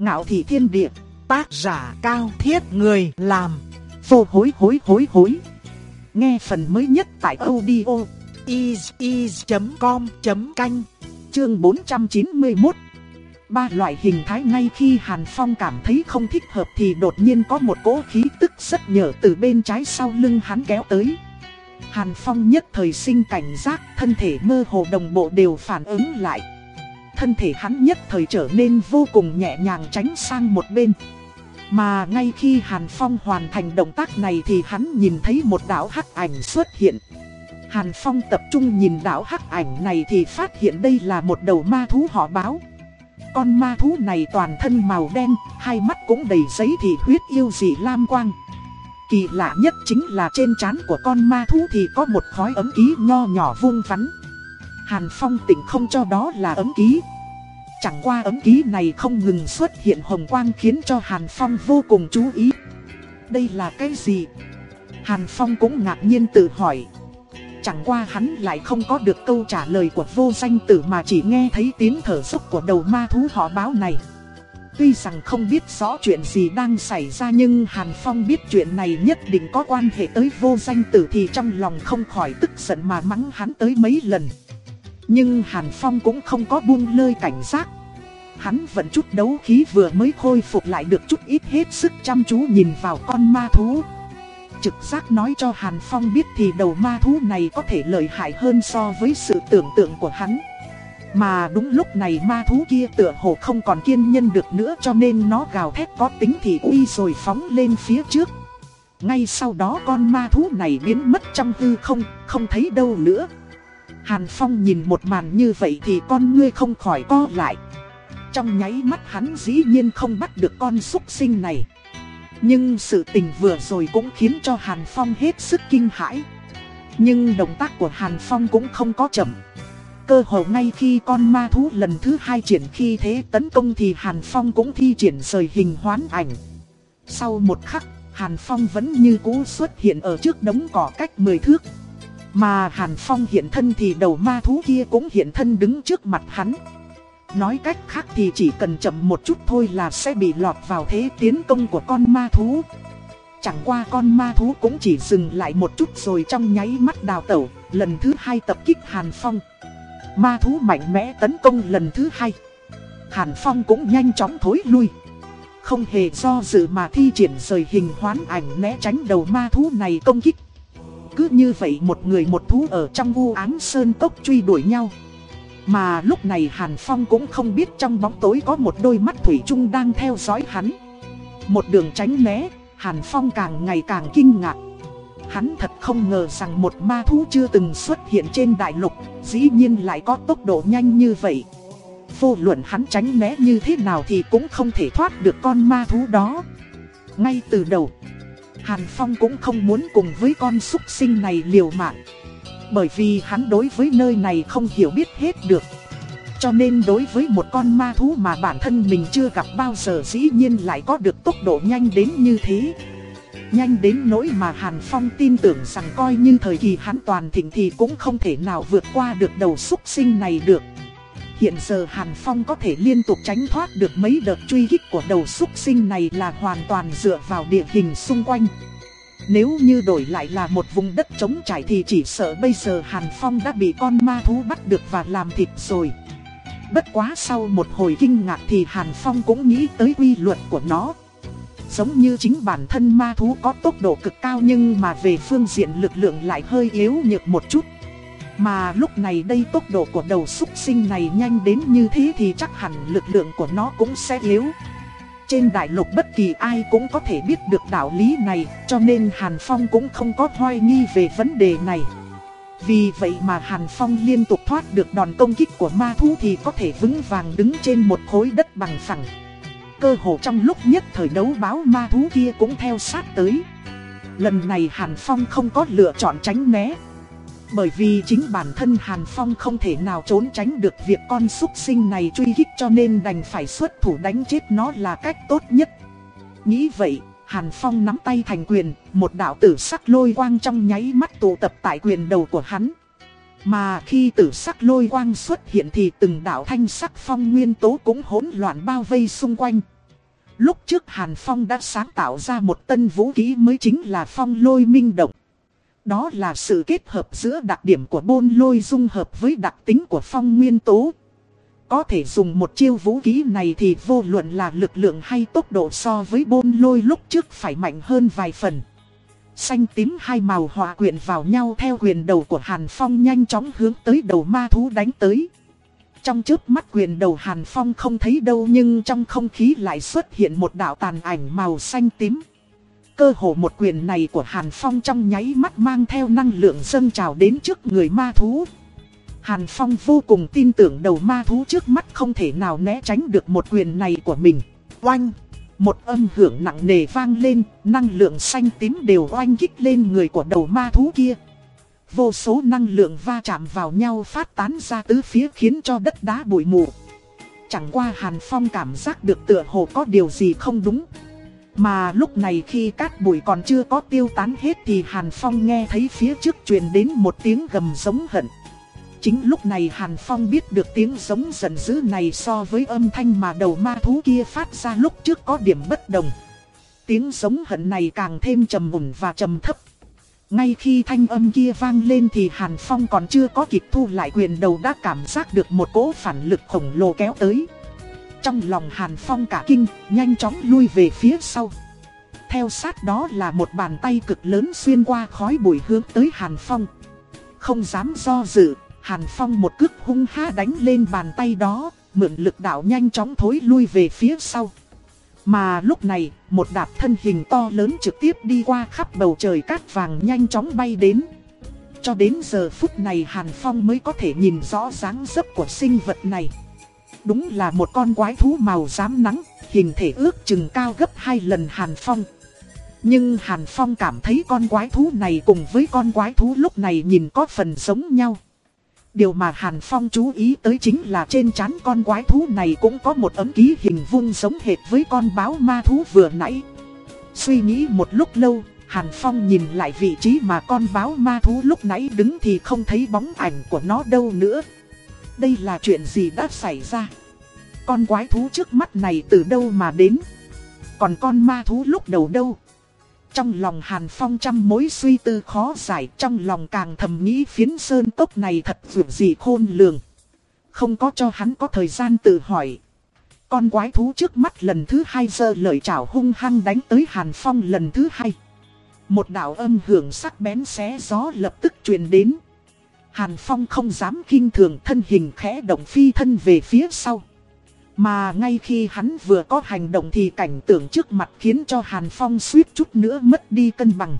Ngạo thị thiên địa, tác giả cao thiết người làm, vô hối hối hối hối. Nghe phần mới nhất tại audio is.com.canh, chương 491. Ba loại hình thái ngay khi Hàn Phong cảm thấy không thích hợp thì đột nhiên có một cỗ khí tức rất nhở từ bên trái sau lưng hắn kéo tới. Hàn Phong nhất thời sinh cảnh giác, thân thể mơ hồ đồng bộ đều phản ứng lại. Thân thể hắn nhất thời trở nên vô cùng nhẹ nhàng tránh sang một bên. Mà ngay khi Hàn Phong hoàn thành động tác này thì hắn nhìn thấy một đảo hắc ảnh xuất hiện. Hàn Phong tập trung nhìn đảo hắc ảnh này thì phát hiện đây là một đầu ma thú họ báo. Con ma thú này toàn thân màu đen, hai mắt cũng đầy giấy thì huyết yêu dị lam quang. Kỳ lạ nhất chính là trên trán của con ma thú thì có một khói ấm ký nho nhỏ vuông vắn. Hàn Phong tỉnh không cho đó là ấm ký. Chẳng qua ấm ký này không ngừng xuất hiện hồng quang khiến cho Hàn Phong vô cùng chú ý. Đây là cái gì? Hàn Phong cũng ngạc nhiên tự hỏi. Chẳng qua hắn lại không có được câu trả lời của vô danh tử mà chỉ nghe thấy tiếng thở dốc của đầu ma thú họ báo này. Tuy rằng không biết rõ chuyện gì đang xảy ra nhưng Hàn Phong biết chuyện này nhất định có quan hệ tới vô danh tử thì trong lòng không khỏi tức giận mà mắng hắn tới mấy lần. Nhưng Hàn Phong cũng không có buông lơi cảnh giác. Hắn vẫn chút đấu khí vừa mới khôi phục lại được chút ít hết sức chăm chú nhìn vào con ma thú. Trực giác nói cho Hàn Phong biết thì đầu ma thú này có thể lợi hại hơn so với sự tưởng tượng của hắn. Mà đúng lúc này ma thú kia tựa hồ không còn kiên nhẫn được nữa cho nên nó gào thét có tính thì uy rồi phóng lên phía trước. Ngay sau đó con ma thú này biến mất trong hư không, không thấy đâu nữa. Hàn Phong nhìn một màn như vậy thì con ngươi không khỏi co lại. Trong nháy mắt hắn dĩ nhiên không bắt được con xuất sinh này. Nhưng sự tình vừa rồi cũng khiến cho Hàn Phong hết sức kinh hãi. Nhưng động tác của Hàn Phong cũng không có chậm. Cơ hồ ngay khi con ma thú lần thứ hai triển khi thế tấn công thì Hàn Phong cũng thi triển rời hình hoán ảnh. Sau một khắc, Hàn Phong vẫn như cũ xuất hiện ở trước đống cỏ cách 10 thước. Mà Hàn Phong hiện thân thì đầu ma thú kia cũng hiện thân đứng trước mặt hắn. Nói cách khác thì chỉ cần chậm một chút thôi là sẽ bị lọt vào thế tiến công của con ma thú. Chẳng qua con ma thú cũng chỉ dừng lại một chút rồi trong nháy mắt đào tẩu, lần thứ hai tập kích Hàn Phong. Ma thú mạnh mẽ tấn công lần thứ hai. Hàn Phong cũng nhanh chóng thối lui. Không hề do dự mà thi triển rời hình hoán ảnh né tránh đầu ma thú này công kích. Cứ như vậy một người một thú ở trong u ám sơn tốc truy đuổi nhau. Mà lúc này Hàn Phong cũng không biết trong bóng tối có một đôi mắt thủy chung đang theo dõi hắn. Một đường tránh né, Hàn Phong càng ngày càng kinh ngạc. Hắn thật không ngờ rằng một ma thú chưa từng xuất hiện trên đại lục, dĩ nhiên lại có tốc độ nhanh như vậy. Vô luận hắn tránh né như thế nào thì cũng không thể thoát được con ma thú đó. Ngay từ đầu, Hàn Phong cũng không muốn cùng với con súc sinh này liều mạng. Bởi vì hắn đối với nơi này không hiểu biết hết được. Cho nên đối với một con ma thú mà bản thân mình chưa gặp bao giờ dĩ nhiên lại có được tốc độ nhanh đến như thế. Nhanh đến nỗi mà Hàn Phong tin tưởng rằng coi như thời kỳ hắn toàn thịnh thì cũng không thể nào vượt qua được đầu súc sinh này được. Hiện giờ Hàn Phong có thể liên tục tránh thoát được mấy đợt truy kích của đầu xúc sinh này là hoàn toàn dựa vào địa hình xung quanh. Nếu như đổi lại là một vùng đất trống trải thì chỉ sợ bây giờ Hàn Phong đã bị con ma thú bắt được và làm thịt rồi. Bất quá sau một hồi kinh ngạc thì Hàn Phong cũng nghĩ tới quy luật của nó. Giống như chính bản thân ma thú có tốc độ cực cao nhưng mà về phương diện lực lượng lại hơi yếu nhược một chút. Mà lúc này đây tốc độ của đầu xúc sinh này nhanh đến như thế thì chắc hẳn lực lượng của nó cũng sẽ yếu. Trên đại lục bất kỳ ai cũng có thể biết được đạo lý này, cho nên Hàn Phong cũng không có hoài nghi về vấn đề này. Vì vậy mà Hàn Phong liên tục thoát được đòn công kích của ma thú thì có thể vững vàng đứng trên một khối đất bằng phẳng. Cơ hồ trong lúc nhất thời đấu báo ma thú kia cũng theo sát tới. Lần này Hàn Phong không có lựa chọn tránh né. Bởi vì chính bản thân Hàn Phong không thể nào trốn tránh được việc con súc sinh này truy kích cho nên đành phải xuất thủ đánh chết nó là cách tốt nhất. Nghĩ vậy, Hàn Phong nắm tay thành quyền, một đạo tử sắc lôi quang trong nháy mắt tụ tập tại quyền đầu của hắn. Mà khi tử sắc lôi quang xuất hiện thì từng đạo thanh sắc phong nguyên tố cũng hỗn loạn bao vây xung quanh. Lúc trước Hàn Phong đã sáng tạo ra một tân vũ khí mới chính là phong lôi minh động. Đó là sự kết hợp giữa đặc điểm của bôn lôi dung hợp với đặc tính của phong nguyên tố. Có thể dùng một chiêu vũ khí này thì vô luận là lực lượng hay tốc độ so với bôn lôi lúc trước phải mạnh hơn vài phần. Xanh tím hai màu hòa quyện vào nhau theo quyền đầu của Hàn Phong nhanh chóng hướng tới đầu ma thú đánh tới. Trong trước mắt quyền đầu Hàn Phong không thấy đâu nhưng trong không khí lại xuất hiện một đạo tàn ảnh màu xanh tím. Cơ hồ một quyền này của Hàn Phong trong nháy mắt mang theo năng lượng dâng trào đến trước người ma thú. Hàn Phong vô cùng tin tưởng đầu ma thú trước mắt không thể nào né tránh được một quyền này của mình. Oanh! Một âm hưởng nặng nề vang lên, năng lượng xanh tím đều oanh kích lên người của đầu ma thú kia. Vô số năng lượng va chạm vào nhau phát tán ra tứ phía khiến cho đất đá bụi mù. Chẳng qua Hàn Phong cảm giác được tựa hồ có điều gì không đúng. Mà lúc này khi cát bụi còn chưa có tiêu tán hết thì Hàn Phong nghe thấy phía trước truyền đến một tiếng gầm giống hận. Chính lúc này Hàn Phong biết được tiếng giống giận dữ này so với âm thanh mà đầu ma thú kia phát ra lúc trước có điểm bất đồng. Tiếng giống hận này càng thêm trầm mùn và trầm thấp. Ngay khi thanh âm kia vang lên thì Hàn Phong còn chưa có kịp thu lại quyền đầu đã cảm giác được một cỗ phản lực khổng lồ kéo tới. Trong lòng Hàn Phong cả kinh, nhanh chóng lui về phía sau. Theo sát đó là một bàn tay cực lớn xuyên qua khói bụi hướng tới Hàn Phong. Không dám do dự, Hàn Phong một cước hung há đánh lên bàn tay đó, mượn lực đạo nhanh chóng thối lui về phía sau. Mà lúc này, một đạp thân hình to lớn trực tiếp đi qua khắp bầu trời cát vàng nhanh chóng bay đến. Cho đến giờ phút này Hàn Phong mới có thể nhìn rõ dáng dấp của sinh vật này. Đúng là một con quái thú màu xám nắng, hình thể ước chừng cao gấp hai lần Hàn Phong. Nhưng Hàn Phong cảm thấy con quái thú này cùng với con quái thú lúc này nhìn có phần giống nhau. Điều mà Hàn Phong chú ý tới chính là trên trán con quái thú này cũng có một ấm ký hình vuông giống hệt với con báo ma thú vừa nãy. Suy nghĩ một lúc lâu, Hàn Phong nhìn lại vị trí mà con báo ma thú lúc nãy đứng thì không thấy bóng ảnh của nó đâu nữa. Đây là chuyện gì đã xảy ra? Con quái thú trước mắt này từ đâu mà đến? Còn con ma thú lúc đầu đâu? Trong lòng Hàn Phong trăm mối suy tư khó giải, trong lòng càng thầm nghĩ phiến sơn tốc này thật vượt gì khôn lường. Không có cho hắn có thời gian tự hỏi. Con quái thú trước mắt lần thứ hai giờ lời chảo hung hăng đánh tới Hàn Phong lần thứ hai. Một đạo âm hưởng sắc bén xé gió lập tức truyền đến. Hàn Phong không dám kinh thường thân hình khẽ động phi thân về phía sau. Mà ngay khi hắn vừa có hành động thì cảnh tượng trước mặt khiến cho Hàn Phong suýt chút nữa mất đi cân bằng.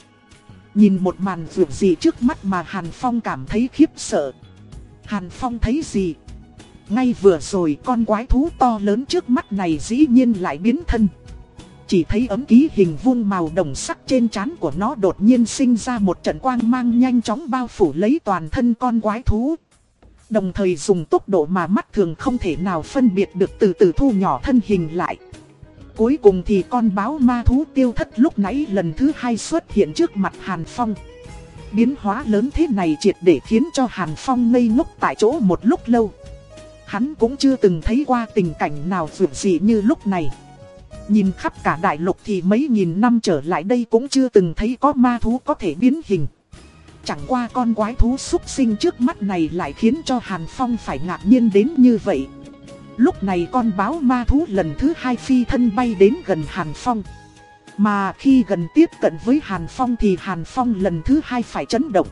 Nhìn một màn vượt gì trước mắt mà Hàn Phong cảm thấy khiếp sợ. Hàn Phong thấy gì? Ngay vừa rồi con quái thú to lớn trước mắt này dĩ nhiên lại biến thân. Chỉ thấy ấm ký hình vuông màu đồng sắc trên trán của nó đột nhiên sinh ra một trận quang mang nhanh chóng bao phủ lấy toàn thân con quái thú. Đồng thời dùng tốc độ mà mắt thường không thể nào phân biệt được từ từ thu nhỏ thân hình lại. Cuối cùng thì con báo ma thú tiêu thất lúc nãy lần thứ hai xuất hiện trước mặt Hàn Phong. Biến hóa lớn thế này triệt để khiến cho Hàn Phong ngây ngốc tại chỗ một lúc lâu. Hắn cũng chưa từng thấy qua tình cảnh nào vượt gì như lúc này. Nhìn khắp cả đại lục thì mấy nghìn năm trở lại đây cũng chưa từng thấy có ma thú có thể biến hình. Chẳng qua con quái thú xúc sinh trước mắt này lại khiến cho Hàn Phong phải ngạc nhiên đến như vậy. Lúc này con báo ma thú lần thứ hai phi thân bay đến gần Hàn Phong. Mà khi gần tiếp cận với Hàn Phong thì Hàn Phong lần thứ hai phải chấn động.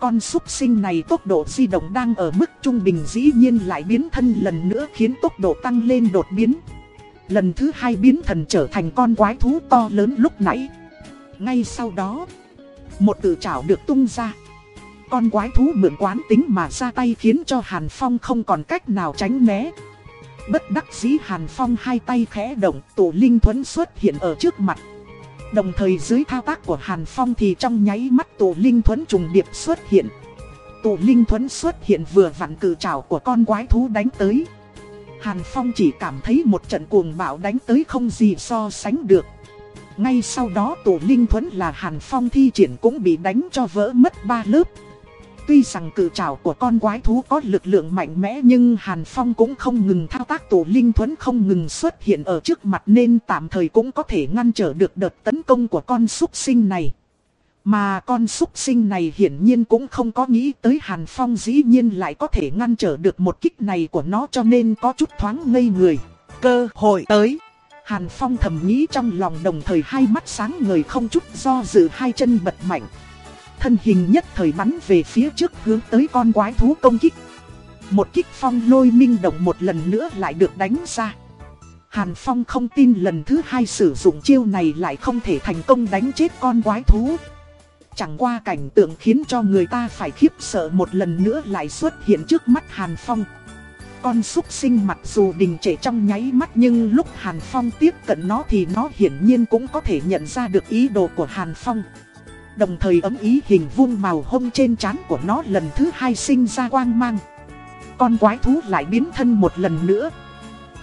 Con xúc sinh này tốc độ di động đang ở mức trung bình dĩ nhiên lại biến thân lần nữa khiến tốc độ tăng lên đột biến. Lần thứ hai biến thần trở thành con quái thú to lớn lúc nãy. Ngay sau đó... Một tự trảo được tung ra. Con quái thú mượn quán tính mà ra tay khiến cho Hàn Phong không còn cách nào tránh né. Bất đắc dĩ Hàn Phong hai tay khẽ động, tổ linh thuẫn xuất hiện ở trước mặt. Đồng thời dưới thao tác của Hàn Phong thì trong nháy mắt tổ linh thuẫn trùng điệp xuất hiện. Tổ linh thuẫn xuất hiện vừa vặn cử trảo của con quái thú đánh tới. Hàn Phong chỉ cảm thấy một trận cuồng bạo đánh tới không gì so sánh được. Ngay sau đó tổ linh thuẫn là Hàn Phong thi triển cũng bị đánh cho vỡ mất ba lớp. Tuy rằng cự trảo của con quái thú có lực lượng mạnh mẽ nhưng Hàn Phong cũng không ngừng thao tác tổ linh thuẫn không ngừng xuất hiện ở trước mặt nên tạm thời cũng có thể ngăn trở được đợt tấn công của con súc sinh này. Mà con súc sinh này hiển nhiên cũng không có nghĩ tới Hàn Phong dĩ nhiên lại có thể ngăn trở được một kích này của nó cho nên có chút thoáng ngây người. Cơ hội tới. Hàn Phong thầm nghĩ trong lòng đồng thời hai mắt sáng người không chút do dự hai chân bật mạnh. Thân hình nhất thời bắn về phía trước hướng tới con quái thú công kích. Một kích phong lôi minh động một lần nữa lại được đánh ra. Hàn Phong không tin lần thứ hai sử dụng chiêu này lại không thể thành công đánh chết con quái thú. Chẳng qua cảnh tượng khiến cho người ta phải khiếp sợ một lần nữa lại xuất hiện trước mắt Hàn Phong. Con súc sinh mặc dù đình trệ trong nháy mắt nhưng lúc Hàn Phong tiếp cận nó thì nó hiển nhiên cũng có thể nhận ra được ý đồ của Hàn Phong. Đồng thời ấm ý hình vuông màu hông trên trán của nó lần thứ hai sinh ra quang mang. Con quái thú lại biến thân một lần nữa.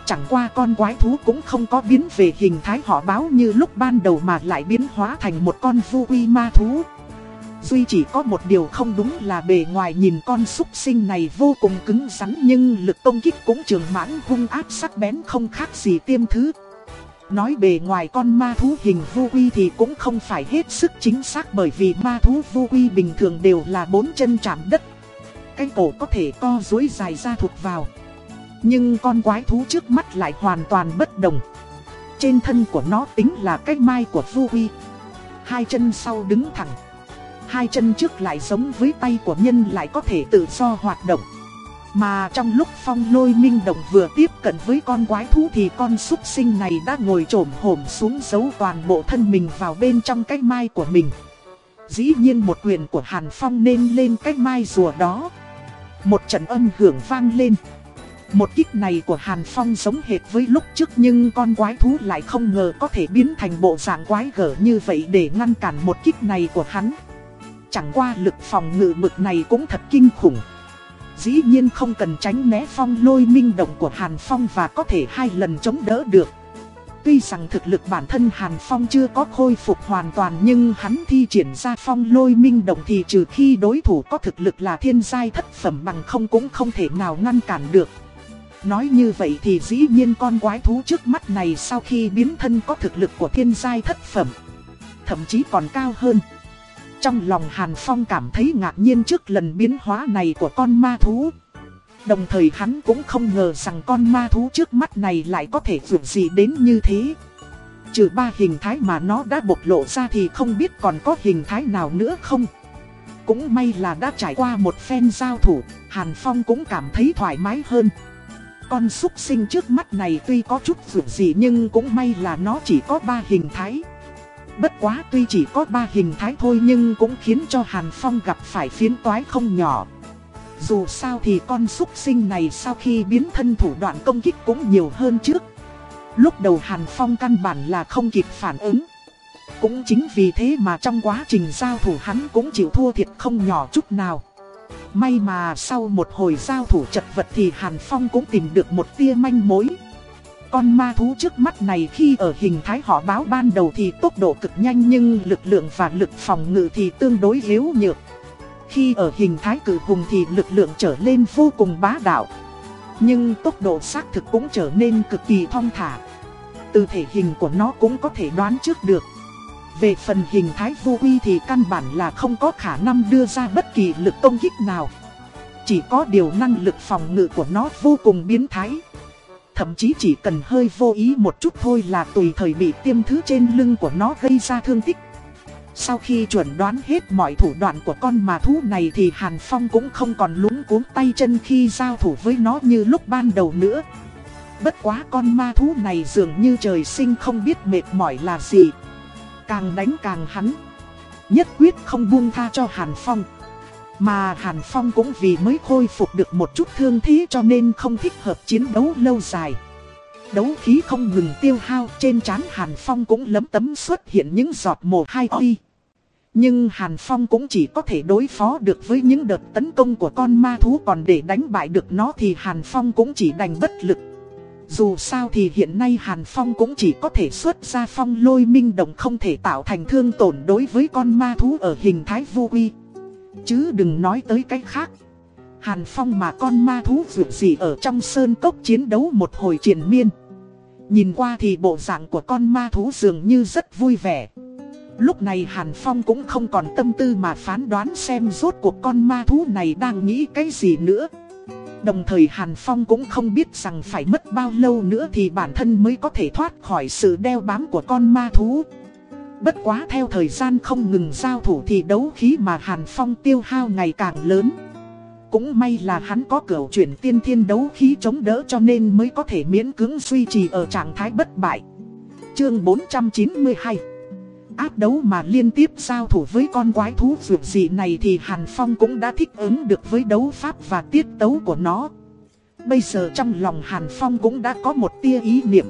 Chẳng qua con quái thú cũng không có biến về hình thái họ báo như lúc ban đầu mà lại biến hóa thành một con vu quy ma thú. Duy chỉ có một điều không đúng là bề ngoài nhìn con súc sinh này vô cùng cứng rắn nhưng lực công kích cũng trường mãn, hung ác sắc bén không khác gì tiêm thứ. Nói bề ngoài con ma thú hình vô quy thì cũng không phải hết sức chính xác bởi vì ma thú vô quy bình thường đều là bốn chân chạm đất. Cái cổ có thể co dối dài ra thuộc vào. Nhưng con quái thú trước mắt lại hoàn toàn bất đồng. Trên thân của nó tính là cái mai của vô quy. Hai chân sau đứng thẳng. Hai chân trước lại giống với tay của nhân lại có thể tự do hoạt động. Mà trong lúc phong lôi minh động vừa tiếp cận với con quái thú thì con súc sinh này đã ngồi trổm hổm xuống giấu toàn bộ thân mình vào bên trong cái mai của mình. Dĩ nhiên một quyền của Hàn Phong nên lên cái mai rùa đó. Một trận âm hưởng vang lên. Một kích này của Hàn Phong giống hệt với lúc trước nhưng con quái thú lại không ngờ có thể biến thành bộ dạng quái gở như vậy để ngăn cản một kích này của hắn. Chẳng qua lực phòng ngự mực này cũng thật kinh khủng. Dĩ nhiên không cần tránh né phong lôi minh động của Hàn Phong và có thể hai lần chống đỡ được. Tuy rằng thực lực bản thân Hàn Phong chưa có khôi phục hoàn toàn nhưng hắn thi triển ra phong lôi minh động thì trừ khi đối thủ có thực lực là thiên giai thất phẩm bằng không cũng không thể nào ngăn cản được. Nói như vậy thì dĩ nhiên con quái thú trước mắt này sau khi biến thân có thực lực của thiên giai thất phẩm. Thậm chí còn cao hơn. Trong lòng Hàn Phong cảm thấy ngạc nhiên trước lần biến hóa này của con ma thú. Đồng thời hắn cũng không ngờ rằng con ma thú trước mắt này lại có thể vượt gì đến như thế. Trừ ba hình thái mà nó đã bộc lộ ra thì không biết còn có hình thái nào nữa không. Cũng may là đã trải qua một phen giao thủ, Hàn Phong cũng cảm thấy thoải mái hơn. Con súc sinh trước mắt này tuy có chút vượt gì nhưng cũng may là nó chỉ có ba hình thái. Bất quá tuy chỉ có ba hình thái thôi nhưng cũng khiến cho Hàn Phong gặp phải phiến toái không nhỏ. Dù sao thì con súc sinh này sau khi biến thân thủ đoạn công kích cũng nhiều hơn trước. Lúc đầu Hàn Phong căn bản là không kịp phản ứng. Cũng chính vì thế mà trong quá trình giao thủ hắn cũng chịu thua thiệt không nhỏ chút nào. May mà sau một hồi giao thủ chật vật thì Hàn Phong cũng tìm được một tia manh mối. Con ma thú trước mắt này khi ở hình thái họ báo ban đầu thì tốc độ cực nhanh nhưng lực lượng và lực phòng ngự thì tương đối yếu nhược. Khi ở hình thái cử hùng thì lực lượng trở lên vô cùng bá đạo. Nhưng tốc độ xác thực cũng trở nên cực kỳ thong thả. Từ thể hình của nó cũng có thể đoán trước được. Về phần hình thái vô uy thì căn bản là không có khả năng đưa ra bất kỳ lực công kích nào. Chỉ có điều năng lực phòng ngự của nó vô cùng biến thái. Thậm chí chỉ cần hơi vô ý một chút thôi là tùy thời bị tiêm thứ trên lưng của nó gây ra thương tích. Sau khi chuẩn đoán hết mọi thủ đoạn của con mà thú này thì Hàn Phong cũng không còn lúng cuống tay chân khi giao thủ với nó như lúc ban đầu nữa. Bất quá con ma thú này dường như trời sinh không biết mệt mỏi là gì. Càng đánh càng hắn. Nhất quyết không buông tha cho Hàn Phong. Mà Hàn Phong cũng vì mới khôi phục được một chút thương thế cho nên không thích hợp chiến đấu lâu dài. Đấu khí không ngừng tiêu hao, trên trán Hàn Phong cũng lấm tấm xuất hiện những giọt mồ hai oi. Nhưng Hàn Phong cũng chỉ có thể đối phó được với những đợt tấn công của con ma thú, còn để đánh bại được nó thì Hàn Phong cũng chỉ đành bất lực. Dù sao thì hiện nay Hàn Phong cũng chỉ có thể xuất ra phong lôi minh động không thể tạo thành thương tổn đối với con ma thú ở hình thái vô uy. Chứ đừng nói tới cái khác. Hàn Phong mà con ma thú vượt gì ở trong sơn cốc chiến đấu một hồi triển miên. Nhìn qua thì bộ dạng của con ma thú dường như rất vui vẻ. Lúc này Hàn Phong cũng không còn tâm tư mà phán đoán xem rốt cuộc con ma thú này đang nghĩ cái gì nữa. Đồng thời Hàn Phong cũng không biết rằng phải mất bao lâu nữa thì bản thân mới có thể thoát khỏi sự đeo bám của con ma thú. Bất quá theo thời gian không ngừng giao thủ thì đấu khí mà Hàn Phong tiêu hao ngày càng lớn. Cũng may là hắn có cửu chuyển tiên thiên đấu khí chống đỡ cho nên mới có thể miễn cưỡng duy trì ở trạng thái bất bại. Chương 492 Áp đấu mà liên tiếp giao thủ với con quái thú vượt dị này thì Hàn Phong cũng đã thích ứng được với đấu pháp và tiết tấu của nó. Bây giờ trong lòng Hàn Phong cũng đã có một tia ý niệm.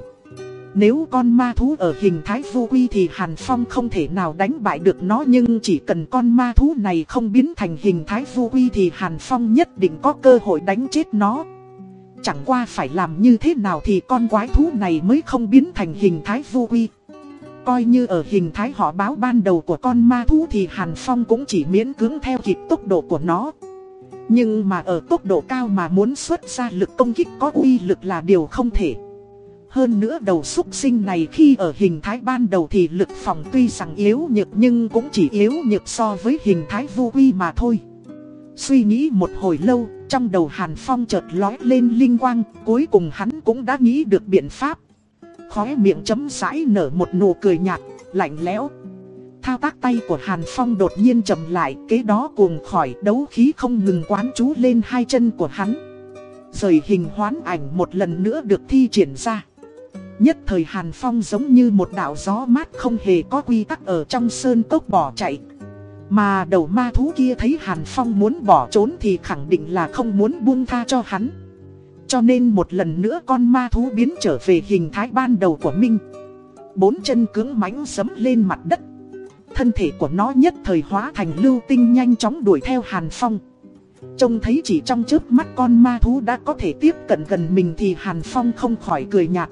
Nếu con ma thú ở hình thái vô quy thì Hàn Phong không thể nào đánh bại được nó, Nhưng chỉ cần con ma thú này không biến thành hình thái vô quy thì Hàn Phong nhất định có cơ hội đánh chết nó. Chẳng qua phải làm như thế nào thì con quái thú này mới không biến thành hình thái vô quy. Coi như ở hình thái họ báo ban đầu của con ma thú thì Hàn Phong cũng chỉ miễn cưỡng theo kịp tốc độ của nó. Nhưng mà ở tốc độ cao mà muốn xuất ra lực công kích có uy lực là điều không thể hơn nữa đầu xúc sinh này khi ở hình thái ban đầu thì lực phòng tuy rằng yếu nhược nhưng cũng chỉ yếu nhược so với hình thái vô quy mà thôi. Suy nghĩ một hồi lâu, trong đầu Hàn Phong chợt lói lên linh quang, cuối cùng hắn cũng đã nghĩ được biện pháp. Khóe miệng chấm rãi nở một nụ cười nhạt, lạnh lẽo. Thao tác tay của Hàn Phong đột nhiên chậm lại, kế đó cuồng khỏi đấu khí không ngừng quán chú lên hai chân của hắn. Rời hình hoán ảnh một lần nữa được thi triển ra. Nhất thời Hàn Phong giống như một đạo gió mát không hề có quy tắc ở trong sơn cốc bỏ chạy. Mà đầu ma thú kia thấy Hàn Phong muốn bỏ trốn thì khẳng định là không muốn buông tha cho hắn. Cho nên một lần nữa con ma thú biến trở về hình thái ban đầu của Minh. Bốn chân cứng mãnh sấm lên mặt đất. Thân thể của nó nhất thời hóa thành lưu tinh nhanh chóng đuổi theo Hàn Phong. Trông thấy chỉ trong chớp mắt con ma thú đã có thể tiếp cận gần mình thì Hàn Phong không khỏi cười nhạt.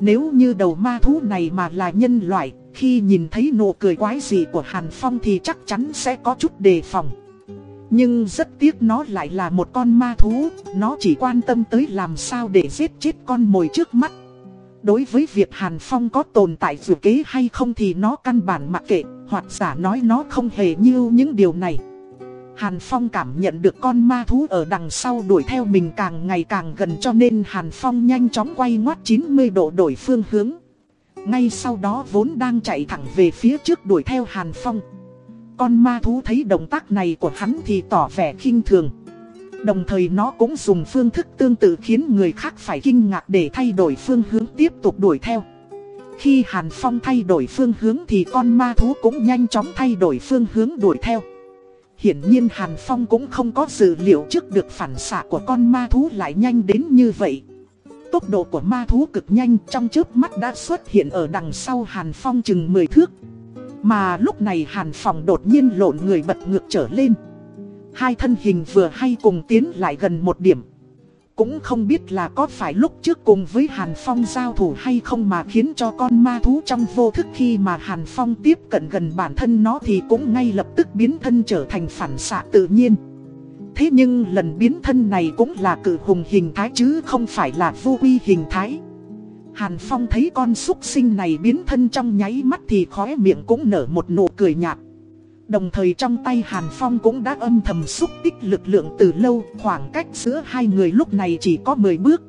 Nếu như đầu ma thú này mà là nhân loại, khi nhìn thấy nụ cười quái dị của Hàn Phong thì chắc chắn sẽ có chút đề phòng. Nhưng rất tiếc nó lại là một con ma thú, nó chỉ quan tâm tới làm sao để giết chết con mồi trước mắt. Đối với việc Hàn Phong có tồn tại dù kế hay không thì nó căn bản mặc kệ, hoặc giả nói nó không hề như những điều này. Hàn Phong cảm nhận được con ma thú ở đằng sau đuổi theo mình càng ngày càng gần cho nên Hàn Phong nhanh chóng quay ngoắt 90 độ đổi phương hướng. Ngay sau đó vốn đang chạy thẳng về phía trước đuổi theo Hàn Phong. Con ma thú thấy động tác này của hắn thì tỏ vẻ khinh thường. Đồng thời nó cũng dùng phương thức tương tự khiến người khác phải kinh ngạc để thay đổi phương hướng tiếp tục đuổi theo. Khi Hàn Phong thay đổi phương hướng thì con ma thú cũng nhanh chóng thay đổi phương hướng đuổi theo. Hiển nhiên Hàn Phong cũng không có dự liệu trước được phản xạ của con ma thú lại nhanh đến như vậy. Tốc độ của ma thú cực nhanh trong chớp mắt đã xuất hiện ở đằng sau Hàn Phong chừng 10 thước. Mà lúc này Hàn Phong đột nhiên lộn người bật ngược trở lên. Hai thân hình vừa hay cùng tiến lại gần một điểm. Cũng không biết là có phải lúc trước cùng với Hàn Phong giao thủ hay không mà khiến cho con ma thú trong vô thức khi mà Hàn Phong tiếp cận gần bản thân nó thì cũng ngay lập tức biến thân trở thành phản xạ tự nhiên. Thế nhưng lần biến thân này cũng là cự hùng hình thái chứ không phải là vô quy hình thái. Hàn Phong thấy con súc sinh này biến thân trong nháy mắt thì khóe miệng cũng nở một nụ cười nhạt. Đồng thời trong tay Hàn Phong cũng đã âm thầm xúc tích lực lượng từ lâu, khoảng cách giữa hai người lúc này chỉ có 10 bước.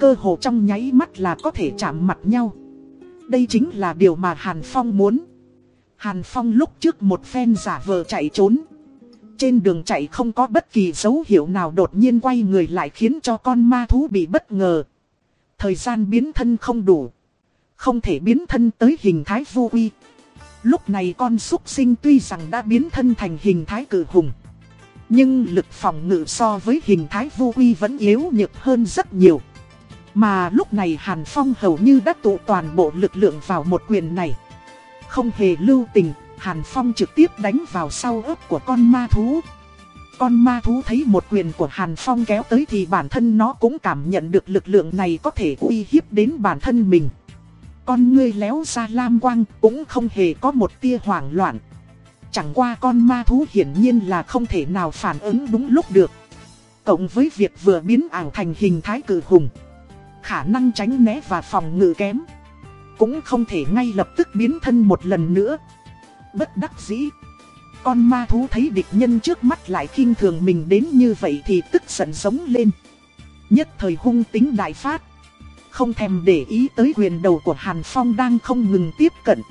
Cơ hồ trong nháy mắt là có thể chạm mặt nhau. Đây chính là điều mà Hàn Phong muốn. Hàn Phong lúc trước một phen giả vờ chạy trốn. Trên đường chạy không có bất kỳ dấu hiệu nào đột nhiên quay người lại khiến cho con ma thú bị bất ngờ. Thời gian biến thân không đủ. Không thể biến thân tới hình thái vô uy. Lúc này con súc sinh tuy rằng đã biến thân thành hình thái cử hùng Nhưng lực phòng ngự so với hình thái vô uy vẫn yếu nhược hơn rất nhiều. Mà lúc này Hàn Phong hầu như đã tụ toàn bộ lực lượng vào một quyền này. Không hề lưu tình, Hàn Phong trực tiếp đánh vào sau ớt của con ma thú. Con ma thú thấy một quyền của Hàn Phong kéo tới thì bản thân nó cũng cảm nhận được lực lượng này có thể uy hiếp đến bản thân mình con ngươi léo ra lam quang cũng không hề có một tia hoảng loạn. Chẳng qua con ma thú hiển nhiên là không thể nào phản ứng đúng lúc được. Cộng với việc vừa biến ảo thành hình thái cử hùng. Khả năng tránh né và phòng ngự kém. Cũng không thể ngay lập tức biến thân một lần nữa. Bất đắc dĩ. Con ma thú thấy địch nhân trước mắt lại khinh thường mình đến như vậy thì tức giận sống lên. Nhất thời hung tính đại phát. Không thèm để ý tới quyền đầu của Hàn Phong đang không ngừng tiếp cận.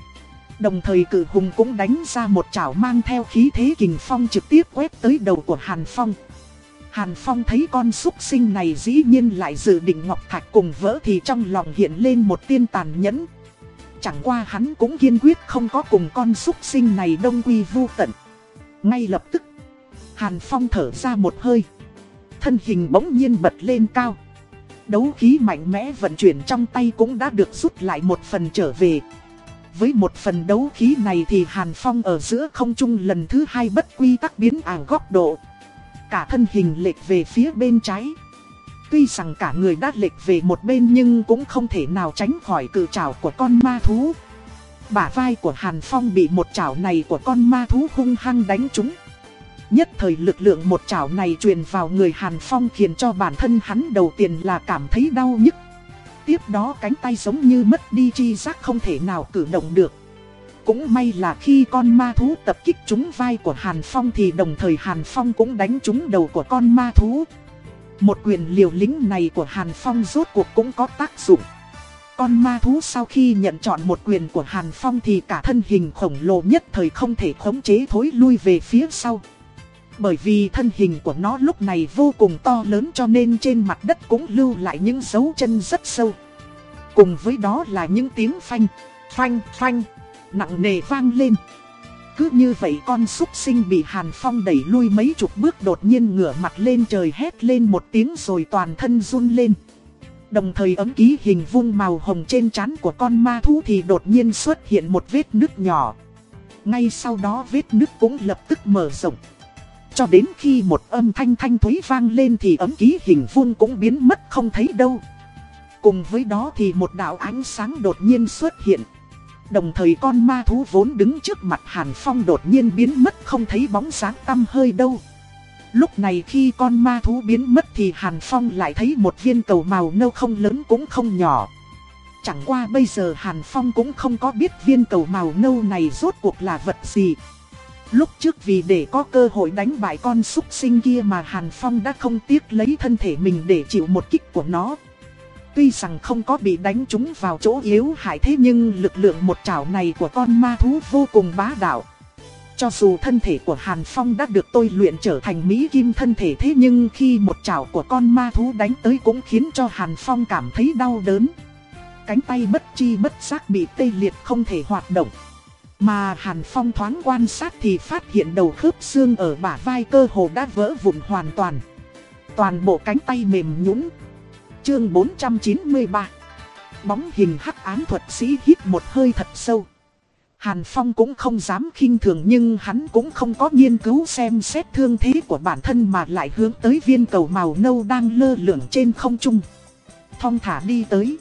Đồng thời cử hùng cũng đánh ra một chảo mang theo khí thế kình phong trực tiếp quét tới đầu của Hàn Phong. Hàn Phong thấy con súc sinh này dĩ nhiên lại dự định Ngọc Thạch cùng vỡ thì trong lòng hiện lên một tiên tàn nhẫn. Chẳng qua hắn cũng kiên quyết không có cùng con súc sinh này đông quy vu tận. Ngay lập tức, Hàn Phong thở ra một hơi. Thân hình bỗng nhiên bật lên cao. Đấu khí mạnh mẽ vận chuyển trong tay cũng đã được rút lại một phần trở về. Với một phần đấu khí này thì Hàn Phong ở giữa không trung lần thứ hai bất quy tắc biến ảo góc độ. Cả thân hình lệch về phía bên trái. Tuy rằng cả người đã lệch về một bên nhưng cũng không thể nào tránh khỏi cự trảo của con ma thú. Bả vai của Hàn Phong bị một chảo này của con ma thú hung hăng đánh trúng. Nhất thời lực lượng một chảo này truyền vào người Hàn Phong khiến cho bản thân hắn đầu tiên là cảm thấy đau nhức. Tiếp đó cánh tay giống như mất đi chi giác không thể nào cử động được. Cũng may là khi con ma thú tập kích trúng vai của Hàn Phong thì đồng thời Hàn Phong cũng đánh trúng đầu của con ma thú. Một quyền liều lính này của Hàn Phong rốt cuộc cũng có tác dụng. Con ma thú sau khi nhận chọn một quyền của Hàn Phong thì cả thân hình khổng lồ nhất thời không thể khống chế thối lui về phía sau. Bởi vì thân hình của nó lúc này vô cùng to lớn cho nên trên mặt đất cũng lưu lại những dấu chân rất sâu. Cùng với đó là những tiếng phanh, phanh, phanh, nặng nề vang lên. Cứ như vậy con súc sinh bị Hàn Phong đẩy lui mấy chục bước đột nhiên ngửa mặt lên trời hét lên một tiếng rồi toàn thân run lên. Đồng thời ấm ký hình vuông màu hồng trên trán của con ma thú thì đột nhiên xuất hiện một vết nứt nhỏ. Ngay sau đó vết nứt cũng lập tức mở rộng. Cho đến khi một âm thanh thanh thúy vang lên thì ấm ký hình vuông cũng biến mất không thấy đâu. Cùng với đó thì một đạo ánh sáng đột nhiên xuất hiện. Đồng thời con ma thú vốn đứng trước mặt Hàn Phong đột nhiên biến mất không thấy bóng sáng tăm hơi đâu. Lúc này khi con ma thú biến mất thì Hàn Phong lại thấy một viên cầu màu nâu không lớn cũng không nhỏ. Chẳng qua bây giờ Hàn Phong cũng không có biết viên cầu màu nâu này rốt cuộc là vật gì. Lúc trước vì để có cơ hội đánh bại con súc sinh kia mà Hàn Phong đã không tiếc lấy thân thể mình để chịu một kích của nó. Tuy rằng không có bị đánh trúng vào chỗ yếu hại thế nhưng lực lượng một chảo này của con ma thú vô cùng bá đạo. Cho dù thân thể của Hàn Phong đã được tôi luyện trở thành mỹ kim thân thể thế nhưng khi một chảo của con ma thú đánh tới cũng khiến cho Hàn Phong cảm thấy đau đớn. Cánh tay bất chi bất giác bị tê liệt không thể hoạt động. Mà Hàn Phong thoáng quan sát thì phát hiện đầu khớp xương ở bả vai cơ hồ đã vỡ vụn hoàn toàn. Toàn bộ cánh tay mềm nhũn. Chương 493 Bóng hình hắc án thuật sĩ hít một hơi thật sâu. Hàn Phong cũng không dám khinh thường nhưng hắn cũng không có nghiên cứu xem xét thương thế của bản thân mà lại hướng tới viên cầu màu nâu đang lơ lửng trên không trung. Thong thả đi tới.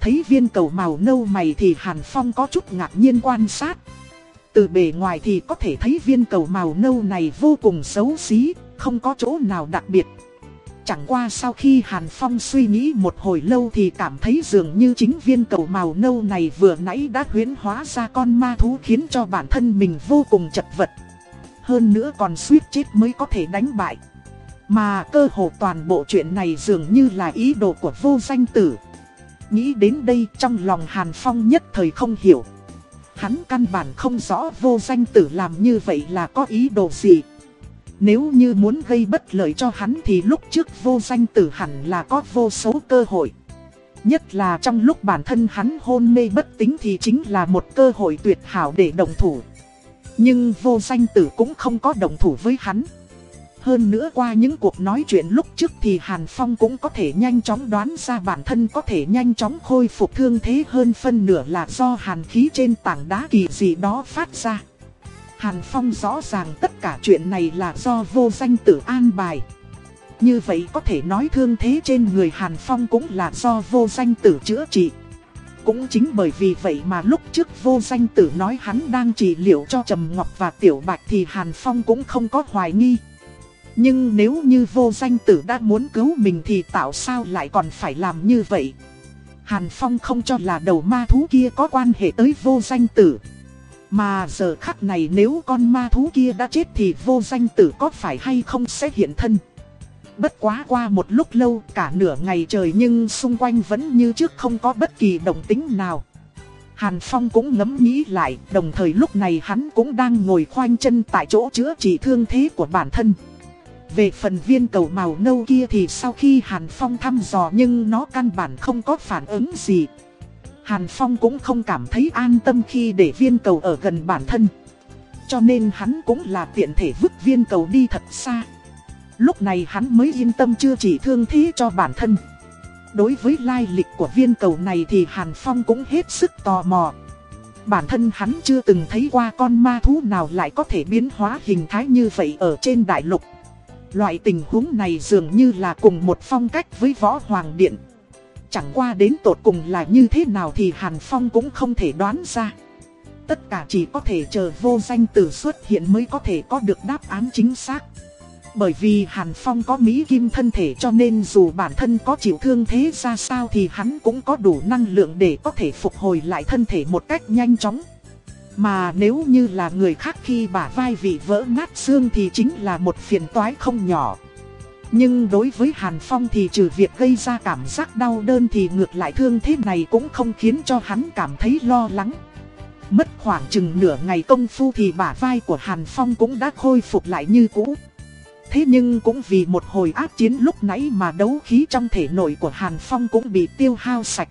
Thấy viên cầu màu nâu mày thì Hàn Phong có chút ngạc nhiên quan sát. Từ bề ngoài thì có thể thấy viên cầu màu nâu này vô cùng xấu xí, không có chỗ nào đặc biệt. Chẳng qua sau khi Hàn Phong suy nghĩ một hồi lâu thì cảm thấy dường như chính viên cầu màu nâu này vừa nãy đã huyến hóa ra con ma thú khiến cho bản thân mình vô cùng chật vật. Hơn nữa còn suýt chết mới có thể đánh bại. Mà cơ hồ toàn bộ chuyện này dường như là ý đồ của vô danh tử. Nghĩ đến đây trong lòng Hàn Phong nhất thời không hiểu. Hắn căn bản không rõ vô danh tử làm như vậy là có ý đồ gì. Nếu như muốn gây bất lợi cho hắn thì lúc trước vô danh tử hẳn là có vô số cơ hội. Nhất là trong lúc bản thân hắn hôn mê bất tính thì chính là một cơ hội tuyệt hảo để đồng thủ. Nhưng vô danh tử cũng không có đồng thủ với hắn. Hơn nữa qua những cuộc nói chuyện lúc trước thì Hàn Phong cũng có thể nhanh chóng đoán ra bản thân có thể nhanh chóng khôi phục thương thế hơn phân nửa là do hàn khí trên tảng đá kỳ gì đó phát ra. Hàn Phong rõ ràng tất cả chuyện này là do vô danh tử an bài. Như vậy có thể nói thương thế trên người Hàn Phong cũng là do vô danh tử chữa trị. Cũng chính bởi vì vậy mà lúc trước vô danh tử nói hắn đang trị liệu cho Trầm Ngọc và Tiểu Bạch thì Hàn Phong cũng không có hoài nghi. Nhưng nếu như vô danh tử đã muốn cứu mình thì tạo sao lại còn phải làm như vậy? Hàn Phong không cho là đầu ma thú kia có quan hệ tới vô danh tử. Mà giờ khắc này nếu con ma thú kia đã chết thì vô danh tử có phải hay không sẽ hiện thân. Bất quá qua một lúc lâu cả nửa ngày trời nhưng xung quanh vẫn như trước không có bất kỳ động tính nào. Hàn Phong cũng ngẫm nghĩ lại, đồng thời lúc này hắn cũng đang ngồi khoanh chân tại chỗ chữa trị thương thế của bản thân. Về phần viên cầu màu nâu kia thì sau khi Hàn Phong thăm dò nhưng nó căn bản không có phản ứng gì. Hàn Phong cũng không cảm thấy an tâm khi để viên cầu ở gần bản thân. Cho nên hắn cũng là tiện thể vứt viên cầu đi thật xa. Lúc này hắn mới yên tâm chưa chỉ thương thế cho bản thân. Đối với lai lịch của viên cầu này thì Hàn Phong cũng hết sức tò mò. Bản thân hắn chưa từng thấy qua con ma thú nào lại có thể biến hóa hình thái như vậy ở trên đại lục. Loại tình huống này dường như là cùng một phong cách với võ hoàng điện. Chẳng qua đến tột cùng là như thế nào thì Hàn Phong cũng không thể đoán ra. Tất cả chỉ có thể chờ vô danh tử xuất hiện mới có thể có được đáp án chính xác. Bởi vì Hàn Phong có Mỹ Kim thân thể cho nên dù bản thân có chịu thương thế ra sao thì hắn cũng có đủ năng lượng để có thể phục hồi lại thân thể một cách nhanh chóng. Mà nếu như là người khác khi bả vai vị vỡ nát xương thì chính là một phiền toái không nhỏ. Nhưng đối với Hàn Phong thì trừ việc gây ra cảm giác đau đơn thì ngược lại thương thế này cũng không khiến cho hắn cảm thấy lo lắng. Mất khoảng chừng nửa ngày công phu thì bả vai của Hàn Phong cũng đã khôi phục lại như cũ. Thế nhưng cũng vì một hồi áp chiến lúc nãy mà đấu khí trong thể nội của Hàn Phong cũng bị tiêu hao sạch.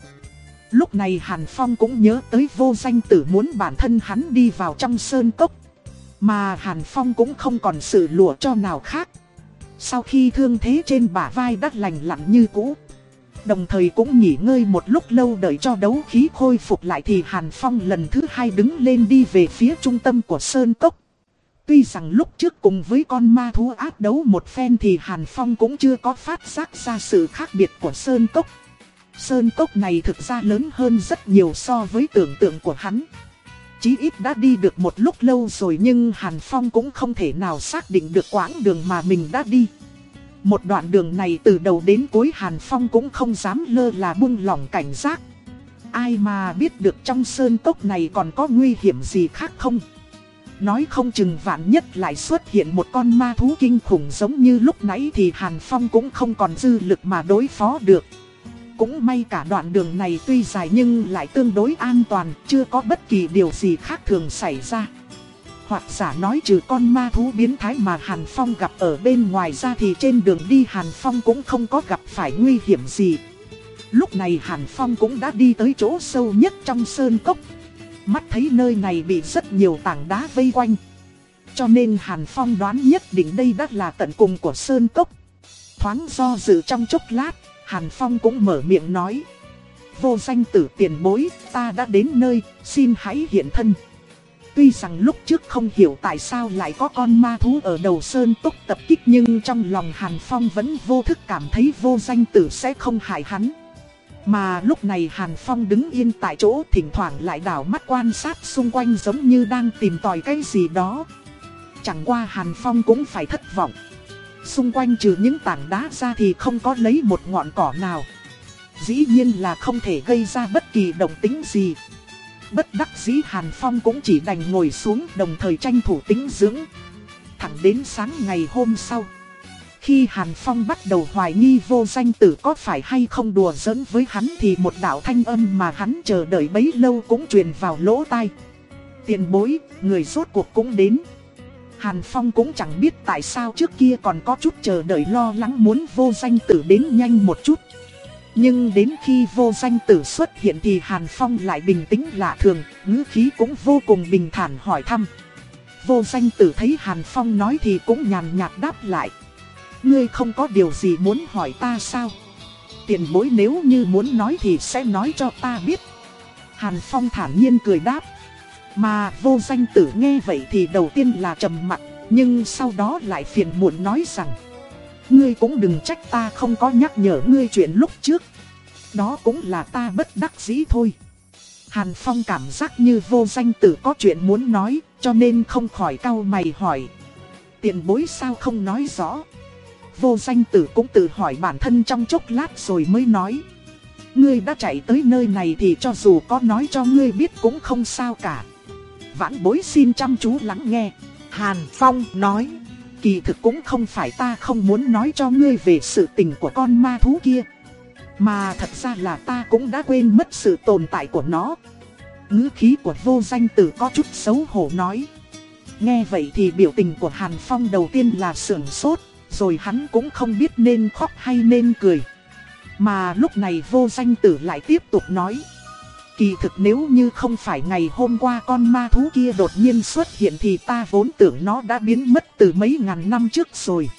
Lúc này Hàn Phong cũng nhớ tới vô danh tử muốn bản thân hắn đi vào trong sơn cốc. Mà Hàn Phong cũng không còn sự lùa cho nào khác. Sau khi thương thế trên bả vai đắt lành lặn như cũ. Đồng thời cũng nghỉ ngơi một lúc lâu đợi cho đấu khí khôi phục lại thì Hàn Phong lần thứ hai đứng lên đi về phía trung tâm của Sơn Cốc. Tuy rằng lúc trước cùng với con ma thú ác đấu một phen thì Hàn Phong cũng chưa có phát giác ra sự khác biệt của Sơn Cốc. Sơn Cốc này thực ra lớn hơn rất nhiều so với tưởng tượng của hắn. Chí ít đã đi được một lúc lâu rồi nhưng Hàn Phong cũng không thể nào xác định được quãng đường mà mình đã đi. Một đoạn đường này từ đầu đến cuối Hàn Phong cũng không dám lơ là buông lỏng cảnh giác. Ai mà biết được trong sơn cốc này còn có nguy hiểm gì khác không? Nói không chừng vạn nhất lại xuất hiện một con ma thú kinh khủng giống như lúc nãy thì Hàn Phong cũng không còn dư lực mà đối phó được. Cũng may cả đoạn đường này tuy dài nhưng lại tương đối an toàn, chưa có bất kỳ điều gì khác thường xảy ra. Hoặc giả nói trừ con ma thú biến thái mà Hàn Phong gặp ở bên ngoài ra thì trên đường đi Hàn Phong cũng không có gặp phải nguy hiểm gì. Lúc này Hàn Phong cũng đã đi tới chỗ sâu nhất trong sơn cốc. Mắt thấy nơi này bị rất nhiều tảng đá vây quanh. Cho nên Hàn Phong đoán nhất định đây đã là tận cùng của sơn cốc. Thoáng do dự trong chốc lát, Hàn Phong cũng mở miệng nói. Vô danh tử tiền bối, ta đã đến nơi, xin hãy hiện thân. Tuy rằng lúc trước không hiểu tại sao lại có con ma thú ở đầu sơn túc tập kích nhưng trong lòng Hàn Phong vẫn vô thức cảm thấy vô danh tử sẽ không hại hắn. Mà lúc này Hàn Phong đứng yên tại chỗ thỉnh thoảng lại đảo mắt quan sát xung quanh giống như đang tìm tòi cái gì đó. Chẳng qua Hàn Phong cũng phải thất vọng. Xung quanh trừ những tảng đá ra thì không có lấy một ngọn cỏ nào. Dĩ nhiên là không thể gây ra bất kỳ động tính gì. Bất đắc dĩ Hàn Phong cũng chỉ đành ngồi xuống đồng thời tranh thủ tính dưỡng. Thẳng đến sáng ngày hôm sau. Khi Hàn Phong bắt đầu hoài nghi vô danh tử có phải hay không đùa giỡn với hắn thì một đạo thanh âm mà hắn chờ đợi bấy lâu cũng truyền vào lỗ tai. Tiền bối, người rốt cuộc cũng đến. Hàn Phong cũng chẳng biết tại sao trước kia còn có chút chờ đợi lo lắng muốn vô danh tử đến nhanh một chút. Nhưng đến khi vô danh tử xuất hiện thì Hàn Phong lại bình tĩnh lạ thường, ngữ khí cũng vô cùng bình thản hỏi thăm. Vô danh tử thấy Hàn Phong nói thì cũng nhàn nhạt đáp lại. Ngươi không có điều gì muốn hỏi ta sao? Tiền bối nếu như muốn nói thì sẽ nói cho ta biết. Hàn Phong thản nhiên cười đáp. Mà vô danh tử nghe vậy thì đầu tiên là trầm mặt, nhưng sau đó lại phiền muộn nói rằng Ngươi cũng đừng trách ta không có nhắc nhở ngươi chuyện lúc trước Đó cũng là ta bất đắc dĩ thôi Hàn Phong cảm giác như vô danh tử có chuyện muốn nói, cho nên không khỏi cau mày hỏi. Tiền bối sao không nói rõ? Vô danh tử cũng tự hỏi bản thân trong chốc lát rồi mới nói. Ngươi đã chạy tới nơi này thì cho dù có nói cho ngươi biết cũng không sao cả. Vãn bối xin chăm chú lắng nghe. Hàn Phong nói. Kỳ thực cũng không phải ta không muốn nói cho ngươi về sự tình của con ma thú kia. Mà thật ra là ta cũng đã quên mất sự tồn tại của nó. ngữ khí của vô danh tử có chút xấu hổ nói. Nghe vậy thì biểu tình của Hàn Phong đầu tiên là sưởng sốt, rồi hắn cũng không biết nên khóc hay nên cười. Mà lúc này vô danh tử lại tiếp tục nói. Kỳ thực nếu như không phải ngày hôm qua con ma thú kia đột nhiên xuất hiện thì ta vốn tưởng nó đã biến mất từ mấy ngàn năm trước rồi.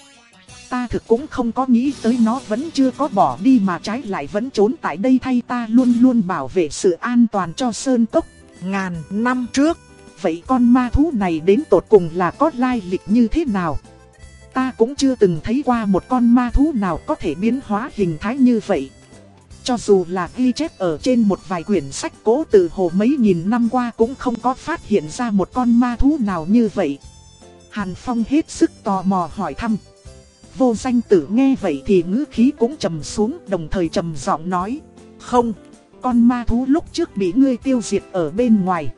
Ta thực cũng không có nghĩ tới nó vẫn chưa có bỏ đi mà trái lại vẫn trốn tại đây thay ta luôn luôn bảo vệ sự an toàn cho Sơn Cốc. Ngàn năm trước, vậy con ma thú này đến tột cùng là có lai lịch như thế nào? Ta cũng chưa từng thấy qua một con ma thú nào có thể biến hóa hình thái như vậy. Cho dù là ghi chép ở trên một vài quyển sách cố từ hồ mấy nghìn năm qua cũng không có phát hiện ra một con ma thú nào như vậy. Hàn Phong hết sức tò mò hỏi thăm. Vô danh tử nghe vậy thì ngữ khí cũng trầm xuống đồng thời trầm giọng nói. Không, con ma thú lúc trước bị ngươi tiêu diệt ở bên ngoài.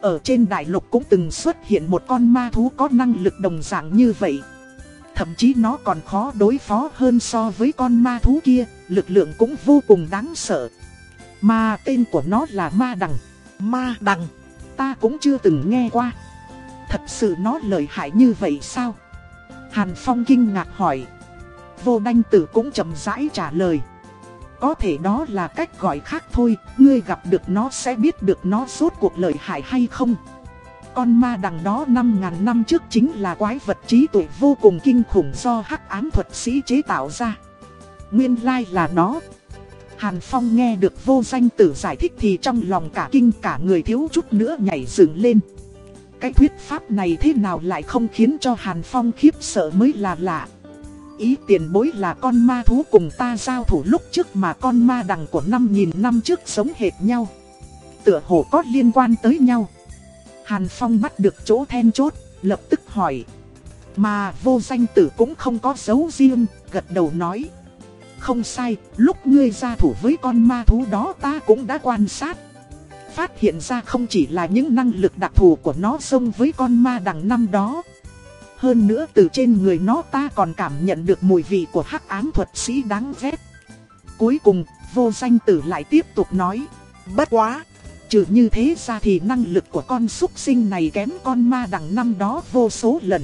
Ở trên đại lục cũng từng xuất hiện một con ma thú có năng lực đồng dạng như vậy. Thậm chí nó còn khó đối phó hơn so với con ma thú kia, lực lượng cũng vô cùng đáng sợ. Mà tên của nó là Ma Đằng. Ma Đằng, ta cũng chưa từng nghe qua. Thật sự nó lợi hại như vậy sao? Hàn Phong kinh ngạc hỏi. Vô đanh tử cũng chậm rãi trả lời. Có thể đó là cách gọi khác thôi, ngươi gặp được nó sẽ biết được nó suốt cuộc lợi hại hay không. Con ma đằng đó 5.000 năm trước chính là quái vật trí tuệ vô cùng kinh khủng do hắc ám thuật sĩ chế tạo ra. Nguyên lai là nó. Hàn Phong nghe được vô danh tử giải thích thì trong lòng cả kinh cả người thiếu chút nữa nhảy dựng lên. Cái thuyết pháp này thế nào lại không khiến cho Hàn Phong khiếp sợ mới là lạ. Ý tiền bối là con ma thú cùng ta giao thủ lúc trước mà con ma đằng của 5.000 năm trước sống hệt nhau. Tựa hồ có liên quan tới nhau. Hàn Phong bắt được chỗ then chốt, lập tức hỏi. Mà vô danh tử cũng không có dấu riêng, gật đầu nói. Không sai, lúc ngươi ra thủ với con ma thú đó ta cũng đã quan sát. Phát hiện ra không chỉ là những năng lực đặc thù của nó xông với con ma đằng năm đó. Hơn nữa từ trên người nó ta còn cảm nhận được mùi vị của hắc ám thuật sĩ đáng ghét. Cuối cùng, vô danh tử lại tiếp tục nói. Bất quá, Trừ như thế ra thì năng lực của con súc sinh này kém con ma đằng năm đó vô số lần.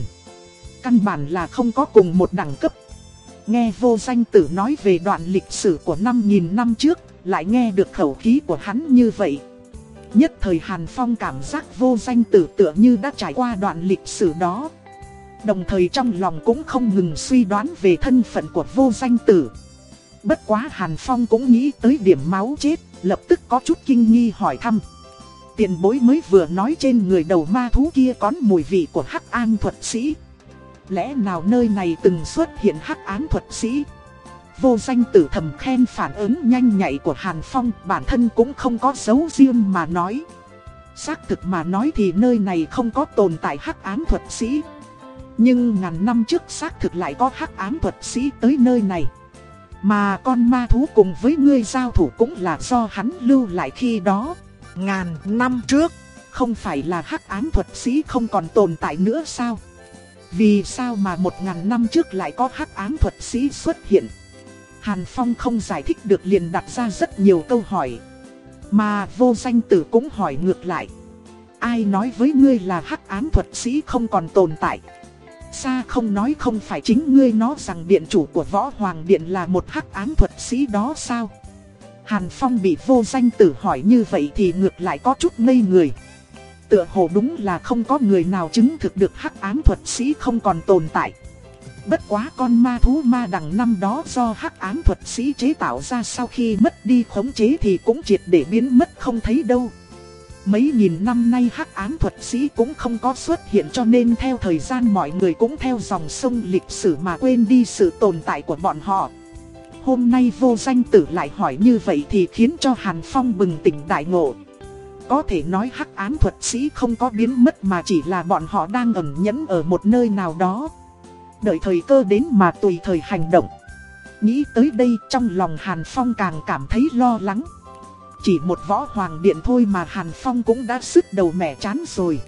Căn bản là không có cùng một đẳng cấp. Nghe vô danh tử nói về đoạn lịch sử của 5.000 năm trước, lại nghe được khẩu khí của hắn như vậy. Nhất thời Hàn Phong cảm giác vô danh tử tựa như đã trải qua đoạn lịch sử đó. Đồng thời trong lòng cũng không ngừng suy đoán về thân phận của vô danh tử. Bất quá Hàn Phong cũng nghĩ tới điểm máu chết, lập tức có chút kinh nghi hỏi thăm. Tiền bối mới vừa nói trên người đầu ma thú kia có mùi vị của hắc an thuật sĩ. Lẽ nào nơi này từng xuất hiện hắc án thuật sĩ? Vô danh tử thầm khen phản ứng nhanh nhạy của Hàn Phong bản thân cũng không có dấu riêng mà nói. Xác thực mà nói thì nơi này không có tồn tại hắc án thuật sĩ. Nhưng ngàn năm trước xác thực lại có hắc án thuật sĩ tới nơi này. Mà con ma thú cùng với ngươi giao thủ cũng là do hắn lưu lại khi đó. Ngàn năm trước, không phải là hắc ám thuật sĩ không còn tồn tại nữa sao? Vì sao mà một ngàn năm trước lại có hắc ám thuật sĩ xuất hiện? Hàn Phong không giải thích được liền đặt ra rất nhiều câu hỏi. Mà vô danh tử cũng hỏi ngược lại. Ai nói với ngươi là hắc ám thuật sĩ không còn tồn tại? Sa không nói không phải chính ngươi nó rằng điện chủ của võ hoàng điện là một hắc ám thuật sĩ đó sao? Hàn Phong bị vô danh tử hỏi như vậy thì ngược lại có chút ngây người. Tựa hồ đúng là không có người nào chứng thực được hắc ám thuật sĩ không còn tồn tại. Bất quá con ma thú ma đằng năm đó do hắc ám thuật sĩ chế tạo ra sau khi mất đi khống chế thì cũng triệt để biến mất không thấy đâu. Mấy nghìn năm nay hắc ám thuật sĩ cũng không có xuất hiện cho nên theo thời gian mọi người cũng theo dòng sông lịch sử mà quên đi sự tồn tại của bọn họ. Hôm nay vô danh tử lại hỏi như vậy thì khiến cho Hàn Phong bừng tỉnh đại ngộ. Có thể nói hắc ám thuật sĩ không có biến mất mà chỉ là bọn họ đang ẩn nhẫn ở một nơi nào đó. Đợi thời cơ đến mà tùy thời hành động. Nghĩ tới đây trong lòng Hàn Phong càng cảm thấy lo lắng. Chỉ một võ hoàng điện thôi mà Hàn Phong cũng đã sức đầu mẻ chán rồi.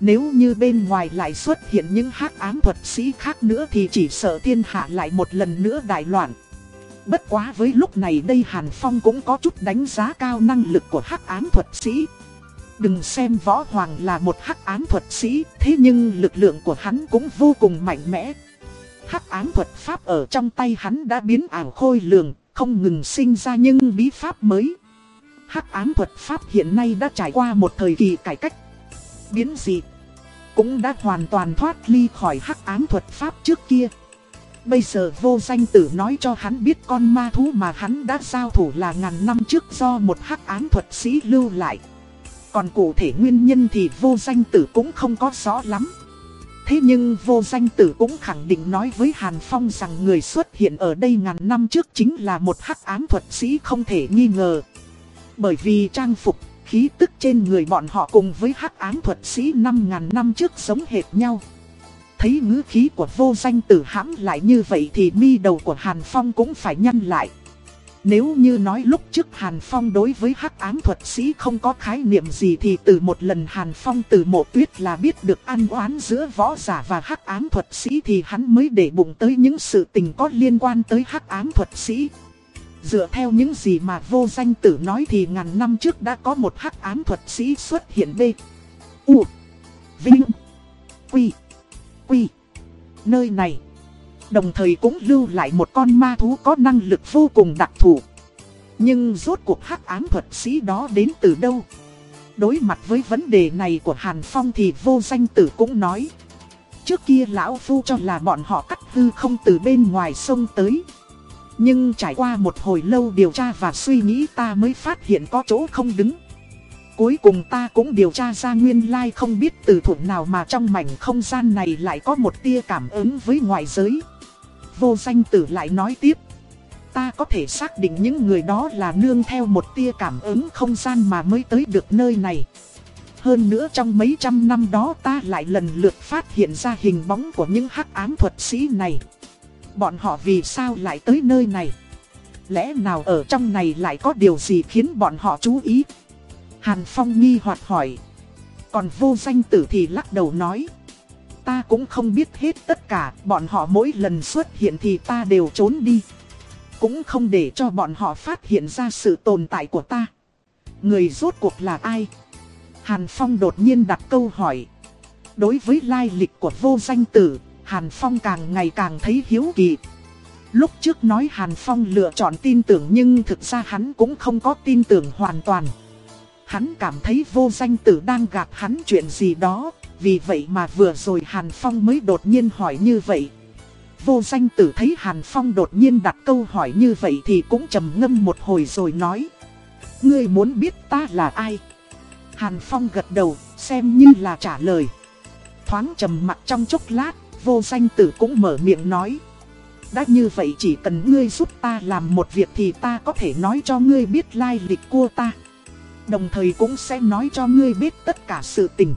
Nếu như bên ngoài lại xuất hiện những hắc ám thuật sĩ khác nữa thì chỉ sợ thiên hạ lại một lần nữa đại loạn. Bất quá với lúc này đây Hàn Phong cũng có chút đánh giá cao năng lực của hắc ám thuật sĩ. Đừng xem võ hoàng là một hắc ám thuật sĩ, thế nhưng lực lượng của hắn cũng vô cùng mạnh mẽ. Hắc ám thuật pháp ở trong tay hắn đã biến ảo khôi lường, không ngừng sinh ra những bí pháp mới. Hắc ám thuật pháp hiện nay đã trải qua một thời kỳ cải cách. Biến dị cũng đã hoàn toàn thoát ly khỏi hắc ám thuật pháp trước kia. Bây giờ vô danh tử nói cho hắn biết con ma thú mà hắn đã giao thủ là ngàn năm trước do một hắc ám thuật sĩ lưu lại. Còn cụ thể nguyên nhân thì vô danh tử cũng không có rõ lắm. Thế nhưng vô danh tử cũng khẳng định nói với Hàn Phong rằng người xuất hiện ở đây ngàn năm trước chính là một hắc ám thuật sĩ không thể nghi ngờ. Bởi vì trang phục, khí tức trên người bọn họ cùng với hắc ám thuật sĩ 5.000 năm trước sống hệt nhau. Thấy ngữ khí của vô danh tử hãm lại như vậy thì mi đầu của Hàn Phong cũng phải nhăn lại. Nếu như nói lúc trước Hàn Phong đối với hắc ám thuật sĩ không có khái niệm gì thì từ một lần Hàn Phong từ mộ tuyết là biết được ăn oán giữa võ giả và hắc ám thuật sĩ thì hắn mới để bụng tới những sự tình có liên quan tới hắc ám thuật sĩ. Dựa theo những gì mà vô danh tử nói thì ngàn năm trước đã có một hắc ám thuật sĩ xuất hiện B. U. Vinh. Quy. Quy. Nơi này. Đồng thời cũng lưu lại một con ma thú có năng lực vô cùng đặc thù. Nhưng rốt cuộc hắc ám thuật sĩ đó đến từ đâu? Đối mặt với vấn đề này của Hàn Phong thì vô danh tử cũng nói. Trước kia lão phu cho là bọn họ cắt hư không từ bên ngoài sông tới. Nhưng trải qua một hồi lâu điều tra và suy nghĩ ta mới phát hiện có chỗ không đứng. Cuối cùng ta cũng điều tra ra nguyên lai không biết từ thủ nào mà trong mảnh không gian này lại có một tia cảm ứng với ngoại giới. Vô danh tử lại nói tiếp. Ta có thể xác định những người đó là nương theo một tia cảm ứng không gian mà mới tới được nơi này. Hơn nữa trong mấy trăm năm đó ta lại lần lượt phát hiện ra hình bóng của những hắc ám thuật sĩ này. Bọn họ vì sao lại tới nơi này? Lẽ nào ở trong này lại có điều gì khiến bọn họ chú ý? Hàn Phong nghi hoặc hỏi. Còn vô danh tử thì lắc đầu nói. Ta cũng không biết hết tất cả, bọn họ mỗi lần xuất hiện thì ta đều trốn đi. Cũng không để cho bọn họ phát hiện ra sự tồn tại của ta. Người rốt cuộc là ai? Hàn Phong đột nhiên đặt câu hỏi. Đối với lai lịch của vô danh tử, Hàn Phong càng ngày càng thấy hiếu kỳ. Lúc trước nói Hàn Phong lựa chọn tin tưởng nhưng thực ra hắn cũng không có tin tưởng hoàn toàn. Hắn cảm thấy vô danh tử đang gạt hắn chuyện gì đó, vì vậy mà vừa rồi Hàn Phong mới đột nhiên hỏi như vậy. Vô danh tử thấy Hàn Phong đột nhiên đặt câu hỏi như vậy thì cũng trầm ngâm một hồi rồi nói. Ngươi muốn biết ta là ai? Hàn Phong gật đầu, xem như là trả lời. Thoáng trầm mặt trong chốc lát, vô danh tử cũng mở miệng nói. Đã như vậy chỉ cần ngươi giúp ta làm một việc thì ta có thể nói cho ngươi biết lai lịch của ta. Đồng thời cũng sẽ nói cho ngươi biết tất cả sự tình.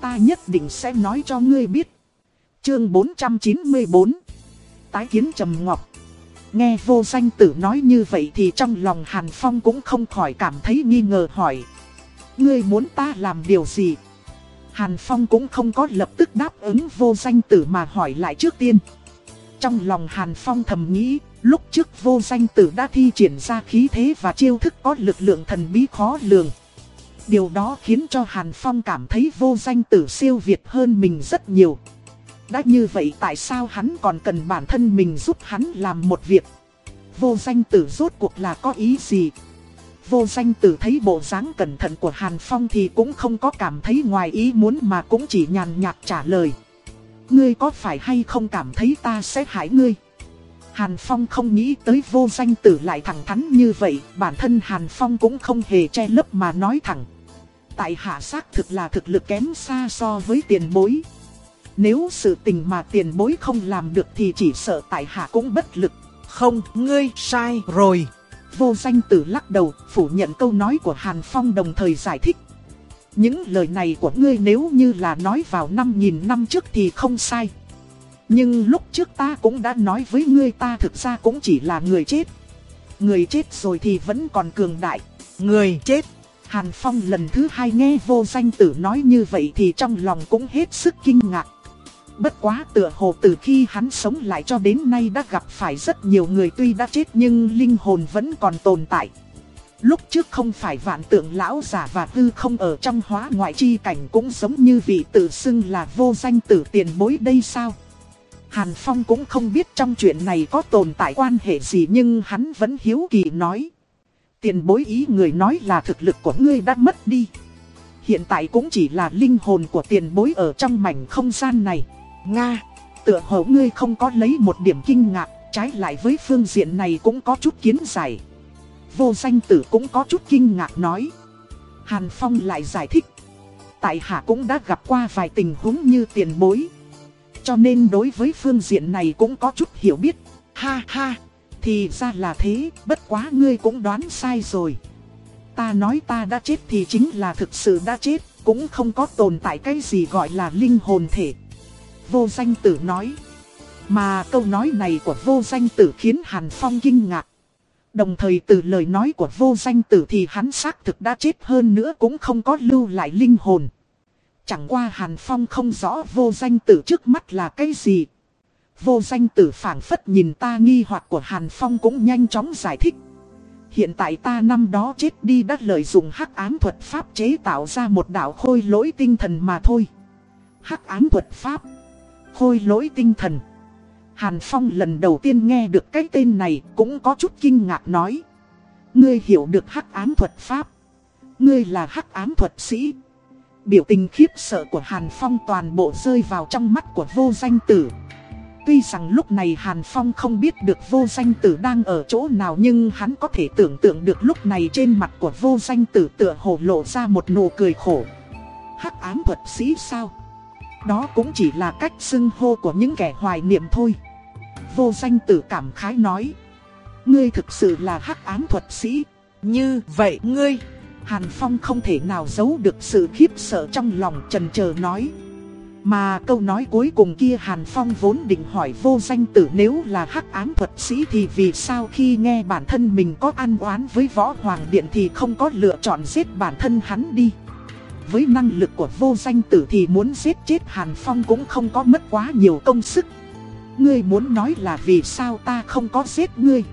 Ta nhất định sẽ nói cho ngươi biết. Chương 494 Tái kiến Trầm Ngọc Nghe vô danh tử nói như vậy thì trong lòng Hàn Phong cũng không khỏi cảm thấy nghi ngờ hỏi. Ngươi muốn ta làm điều gì? Hàn Phong cũng không có lập tức đáp ứng vô danh tử mà hỏi lại trước tiên. Trong lòng Hàn Phong thầm nghĩ, lúc trước vô danh tử đã thi triển ra khí thế và chiêu thức có lực lượng thần bí khó lường. Điều đó khiến cho Hàn Phong cảm thấy vô danh tử siêu việt hơn mình rất nhiều. Đã như vậy tại sao hắn còn cần bản thân mình giúp hắn làm một việc? Vô danh tử rốt cuộc là có ý gì? Vô danh tử thấy bộ dáng cẩn thận của Hàn Phong thì cũng không có cảm thấy ngoài ý muốn mà cũng chỉ nhàn nhạt trả lời. Ngươi có phải hay không cảm thấy ta sẽ hại ngươi? Hàn Phong không nghĩ tới vô danh tử lại thẳng thắn như vậy, bản thân Hàn Phong cũng không hề che lấp mà nói thẳng. Tại hạ xác thực là thực lực kém xa so với tiền bối. Nếu sự tình mà tiền bối không làm được thì chỉ sợ tại hạ cũng bất lực. Không, ngươi sai rồi. Vô danh tử lắc đầu, phủ nhận câu nói của Hàn Phong đồng thời giải thích. Những lời này của ngươi nếu như là nói vào 5.000 năm trước thì không sai. Nhưng lúc trước ta cũng đã nói với ngươi ta thực ra cũng chỉ là người chết. Người chết rồi thì vẫn còn cường đại. Người chết. Hàn Phong lần thứ hai nghe vô danh tử nói như vậy thì trong lòng cũng hết sức kinh ngạc. Bất quá tựa hồ từ khi hắn sống lại cho đến nay đã gặp phải rất nhiều người tuy đã chết nhưng linh hồn vẫn còn tồn tại. Lúc trước không phải vạn tượng lão giả và tư không ở trong hóa ngoại chi cảnh cũng giống như vị tự xưng là vô danh tử tiền bối đây sao? Hàn Phong cũng không biết trong chuyện này có tồn tại quan hệ gì nhưng hắn vẫn hiếu kỳ nói. Tiền bối ý người nói là thực lực của ngươi đã mất đi. Hiện tại cũng chỉ là linh hồn của tiền bối ở trong mảnh không gian này. Nga, tựa hồ ngươi không có lấy một điểm kinh ngạc, trái lại với phương diện này cũng có chút kiến giải. Vô danh tử cũng có chút kinh ngạc nói. Hàn Phong lại giải thích. Tại hạ cũng đã gặp qua vài tình huống như tiền bối. Cho nên đối với phương diện này cũng có chút hiểu biết. Ha ha, thì ra là thế, bất quá ngươi cũng đoán sai rồi. Ta nói ta đã chết thì chính là thực sự đã chết, cũng không có tồn tại cái gì gọi là linh hồn thể. Vô danh tử nói. Mà câu nói này của vô danh tử khiến Hàn Phong kinh ngạc. Đồng thời từ lời nói của vô danh tử thì hắn xác thực đã chết hơn nữa cũng không có lưu lại linh hồn. Chẳng qua Hàn Phong không rõ vô danh tử trước mắt là cái gì. Vô danh tử phảng phất nhìn ta nghi hoặc của Hàn Phong cũng nhanh chóng giải thích. Hiện tại ta năm đó chết đi đã lợi dụng hắc ám thuật pháp chế tạo ra một đạo khôi lỗi tinh thần mà thôi. Hắc ám thuật pháp, khôi lỗi tinh thần. Hàn Phong lần đầu tiên nghe được cái tên này cũng có chút kinh ngạc nói. Ngươi hiểu được hắc ám thuật pháp. Ngươi là hắc ám thuật sĩ. Biểu tình khiếp sợ của Hàn Phong toàn bộ rơi vào trong mắt của vô danh tử. Tuy rằng lúc này Hàn Phong không biết được vô danh tử đang ở chỗ nào nhưng hắn có thể tưởng tượng được lúc này trên mặt của vô danh tử tựa hồ lộ ra một nụ cười khổ. Hắc ám thuật sĩ sao? Đó cũng chỉ là cách xưng hô của những kẻ hoài niệm thôi. Vô danh tử cảm khái nói. Ngươi thực sự là hắc ám thuật sĩ. Như vậy ngươi... Hàn Phong không thể nào giấu được sự khiếp sợ trong lòng trần chờ nói. Mà câu nói cuối cùng kia Hàn Phong vốn định hỏi vô danh tử nếu là hắc ám thuật sĩ thì vì sao khi nghe bản thân mình có ăn oán với võ hoàng điện thì không có lựa chọn giết bản thân hắn đi. Với năng lực của vô danh tử thì muốn giết chết Hàn Phong cũng không có mất quá nhiều công sức. Ngươi muốn nói là vì sao ta không có giết ngươi.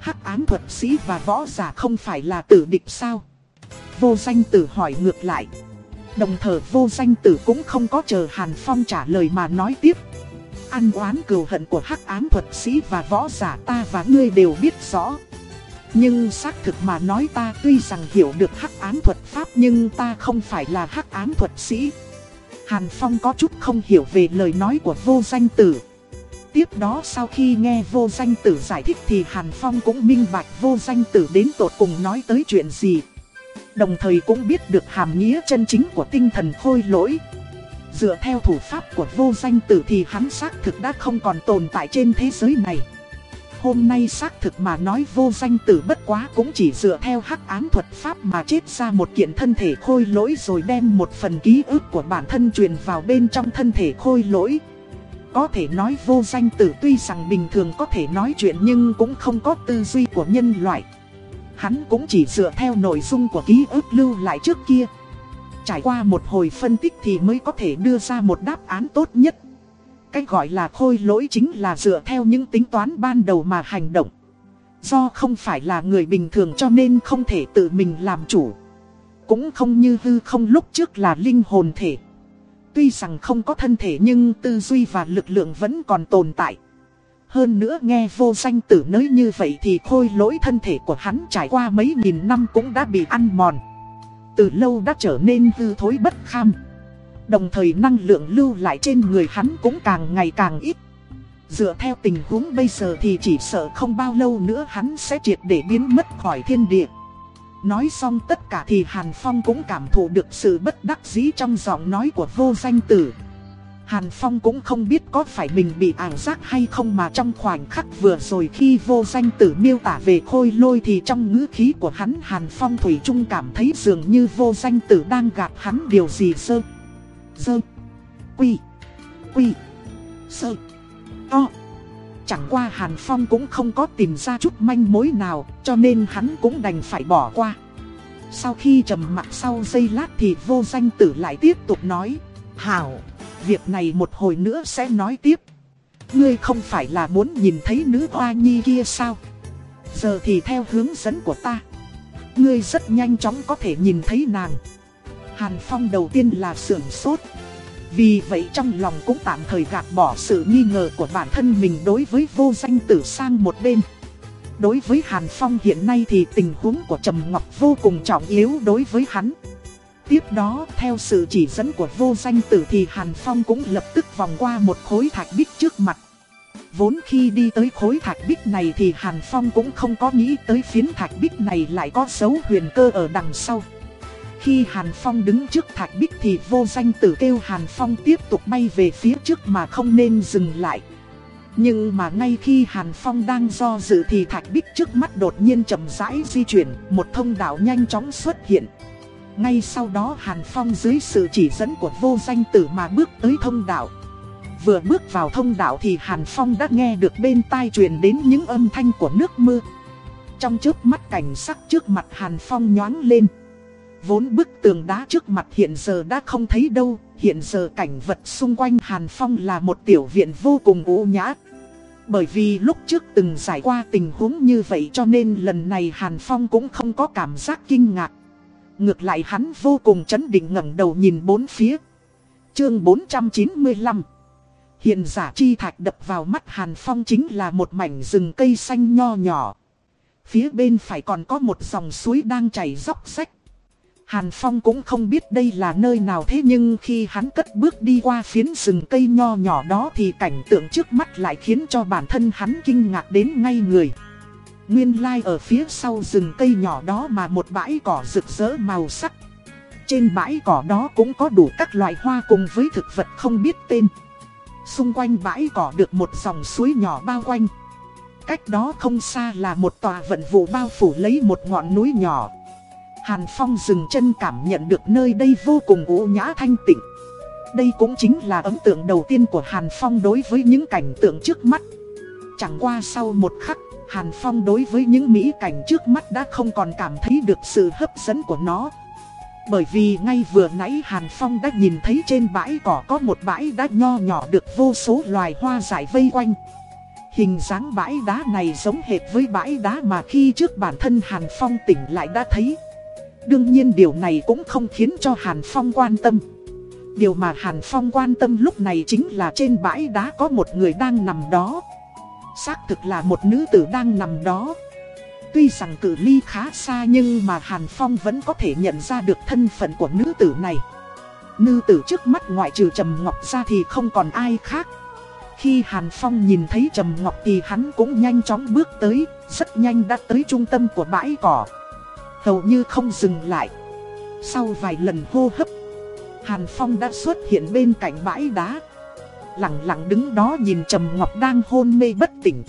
Hắc ám thuật sĩ và võ giả không phải là tử địch sao? Vô danh tử hỏi ngược lại. Đồng thời vô danh tử cũng không có chờ Hàn Phong trả lời mà nói tiếp. Ăn oán cừu hận của hắc ám thuật sĩ và võ giả ta và ngươi đều biết rõ. Nhưng xác thực mà nói ta tuy rằng hiểu được hắc ám thuật pháp nhưng ta không phải là hắc ám thuật sĩ. Hàn Phong có chút không hiểu về lời nói của vô danh tử. Tiếp đó sau khi nghe vô danh tử giải thích thì Hàn Phong cũng minh bạch vô danh tử đến tột cùng nói tới chuyện gì. Đồng thời cũng biết được hàm nghĩa chân chính của tinh thần khôi lỗi. Dựa theo thủ pháp của vô danh tử thì hắn xác thực đã không còn tồn tại trên thế giới này. Hôm nay xác thực mà nói vô danh tử bất quá cũng chỉ dựa theo hắc án thuật pháp mà chết ra một kiện thân thể khôi lỗi rồi đem một phần ký ức của bản thân truyền vào bên trong thân thể khôi lỗi. Có thể nói vô danh tử tuy rằng bình thường có thể nói chuyện nhưng cũng không có tư duy của nhân loại. Hắn cũng chỉ dựa theo nội dung của ký ức lưu lại trước kia. Trải qua một hồi phân tích thì mới có thể đưa ra một đáp án tốt nhất. Cách gọi là khôi lỗi chính là dựa theo những tính toán ban đầu mà hành động. Do không phải là người bình thường cho nên không thể tự mình làm chủ. Cũng không như hư không lúc trước là linh hồn thể. Tuy rằng không có thân thể nhưng tư duy và lực lượng vẫn còn tồn tại. Hơn nữa nghe vô danh tử nới như vậy thì khôi lỗi thân thể của hắn trải qua mấy nghìn năm cũng đã bị ăn mòn. Từ lâu đã trở nên hư thối bất kham. Đồng thời năng lượng lưu lại trên người hắn cũng càng ngày càng ít. Dựa theo tình huống bây giờ thì chỉ sợ không bao lâu nữa hắn sẽ triệt để biến mất khỏi thiên địa. Nói xong tất cả thì Hàn Phong cũng cảm thụ được sự bất đắc dĩ trong giọng nói của vô danh tử. Hàn Phong cũng không biết có phải mình bị ảo giác hay không mà trong khoảnh khắc vừa rồi khi vô danh tử miêu tả về khôi lôi thì trong ngữ khí của hắn Hàn Phong Thủy Trung cảm thấy dường như vô danh tử đang gạt hắn điều gì sơ. Dơ. Quy. Quy. Sơ. To. Chẳng qua Hàn Phong cũng không có tìm ra chút manh mối nào, cho nên hắn cũng đành phải bỏ qua. Sau khi trầm mặt sau giây lát thì vô danh tử lại tiếp tục nói, Hảo, Việc này một hồi nữa sẽ nói tiếp. Ngươi không phải là muốn nhìn thấy nữ hoa nhi kia sao? Giờ thì theo hướng dẫn của ta. Ngươi rất nhanh chóng có thể nhìn thấy nàng. Hàn Phong đầu tiên là sưởng sốt. Vì vậy trong lòng cũng tạm thời gạt bỏ sự nghi ngờ của bản thân mình đối với vô danh tử sang một bên. Đối với Hàn Phong hiện nay thì tình huống của Trầm Ngọc vô cùng trọng yếu đối với hắn. Tiếp đó, theo sự chỉ dẫn của vô danh tử thì Hàn Phong cũng lập tức vòng qua một khối thạch bích trước mặt. Vốn khi đi tới khối thạch bích này thì Hàn Phong cũng không có nghĩ tới phiến thạch bích này lại có dấu huyền cơ ở đằng sau. Khi Hàn Phong đứng trước thạch bích thì vô danh tử kêu Hàn Phong tiếp tục bay về phía trước mà không nên dừng lại. Nhưng mà ngay khi Hàn Phong đang do dự thì thạch bích trước mắt đột nhiên chậm rãi di chuyển, một thông đạo nhanh chóng xuất hiện. Ngay sau đó Hàn Phong dưới sự chỉ dẫn của vô danh tử mà bước tới thông đạo. Vừa bước vào thông đạo thì Hàn Phong đã nghe được bên tai truyền đến những âm thanh của nước mưa. Trong trước mắt cảnh sắc trước mặt Hàn Phong nhoáng lên. Vốn bức tường đá trước mặt hiện giờ đã không thấy đâu, hiện giờ cảnh vật xung quanh Hàn Phong là một tiểu viện vô cùng ưu nhã. Bởi vì lúc trước từng trải qua tình huống như vậy cho nên lần này Hàn Phong cũng không có cảm giác kinh ngạc. Ngược lại hắn vô cùng chấn định ngẩng đầu nhìn bốn phía. Chương 495 Hiện giả chi thạch đập vào mắt Hàn Phong chính là một mảnh rừng cây xanh nho nhỏ. Phía bên phải còn có một dòng suối đang chảy dốc rách. Hàn Phong cũng không biết đây là nơi nào thế nhưng khi hắn cất bước đi qua phiến rừng cây nho nhỏ đó thì cảnh tượng trước mắt lại khiến cho bản thân hắn kinh ngạc đến ngay người. Nguyên lai like ở phía sau rừng cây nhỏ đó mà một bãi cỏ rực rỡ màu sắc. Trên bãi cỏ đó cũng có đủ các loại hoa cùng với thực vật không biết tên. Xung quanh bãi cỏ được một dòng suối nhỏ bao quanh. Cách đó không xa là một tòa vận vụ bao phủ lấy một ngọn núi nhỏ. Hàn Phong dừng chân cảm nhận được nơi đây vô cùng ủ nhã thanh tịnh. Đây cũng chính là ấn tượng đầu tiên của Hàn Phong đối với những cảnh tượng trước mắt. Chẳng qua sau một khắc, Hàn Phong đối với những mỹ cảnh trước mắt đã không còn cảm thấy được sự hấp dẫn của nó. Bởi vì ngay vừa nãy Hàn Phong đã nhìn thấy trên bãi cỏ có một bãi đá nho nhỏ được vô số loài hoa giải vây quanh. Hình dáng bãi đá này giống hệt với bãi đá mà khi trước bản thân Hàn Phong tỉnh lại đã thấy. Đương nhiên điều này cũng không khiến cho Hàn Phong quan tâm. Điều mà Hàn Phong quan tâm lúc này chính là trên bãi đá có một người đang nằm đó. Xác thực là một nữ tử đang nằm đó Tuy rằng cử ly khá xa nhưng mà Hàn Phong vẫn có thể nhận ra được thân phận của nữ tử này Nữ tử trước mắt ngoại trừ Trầm Ngọc ra thì không còn ai khác Khi Hàn Phong nhìn thấy Trầm Ngọc thì hắn cũng nhanh chóng bước tới, Rất nhanh đã tới trung tâm của bãi cỏ Hầu như không dừng lại. Sau vài lần hô hấp, Hàn Phong đã xuất hiện bên cạnh bãi đá. Lặng lặng đứng đó nhìn Trầm Ngọc đang hôn mê bất tỉnh.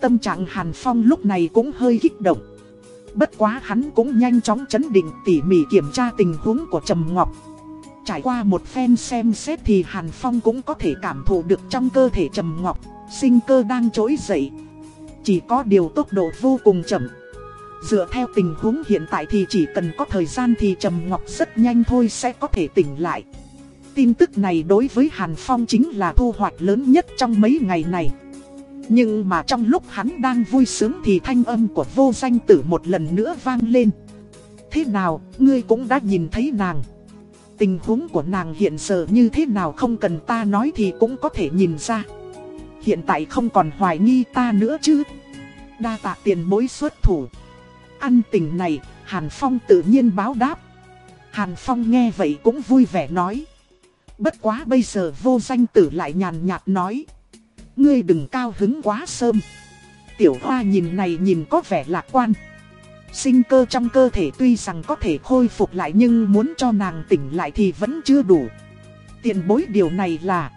Tâm trạng Hàn Phong lúc này cũng hơi kích động. Bất quá hắn cũng nhanh chóng chấn định tỉ mỉ kiểm tra tình huống của Trầm Ngọc. Trải qua một phen xem xét thì Hàn Phong cũng có thể cảm thụ được trong cơ thể Trầm Ngọc, Sinh cơ đang trỗi dậy. Chỉ có điều tốc độ vô cùng chậm. Dựa theo tình huống hiện tại thì chỉ cần có thời gian thì Trầm Ngọc rất nhanh thôi sẽ có thể tỉnh lại tin tức này đối với Hàn Phong chính là thu hoạch lớn nhất trong mấy ngày này. Nhưng mà trong lúc hắn đang vui sướng thì thanh âm của vô danh tử một lần nữa vang lên. Thế nào, ngươi cũng đã nhìn thấy nàng. Tình huống của nàng hiện giờ như thế nào không cần ta nói thì cũng có thể nhìn ra. Hiện tại không còn hoài nghi ta nữa chứ. Đa tạ tiền bối xuất thủ. Ăn tình này, Hàn Phong tự nhiên báo đáp. Hàn Phong nghe vậy cũng vui vẻ nói. Bất quá bây giờ vô danh tử lại nhàn nhạt nói. Ngươi đừng cao hứng quá sớm. Tiểu hoa nhìn này nhìn có vẻ lạc quan. Sinh cơ trong cơ thể tuy rằng có thể khôi phục lại nhưng muốn cho nàng tỉnh lại thì vẫn chưa đủ. Tiền bối điều này là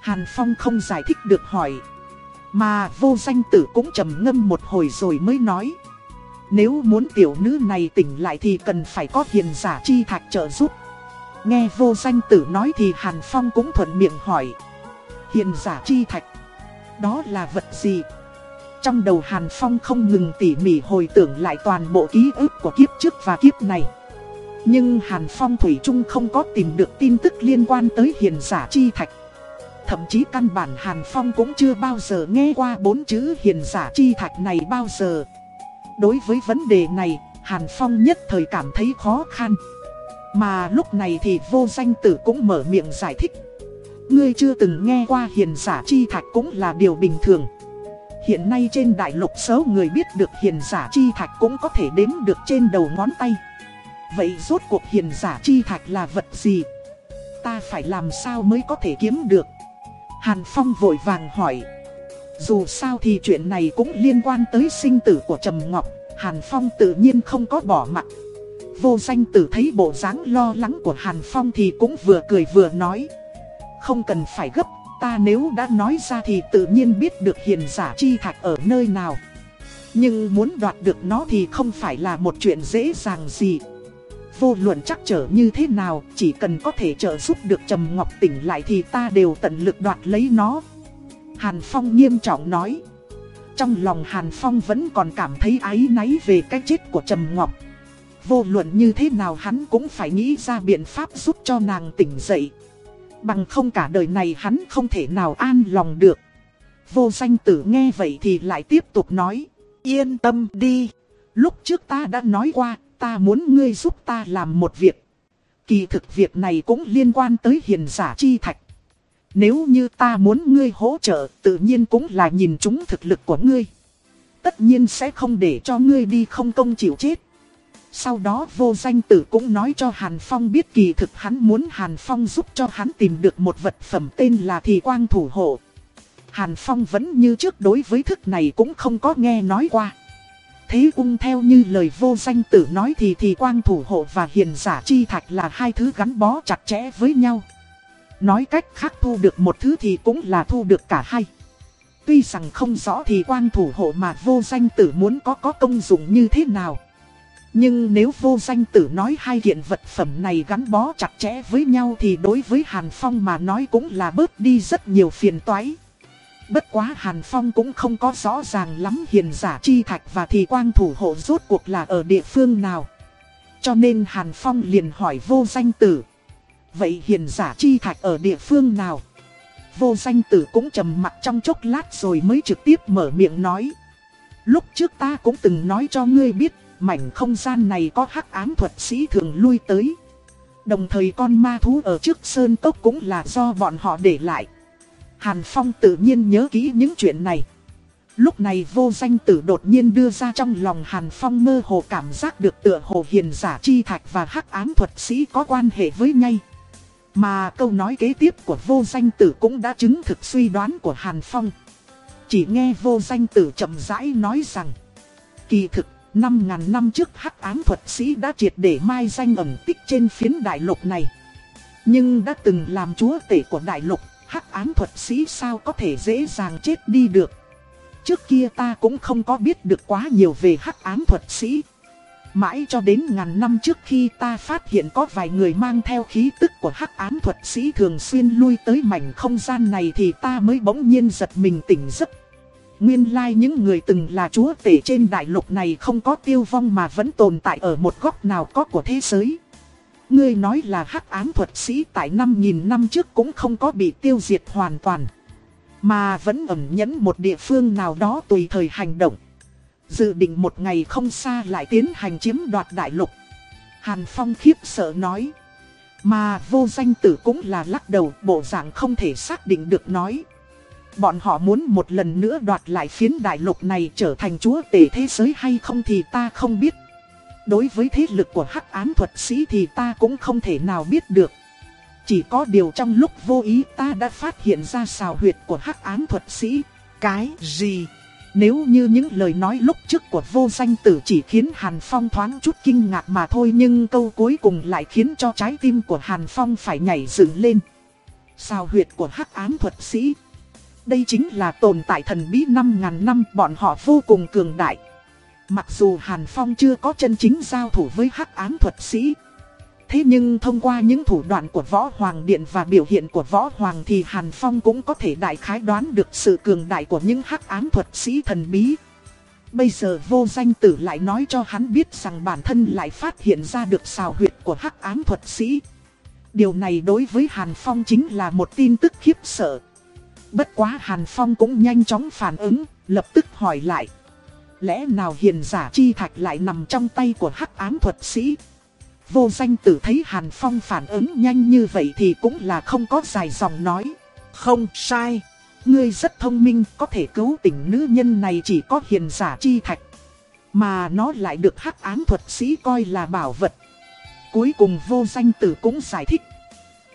Hàn Phong không giải thích được hỏi Mà vô danh tử cũng trầm ngâm một hồi rồi mới nói nếu muốn tiểu nữ này tỉnh lại thì cần phải có hiền giả chi thạch trợ giúp. Nghe vô danh tử nói thì Hàn Phong cũng thuận miệng hỏi. Hiền giả chi thạch, Đó là vật gì? Trong đầu Hàn Phong không ngừng tỉ mỉ hồi tưởng lại toàn bộ ký ức của kiếp trước và kiếp này. Nhưng Hàn Phong Thủy Trung không có tìm được tin tức liên quan tới hiền giả chi thạch. Thậm chí căn bản Hàn Phong cũng chưa bao giờ nghe qua bốn chữ hiền giả chi thạch này bao giờ. Đối với vấn đề này, Hàn Phong nhất thời cảm thấy khó khăn. Mà lúc này thì vô danh tử cũng mở miệng giải thích. Ngươi chưa từng nghe qua hiền giả chi thạch cũng là điều bình thường. Hiện nay trên đại lục số người biết được hiền giả chi thạch cũng có thể đếm được trên đầu ngón tay. Vậy rốt cuộc hiền giả chi thạch là vật gì? Ta phải làm sao mới có thể kiếm được? Hàn Phong vội vàng hỏi. Dù sao thì chuyện này cũng liên quan tới sinh tử của Trầm Ngọc, Hàn Phong tự nhiên không có bỏ mặt. Vô danh tử thấy bộ dáng lo lắng của Hàn Phong thì cũng vừa cười vừa nói, Không cần phải gấp, Ta nếu đã nói ra thì tự nhiên biết được hiền giả chi thạch ở nơi nào. Nhưng muốn đoạt được nó thì không phải là một chuyện dễ dàng gì. Vô luận chắc trở như thế nào, Chỉ cần có thể trợ giúp được Trầm Ngọc tỉnh lại thì ta đều tận lực đoạt lấy nó. Hàn Phong nghiêm trọng nói Trong lòng Hàn Phong vẫn còn cảm thấy áy náy về cái chết của Trầm Ngọc Vô luận như thế nào hắn cũng phải nghĩ ra biện pháp giúp cho nàng tỉnh dậy Bằng không cả đời này hắn không thể nào an lòng được. Vô danh tử nghe vậy thì lại tiếp tục nói. Yên tâm đi. Lúc trước ta đã nói qua, ta muốn ngươi giúp ta làm một việc. Kỳ thực việc này cũng liên quan tới hiền giả chi thạch. Nếu như ta muốn ngươi hỗ trợ, tự nhiên cũng là nhìn chúng thực lực của ngươi. Tất nhiên sẽ không để cho ngươi đi không công chịu chết. Sau đó vô danh tử cũng nói cho Hàn Phong biết kỳ thực hắn muốn Hàn Phong giúp cho hắn tìm được một vật phẩm tên là Thì Quang Thủ Hộ. Hàn Phong vẫn như trước đối với thức này cũng không có nghe nói qua. Thế ung theo như lời vô danh tử nói thì Thì Quang Thủ Hộ và Hiền Giả Chi Thạch là hai thứ gắn bó chặt chẽ với nhau. Nói cách khác thu được một thứ thì cũng là thu được cả hai. Tuy rằng không rõ thì quang thủ hộ mà vô danh tử muốn có có công dụng như thế nào. Nhưng nếu vô danh tử nói hai kiện vật phẩm này gắn bó chặt chẽ với nhau thì đối với Hàn Phong mà nói cũng là bớt đi rất nhiều phiền toái. Bất quá Hàn Phong cũng không có rõ ràng lắm hiền giả chi thạch và thì quang thủ hộ rốt cuộc là ở địa phương nào. Cho nên Hàn Phong liền hỏi vô danh tử. Vậy hiền giả chi thạch ở địa phương nào? Vô danh tử cũng trầm mặt trong chốc lát rồi mới trực tiếp mở miệng nói. Lúc trước ta cũng từng nói cho ngươi biết, mảnh không gian này có hắc ám thuật sĩ thường lui tới. Đồng thời con ma thú ở trước sơn cốc cũng là do bọn họ để lại. Hàn Phong tự nhiên nhớ kỹ những chuyện này. Lúc này vô danh tử đột nhiên đưa ra trong lòng Hàn Phong mơ hồ cảm giác được tựa hồ hiền giả chi thạch và hắc ám thuật sĩ có quan hệ với nhau. Mà câu nói kế tiếp của vô danh tử cũng đã chứng thực suy đoán của Hàn Phong. Chỉ nghe vô danh tử chậm rãi nói rằng Kỳ thực 5.000 năm trước hắc ám thuật sĩ đã triệt để mai danh ẩn tích trên phiến đại lục này. Nhưng đã từng làm chúa tể của đại lục, hắc ám thuật sĩ sao có thể dễ dàng chết đi được. Trước kia ta cũng không có biết được quá nhiều về hắc ám thuật sĩ. Mãi cho đến ngàn năm trước khi ta phát hiện có vài người mang theo khí tức của hắc ám thuật sĩ thường xuyên lui tới mảnh không gian này thì ta mới bỗng nhiên giật mình tỉnh giấc. Nguyên lai like những người từng là chúa tể trên đại lục này không có tiêu vong mà vẫn tồn tại ở một góc nào có của thế giới. Ngươi nói là hắc ám thuật sĩ tại 5.000 năm trước cũng không có bị tiêu diệt hoàn toàn. Mà vẫn ẩn nhẫn một địa phương nào đó tùy thời hành động. Dự định một ngày không xa lại tiến hành chiếm đoạt đại lục. Hàn Phong khiếp sợ nói. Mà vô danh tử cũng là lắc đầu, bộ dạng không thể xác định được nói. Bọn họ muốn một lần nữa đoạt lại phiến đại lục này trở thành chúa tể thế giới hay không thì ta không biết. Đối với thế lực của hắc ám thuật sĩ thì ta cũng không thể nào biết được. Chỉ có điều trong lúc vô ý ta đã phát hiện ra xào huyệt của hắc ám thuật sĩ. Cái gì? Nếu như những lời nói lúc trước của vô danh tử chỉ khiến Hàn Phong thoáng chút kinh ngạc mà thôi nhưng câu cuối cùng lại khiến cho trái tim của Hàn Phong phải nhảy dựng lên. Sao huyệt của hắc ám thuật sĩ. Đây chính là tồn tại thần bí 5.000 năm, bọn họ vô cùng cường đại. Mặc dù Hàn Phong chưa có chân chính giao thủ với hắc ám thuật sĩ. Thế nhưng thông qua những thủ đoạn của Võ Hoàng Điện và biểu hiện của Võ Hoàng thì Hàn Phong cũng có thể đại khái đoán được sự cường đại của những hắc ám thuật sĩ thần bí. Bây giờ vô danh tử lại nói cho hắn biết rằng bản thân lại phát hiện ra được xào huyệt của hắc ám thuật sĩ. Điều này đối với Hàn Phong chính là một tin tức khiếp sợ. Bất quá Hàn Phong cũng nhanh chóng phản ứng, lập tức hỏi lại. Lẽ nào hiền giả chi thạch lại nằm trong tay của hắc ám thuật sĩ? Vô danh tử thấy Hàn Phong phản ứng nhanh như vậy thì cũng là không có dài dòng nói. Không sai. Ngươi rất thông minh, có thể cứu tỉnh nữ nhân này chỉ có hiền giả chi thạch. Mà nó lại được hắc ám thuật sĩ coi là bảo vật. Cuối cùng vô danh tử cũng giải thích.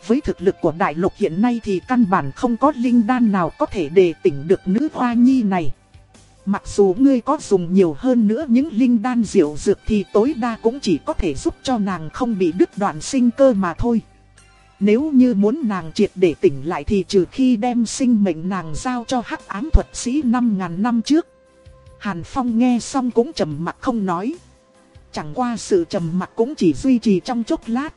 Với thực lực của đại lục hiện nay thì căn bản không có linh đan nào có thể đề tỉnh được nữ hoa nhi này. Mặc dù ngươi có dùng nhiều hơn nữa những linh đan diệu dược thì tối đa cũng chỉ có thể giúp cho nàng không bị đứt đoạn sinh cơ mà thôi. Nếu như muốn nàng triệt để tỉnh lại thì trừ khi đem sinh mệnh nàng giao cho hắc ám thuật sĩ 5.000 năm trước. Hàn Phong nghe xong cũng trầm mặt không nói. Chẳng qua sự trầm mặt cũng chỉ duy trì trong chốc lát.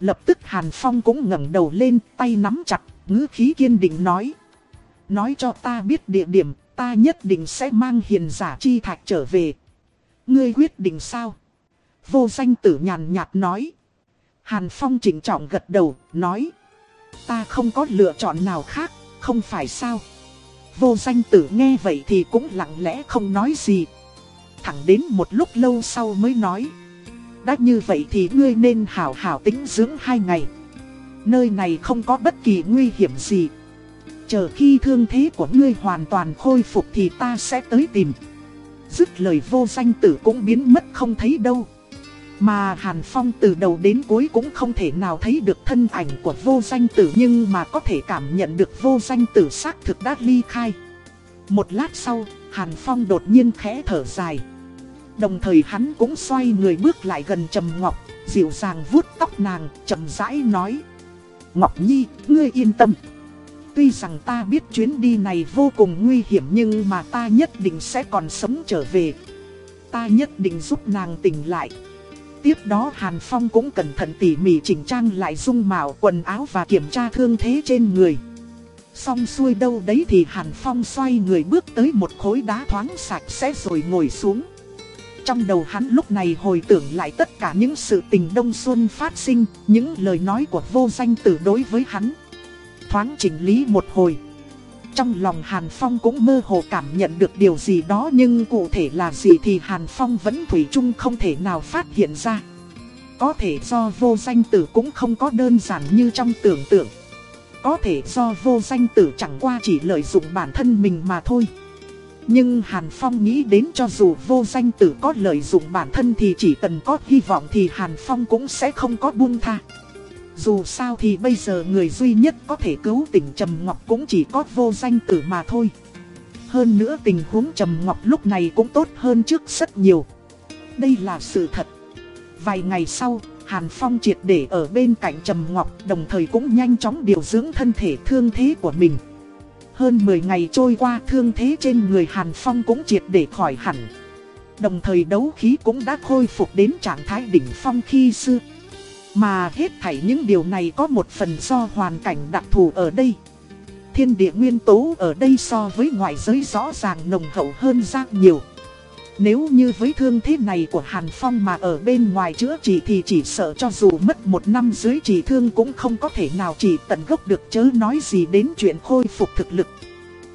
Lập tức Hàn Phong cũng ngẩng đầu lên, tay nắm chặt, ngữ khí kiên định nói. Nói cho ta biết địa điểm, ta nhất định sẽ mang hiền giả chi thạch trở về. Ngươi quyết định sao? Vô danh tử nhàn nhạt nói. Hàn Phong chỉnh trọng gật đầu, nói. Ta không có lựa chọn nào khác, không phải sao? Vô danh tử nghe vậy thì cũng lặng lẽ không nói gì. Thẳng đến một lúc lâu sau mới nói. Đã như vậy thì ngươi nên hảo hảo tính dưỡng hai ngày. Nơi này không có bất kỳ nguy hiểm gì. Chờ khi thương thế của ngươi hoàn toàn khôi phục thì ta sẽ tới tìm. Dứt lời vô danh tử cũng biến mất không thấy đâu. Mà Hàn Phong từ đầu đến cuối cũng không thể nào thấy được thân ảnh của vô danh tử nhưng mà có thể cảm nhận được vô danh tử xác thực đã ly khai. Một lát sau, Hàn Phong đột nhiên khẽ thở dài. Đồng thời hắn cũng xoay người bước lại gần Trầm Ngọc, dịu dàng vuốt tóc nàng, chậm rãi nói. Ngọc Nhi, ngươi yên tâm. Tuy rằng ta biết chuyến đi này vô cùng nguy hiểm nhưng mà ta nhất định sẽ còn sống trở về. Ta nhất định giúp nàng tỉnh lại. Tiếp đó Hàn Phong cũng cẩn thận tỉ mỉ chỉnh trang lại dung mạo quần áo và kiểm tra thương thế trên người. Xong xuôi đâu đấy thì Hàn Phong xoay người bước tới một khối đá thoáng sạch sẽ rồi ngồi xuống. Trong đầu hắn lúc này hồi tưởng lại tất cả những sự tình đông xuân phát sinh, những lời nói của vô danh tử đối với hắn. Thoáng chỉnh lý một hồi. Trong lòng Hàn Phong cũng mơ hồ cảm nhận được điều gì đó nhưng cụ thể là gì thì Hàn Phong vẫn thủy chung không thể nào phát hiện ra. Có thể do vô danh tử cũng không có đơn giản như trong tưởng tượng. Có thể do vô danh tử chẳng qua chỉ lợi dụng bản thân mình mà thôi. Nhưng Hàn Phong nghĩ đến cho dù vô danh tử có lợi dụng bản thân thì chỉ cần có hy vọng thì Hàn Phong cũng sẽ không có buông tha. Dù sao thì bây giờ người duy nhất có thể cứu tỉnh Trầm Ngọc cũng chỉ có vô danh tử mà thôi. Hơn nữa tình huống Trầm Ngọc lúc này cũng tốt hơn trước rất nhiều. Đây là sự thật. Vài ngày sau, Hàn Phong triệt để ở bên cạnh Trầm Ngọc đồng thời cũng nhanh chóng điều dưỡng thân thể thương thế của mình. Hơn 10 ngày trôi qua thương thế trên người Hàn Phong cũng triệt để khỏi hẳn. Đồng thời đấu khí cũng đã khôi phục đến trạng thái đỉnh phong khi xưa. Mà hết thảy những điều này có một phần do hoàn cảnh đặc thù ở đây. Thiên địa nguyên tố ở đây so với ngoại giới rõ ràng nồng hậu hơn rất nhiều. Nếu như với thương thế này của Hàn Phong mà ở bên ngoài chữa trị thì chỉ sợ cho dù mất một năm dưới trị thương cũng không có thể nào trị tận gốc được chớ nói gì đến chuyện khôi phục thực lực.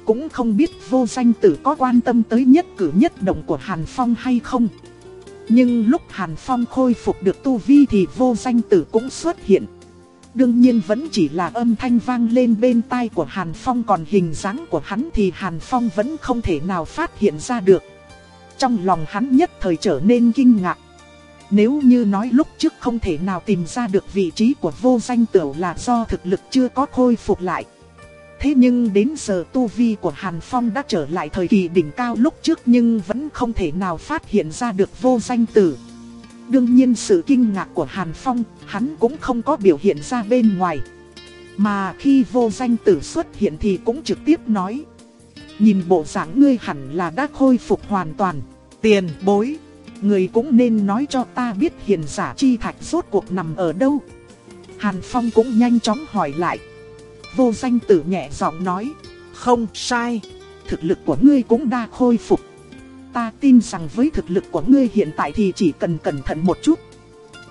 Cũng không biết vô danh tử có quan tâm tới nhất cử nhất động của Hàn Phong hay không. Nhưng lúc Hàn Phong khôi phục được tu vi thì vô danh tử cũng xuất hiện. Đương nhiên vẫn chỉ là âm thanh vang lên bên tai của Hàn Phong, còn hình dáng của hắn thì Hàn Phong vẫn không thể nào phát hiện ra được. Trong lòng hắn nhất thời trở nên kinh ngạc. Nếu như nói lúc trước không thể nào tìm ra được vị trí của vô danh tửu là do thực lực chưa có khôi phục lại. Thế nhưng đến giờ tu vi của Hàn Phong đã trở lại thời kỳ đỉnh cao lúc trước nhưng vẫn không thể nào phát hiện ra được vô danh tử. Đương nhiên sự kinh ngạc của Hàn Phong, hắn cũng không có biểu hiện ra bên ngoài. Mà khi vô danh tử xuất hiện thì cũng trực tiếp nói Nhìn bộ dạng ngươi hẳn là đã khôi phục hoàn toàn Tiền bối Người cũng nên nói cho ta biết hiền giả chi thạch rốt cuộc nằm ở đâu Hàn Phong cũng nhanh chóng hỏi lại Vô danh tử nhẹ giọng nói Không sai Thực lực của ngươi cũng đã khôi phục. Ta tin rằng với thực lực của ngươi hiện tại thì chỉ cần cẩn thận một chút.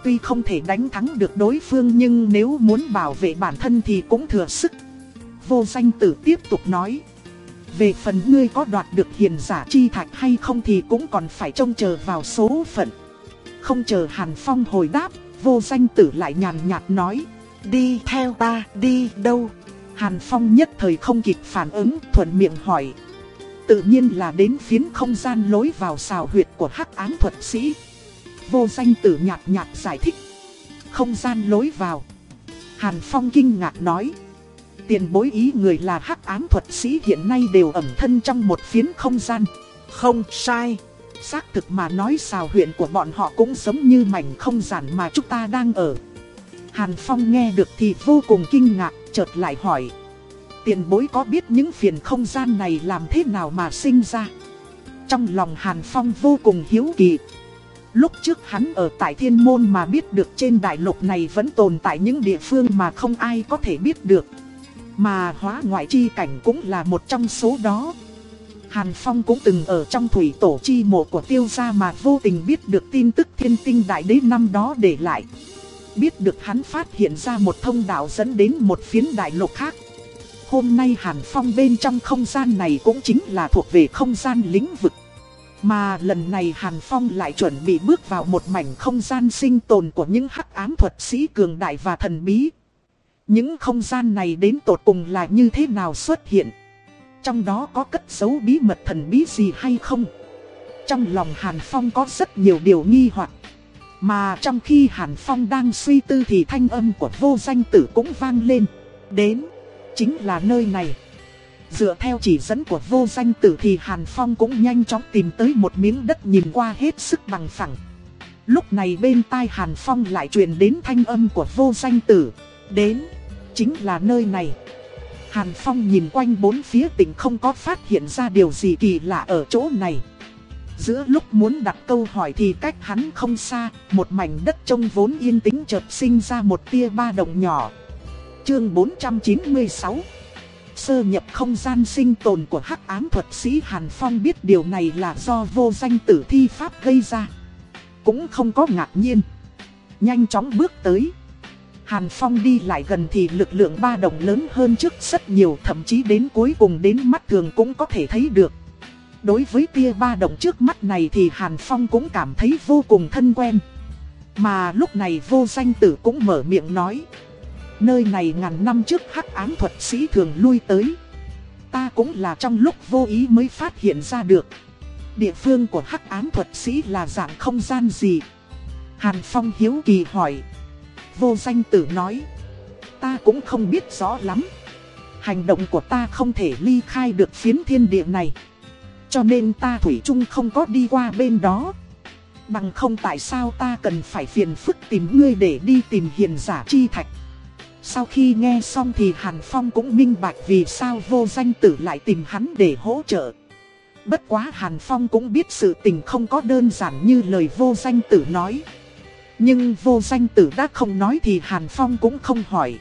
Tuy không thể đánh thắng được đối phương nhưng nếu muốn bảo vệ bản thân thì cũng thừa sức. Vô danh tử tiếp tục nói Về phần ngươi có đoạt được hiền giả chi thạch hay không thì cũng còn phải trông chờ vào số phận. Không chờ Hàn Phong hồi đáp, vô danh tử lại nhàn nhạt nói Đi theo ta, đi đâu? Hàn Phong nhất thời không kịp phản ứng, thuận miệng hỏi. Tự nhiên là đến phiến không gian lối vào xào huyệt của hắc ám thuật sĩ. Vô danh tử nhạt nhạt giải thích. Không gian lối vào. Hàn Phong kinh ngạc nói. Tiền bối ý người là hắc ám thuật sĩ hiện nay đều ẩn thân trong một phiến không gian. Không sai. Xác thực mà nói xào huyện của bọn họ cũng giống như mảnh không gian mà chúng ta đang ở Hàn Phong nghe được thì vô cùng kinh ngạc, chợt lại hỏi Tiền bối có biết những phiền không gian này làm thế nào mà sinh ra Trong lòng Hàn Phong vô cùng hiếu kỳ Lúc trước hắn ở tại thiên môn mà biết được trên đại lục này vẫn tồn tại những địa phương mà không ai có thể biết được. Mà hóa ngoại chi cảnh cũng là một trong số đó. Hàn Phong cũng từng ở trong thủy tổ chi mộ của tiêu gia mà vô tình biết được tin tức thiên tinh đại đế năm đó để lại. Biết được hắn phát hiện ra một thông đạo dẫn đến một phiến đại lục khác. Hôm nay Hàn Phong bên trong không gian này cũng chính là thuộc về không gian lĩnh vực. Mà lần này Hàn Phong lại chuẩn bị bước vào một mảnh không gian sinh tồn của những hắc ám thuật sĩ cường đại và thần bí. Những không gian này đến tột cùng là như thế nào xuất hiện? Trong đó có cất giấu bí mật thần bí gì hay không? Trong lòng Hàn Phong có rất nhiều điều nghi hoặc. Mà trong khi Hàn Phong đang suy tư thì thanh âm của vô danh tử cũng vang lên. Đến, chính là nơi này. Dựa theo chỉ dẫn của vô danh tử thì Hàn Phong cũng nhanh chóng tìm tới một miếng đất nhìn qua hết sức bằng phẳng. Lúc này bên tai Hàn Phong lại truyền đến thanh âm của vô danh tử. Đến, chính là nơi này. Hàn Phong nhìn quanh bốn phía tỉnh không có phát hiện ra điều gì kỳ lạ ở chỗ này. Giữa lúc muốn đặt câu hỏi thì cách hắn không xa, một mảnh đất trông vốn yên tĩnh chợt sinh ra một tia ba động nhỏ. Chương 496 Sơ nhập không gian sinh tồn của hắc ám thuật sĩ Hàn Phong biết điều này là do vô danh tử thi pháp gây ra. Cũng không có ngạc nhiên. Nhanh chóng bước tới. Hàn Phong đi lại gần thì lực lượng ba động lớn hơn trước rất nhiều thậm chí đến cuối cùng đến mắt thường cũng có thể thấy được. Đối với tia ba động trước mắt này thì Hàn Phong cũng cảm thấy vô cùng thân quen. Mà lúc này vô danh tử cũng mở miệng nói. Nơi này ngàn năm trước hắc ám thuật sĩ thường lui tới. Ta cũng là trong lúc vô ý mới phát hiện ra được. Địa phương của hắc ám thuật sĩ là dạng không gian gì? Hàn Phong hiếu kỳ hỏi. Vô danh tử nói. Ta cũng không biết rõ lắm. Hành động của ta không thể ly khai được phiến thiên địa này. Cho nên ta Thủy chung không có đi qua bên đó. Bằng không tại sao ta cần phải phiền phức tìm ngươi để đi tìm hiền giả chi thạch. Sau khi nghe xong thì Hàn Phong cũng minh bạch vì sao vô danh tử lại tìm hắn để hỗ trợ. Bất quá Hàn Phong cũng biết sự tình không có đơn giản như lời vô danh tử nói. Nhưng vô danh tử đã không nói thì Hàn Phong cũng không hỏi.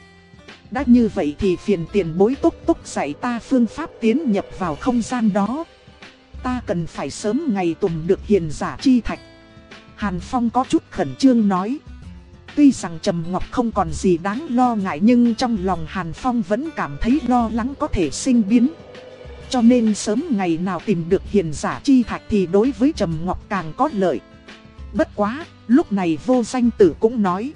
Đã như vậy thì phiền tiền bối túc túc dạy ta phương pháp tiến nhập vào không gian đó. Ta cần phải sớm ngày tùng được hiền giả chi thạch. Hàn Phong có chút khẩn trương nói. Tuy rằng Trầm Ngọc không còn gì đáng lo ngại nhưng trong lòng Hàn Phong vẫn cảm thấy lo lắng có thể sinh biến. Cho nên sớm ngày nào tìm được hiền giả chi thạch thì đối với Trầm Ngọc càng có lợi. Bất quá, lúc này vô danh tử cũng nói.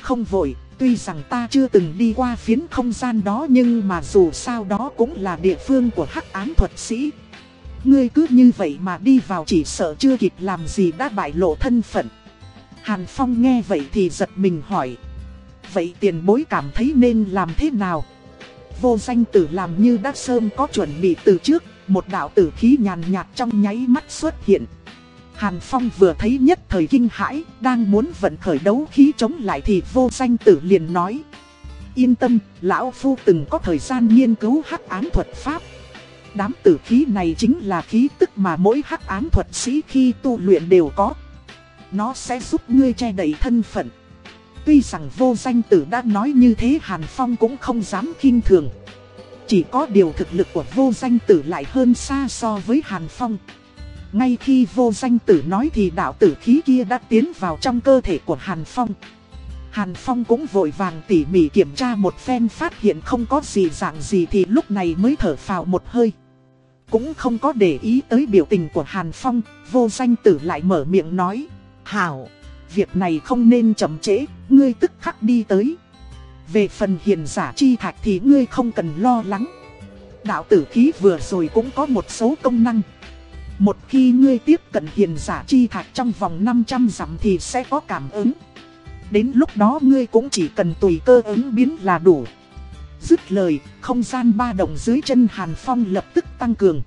Không vội, tuy rằng ta chưa từng đi qua phiến không gian đó nhưng mà dù sao đó cũng là địa phương của hắc án thuật sĩ. Ngươi cứ như vậy mà đi vào chỉ sợ chưa kịp làm gì đã bại lộ thân phận. Hàn Phong nghe vậy thì giật mình hỏi. Vậy tiền bối cảm thấy nên làm thế nào? Vô danh tử làm như đã sơm có chuẩn bị từ trước, một đạo tử khí nhàn nhạt trong nháy mắt xuất hiện. Hàn Phong vừa thấy nhất thời kinh hãi, đang muốn vận khởi đấu khí chống lại thì vô danh tử liền nói. Yên tâm, Lão Phu từng có thời gian nghiên cứu hắc án thuật pháp. Đám tử khí này chính là khí tức mà mỗi hắc án thuật sĩ khi tu luyện đều có. Nó sẽ giúp ngươi che đậy thân phận. Tuy rằng vô danh tử đã nói như thế Hàn Phong cũng không dám kinh thường. Chỉ có điều thực lực của vô danh tử lại hơn xa so với Hàn Phong. Ngay khi vô danh tử nói thì đạo tử khí kia đã tiến vào trong cơ thể của Hàn Phong. Hàn Phong cũng vội vàng tỉ mỉ kiểm tra một phen phát hiện không có gì dạng gì thì lúc này mới thở phào một hơi. Cũng không có để ý tới biểu tình của Hàn Phong, vô danh tử lại mở miệng nói. Hảo, việc này không nên chậm trễ, ngươi tức khắc đi tới. Về phần hiền giả chi thạch thì ngươi không cần lo lắng. Đạo tử khí vừa rồi cũng có một số công năng. Một khi ngươi tiếp cận hiền giả chi thạch trong vòng 500 dặm thì sẽ có cảm ứng. Đến lúc đó ngươi cũng chỉ cần tùy cơ ứng biến là đủ. Dứt lời, không gian ba động dưới chân Hàn Phong lập tức tăng cường.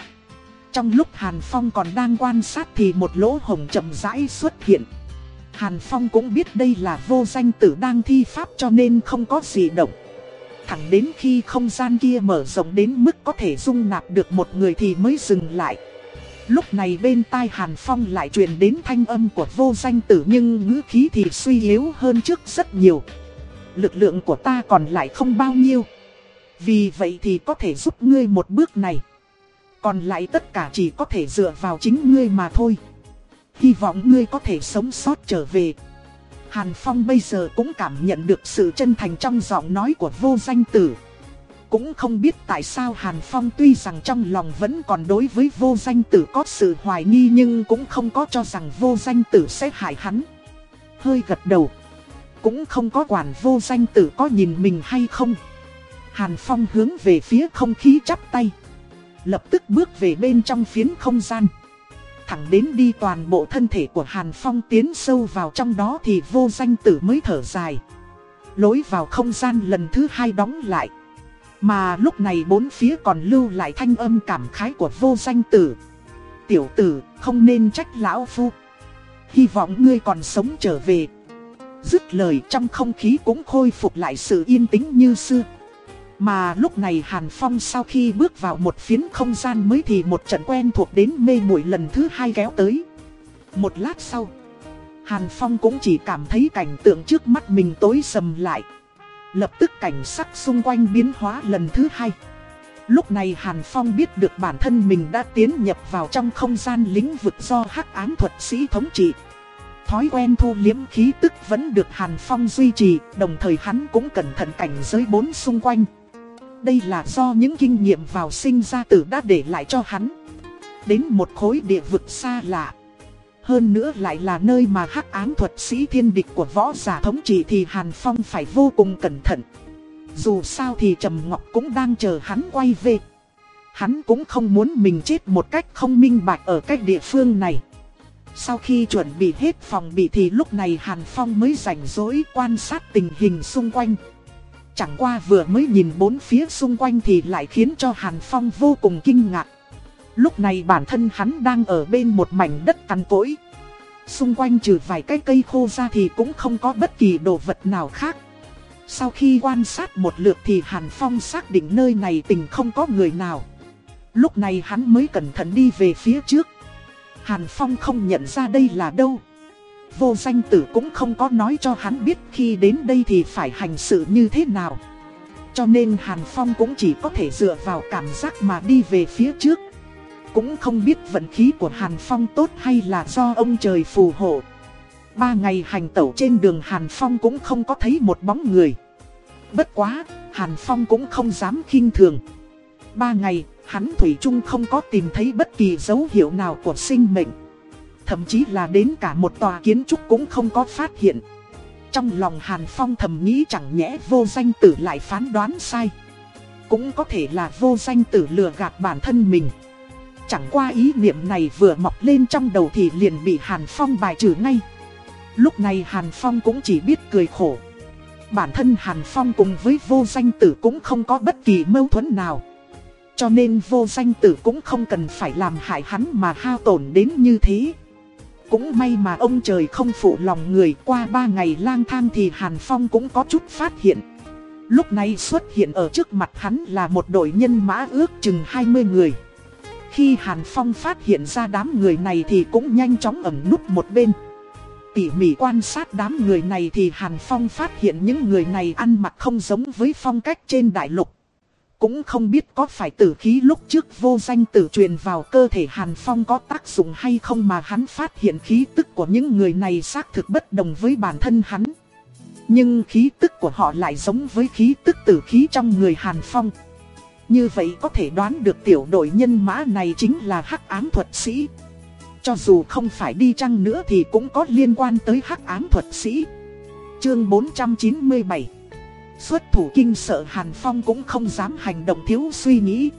Trong lúc Hàn Phong còn đang quan sát thì một lỗ hồng chậm rãi xuất hiện. Hàn Phong cũng biết đây là vô danh tử đang thi pháp cho nên không có gì động. Thẳng đến khi không gian kia mở rộng đến mức có thể dung nạp được một người thì mới dừng lại. Lúc này bên tai Hàn Phong lại truyền đến thanh âm của vô danh tử nhưng ngữ khí thì suy yếu hơn trước rất nhiều. Lực lượng của ta còn lại không bao nhiêu. Vì vậy thì có thể giúp ngươi một bước này. Còn lại tất cả chỉ có thể dựa vào chính ngươi mà thôi. Hy vọng ngươi có thể sống sót trở về. Hàn Phong bây giờ cũng cảm nhận được sự chân thành trong giọng nói của vô danh tử. Cũng không biết tại sao Hàn Phong tuy rằng trong lòng vẫn còn đối với vô danh tử có sự hoài nghi nhưng cũng không có cho rằng vô danh tử sẽ hại hắn. Hơi gật đầu. Cũng không có quản vô danh tử có nhìn mình hay không. Hàn Phong hướng về phía không khí chắp tay. Lập tức bước về bên trong phiến không gian. Thẳng đến đi toàn bộ thân thể của Hàn Phong tiến sâu vào trong đó thì vô danh tử mới thở dài. Lối vào không gian lần thứ hai đóng lại. Mà lúc này bốn phía còn lưu lại thanh âm cảm khái của vô danh tử. Tiểu tử, không nên trách lão phu. Hy vọng ngươi còn sống trở về. Dứt lời trong không khí cũng khôi phục lại sự yên tĩnh như xưa. Mà lúc này Hàn Phong sau khi bước vào một phiến không gian mới thì một trận quen thuộc đến mê muội lần thứ hai kéo tới. Một lát sau, Hàn Phong cũng chỉ cảm thấy cảnh tượng trước mắt mình tối sầm lại. Lập tức cảnh sắc xung quanh biến hóa lần thứ hai. Lúc này Hàn Phong biết được bản thân mình đã tiến nhập vào trong không gian lĩnh vực do hắc ám thuật sĩ thống trị. Thói quen thu liếm khí tức vẫn được Hàn Phong duy trì, đồng thời hắn cũng cẩn thận cảnh giới bốn xung quanh. Đây là do những kinh nghiệm vào sinh ra tử đã để lại cho hắn. Đến một khối địa vực xa lạ. Hơn nữa lại là nơi mà hắc ám thuật sĩ thiên địch của võ giả thống trị thì Hàn Phong phải vô cùng cẩn thận. Dù sao thì Trầm Ngọc cũng đang chờ hắn quay về. Hắn cũng không muốn mình chết một cách không minh bạch ở cách địa phương này. Sau khi chuẩn bị hết phòng bị thì lúc này Hàn Phong mới rảnh rỗi quan sát tình hình xung quanh. Chẳng qua vừa mới nhìn bốn phía xung quanh thì lại khiến cho Hàn Phong vô cùng kinh ngạc. Lúc này bản thân hắn đang ở bên một mảnh đất cằn cỗi. Xung quanh trừ vài cái cây khô ra thì cũng không có bất kỳ đồ vật nào khác. Sau khi quan sát một lượt thì Hàn Phong xác định nơi này tình không có người nào. Lúc này hắn mới cẩn thận đi về phía trước. Hàn Phong không nhận ra đây là đâu. Vô danh tử cũng không có nói cho hắn biết khi đến đây thì phải hành sự như thế nào. Cho nên Hàn Phong cũng chỉ có thể dựa vào cảm giác mà đi về phía trước. Cũng không biết vận khí của Hàn Phong tốt hay là do ông trời phù hộ. Ba ngày hành tẩu trên đường Hàn Phong cũng không có thấy một bóng người. Bất quá, Hàn Phong cũng không dám khinh thường. Ba ngày, hắn Thủy Trung không có tìm thấy bất kỳ dấu hiệu nào của sinh mệnh. Thậm chí là đến cả một tòa kiến trúc cũng không có phát hiện. Trong lòng Hàn Phong thầm nghĩ chẳng nhẽ vô danh tử lại phán đoán sai. Cũng có thể là vô danh tử lừa gạt bản thân mình. Chẳng qua ý niệm này vừa mọc lên trong đầu thì liền bị Hàn Phong bài trừ ngay. Lúc này Hàn Phong cũng chỉ biết cười khổ. Bản thân Hàn Phong cùng với vô danh tử cũng không có bất kỳ mâu thuẫn nào. Cho nên vô danh tử cũng không cần phải làm hại hắn mà hao tổn đến như thế. Cũng may mà ông trời không phụ lòng người, qua ba ngày lang thang thì Hàn Phong cũng có chút phát hiện. Lúc này xuất hiện ở trước mặt hắn là một đội nhân mã ước chừng 20 người. Khi Hàn Phong phát hiện ra đám người này thì cũng nhanh chóng ẩn núp một bên. Tỉ mỉ quan sát đám người này thì Hàn Phong phát hiện những người này ăn mặc không giống với phong cách trên đại lục. Cũng không biết có phải tử khí lúc trước vô danh tử truyền vào cơ thể Hàn Phong có tác dụng hay không mà hắn phát hiện khí tức của những người này xác thực bất đồng với bản thân hắn. Nhưng khí tức của họ lại giống với khí tức tử khí trong người Hàn Phong. Như vậy có thể đoán được tiểu đội nhân mã này chính là hắc ám thuật sĩ. Cho dù không phải đi chăng nữa thì cũng có liên quan tới hắc ám thuật sĩ. Chương 497 Xuất thủ kinh sợ Hàn Phong cũng không dám hành động thiếu suy nghĩ.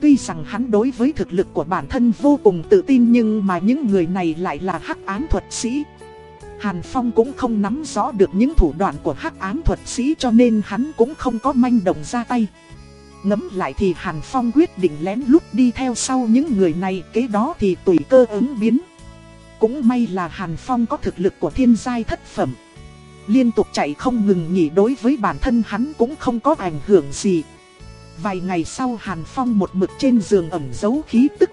Tuy rằng hắn đối với thực lực của bản thân vô cùng tự tin nhưng mà những người này lại là hắc ám thuật sĩ. Hàn Phong cũng không nắm rõ được những thủ đoạn của hắc ám thuật sĩ cho nên hắn cũng không có manh động ra tay. Ngấm lại thì Hàn Phong quyết định lén lút đi theo sau những người này, kế đó thì tùy cơ ứng biến. Cũng may là Hàn Phong có thực lực của thiên giai thất phẩm. Liên tục chạy không ngừng nghỉ đối với bản thân hắn cũng không có ảnh hưởng gì. Vài ngày sau Hàn Phong một mực trên giường ẩn giấu khí tức.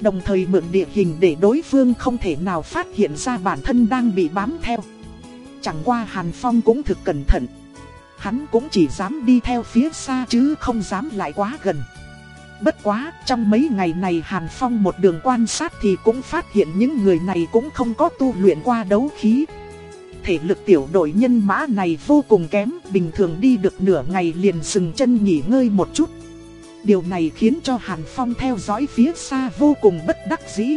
Đồng thời mượn địa hình để đối phương không thể nào phát hiện ra bản thân đang bị bám theo. Chẳng qua Hàn Phong cũng thực cẩn thận. Hắn cũng chỉ dám đi theo phía xa chứ không dám lại quá gần. Bất quá, trong mấy ngày này Hàn Phong một đường quan sát thì cũng phát hiện những người này cũng không có tu luyện qua đấu khí. Thể lực tiểu đội nhân mã này vô cùng kém, bình thường đi được nửa ngày liền dừng chân nghỉ ngơi một chút. Điều này khiến cho Hàn Phong theo dõi phía xa vô cùng bất đắc dĩ.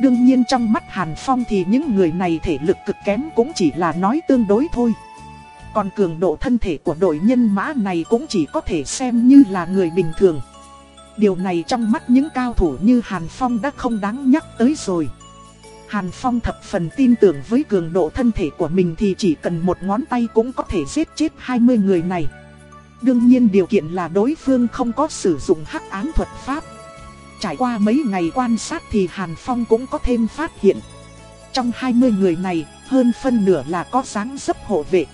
Đương nhiên trong mắt Hàn Phong thì những người này thể lực cực kém cũng chỉ là nói tương đối thôi. Còn cường độ thân thể của đội nhân mã này cũng chỉ có thể xem như là người bình thường. Điều này trong mắt những cao thủ như Hàn Phong đã không đáng nhắc tới rồi. Hàn Phong thập phần tin tưởng với cường độ thân thể của mình thì chỉ cần một ngón tay cũng có thể giết chết 20 người này. Đương nhiên điều kiện là đối phương không có sử dụng hắc ám thuật pháp. Trải qua mấy ngày quan sát thì Hàn Phong cũng có thêm phát hiện. Trong 20 người này, hơn phân nửa là có dáng dấp hộ vệ.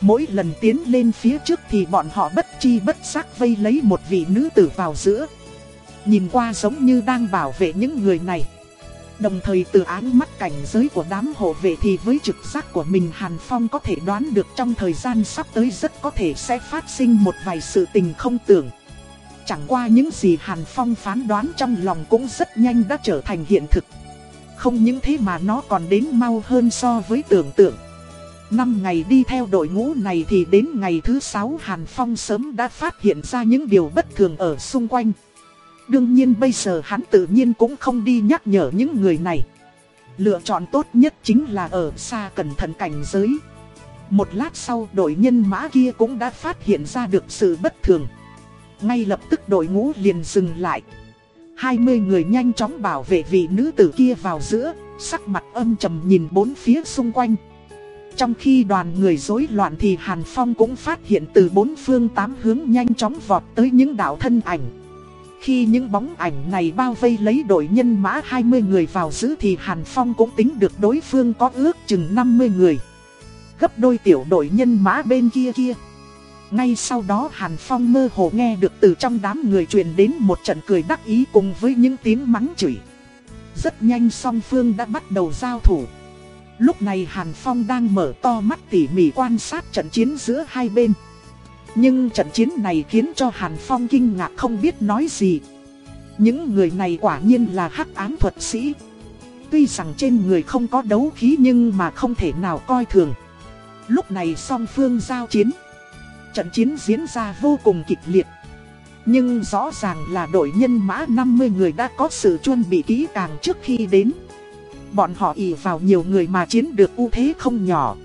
Mỗi lần tiến lên phía trước thì bọn họ bất chi bất giác vây lấy một vị nữ tử vào giữa. Nhìn qua giống như đang bảo vệ những người này. Đồng thời từ án mắt cảnh giới của đám hộ vệ thì với trực giác của mình Hàn Phong có thể đoán được trong thời gian sắp tới rất có thể sẽ phát sinh một vài sự tình không tưởng. Chẳng qua những gì Hàn Phong phán đoán trong lòng cũng rất nhanh đã trở thành hiện thực. Không những thế mà nó còn đến mau hơn so với tưởng tượng. Năm ngày đi theo đội ngũ này thì đến ngày thứ sáu Hàn Phong sớm đã phát hiện ra những điều bất thường ở xung quanh. Đương nhiên bây giờ hắn tự nhiên cũng không đi nhắc nhở những người này. Lựa chọn tốt nhất chính là ở xa cẩn thận cảnh giới. Một lát sau đội nhân mã kia cũng đã phát hiện ra được sự bất thường. Ngay lập tức đội ngũ liền dừng lại. 20 người nhanh chóng bảo vệ vị nữ tử kia vào giữa, sắc mặt âm trầm nhìn bốn phía xung quanh. Trong khi đoàn người rối loạn thì Hàn Phong cũng phát hiện từ bốn phương tám hướng nhanh chóng vọt tới những đạo thân ảnh. Khi những bóng ảnh này bao vây lấy đội nhân mã 20 người vào giữ thì Hàn Phong cũng tính được đối phương có ước chừng 50 người. Gấp đôi tiểu đội nhân mã bên kia kia. Ngay sau đó Hàn Phong mơ hồ nghe được từ trong đám người truyền đến một trận cười đắc ý cùng với những tiếng mắng chửi. Rất nhanh song phương đã bắt đầu giao thủ. Lúc này Hàn Phong đang mở to mắt tỉ mỉ quan sát trận chiến giữa hai bên. Nhưng trận chiến này khiến cho Hàn Phong kinh ngạc không biết nói gì. Những người này quả nhiên là hắc ám thuật sĩ. Tuy rằng trên người không có đấu khí nhưng mà không thể nào coi thường. Lúc này song phương giao chiến. Trận chiến diễn ra vô cùng kịch liệt. Nhưng rõ ràng là đội nhân mã 50 người đã có sự chuẩn bị kỹ càng trước khi đến. Bọn họ ỉ vào nhiều người mà chiến được ưu thế không nhỏ.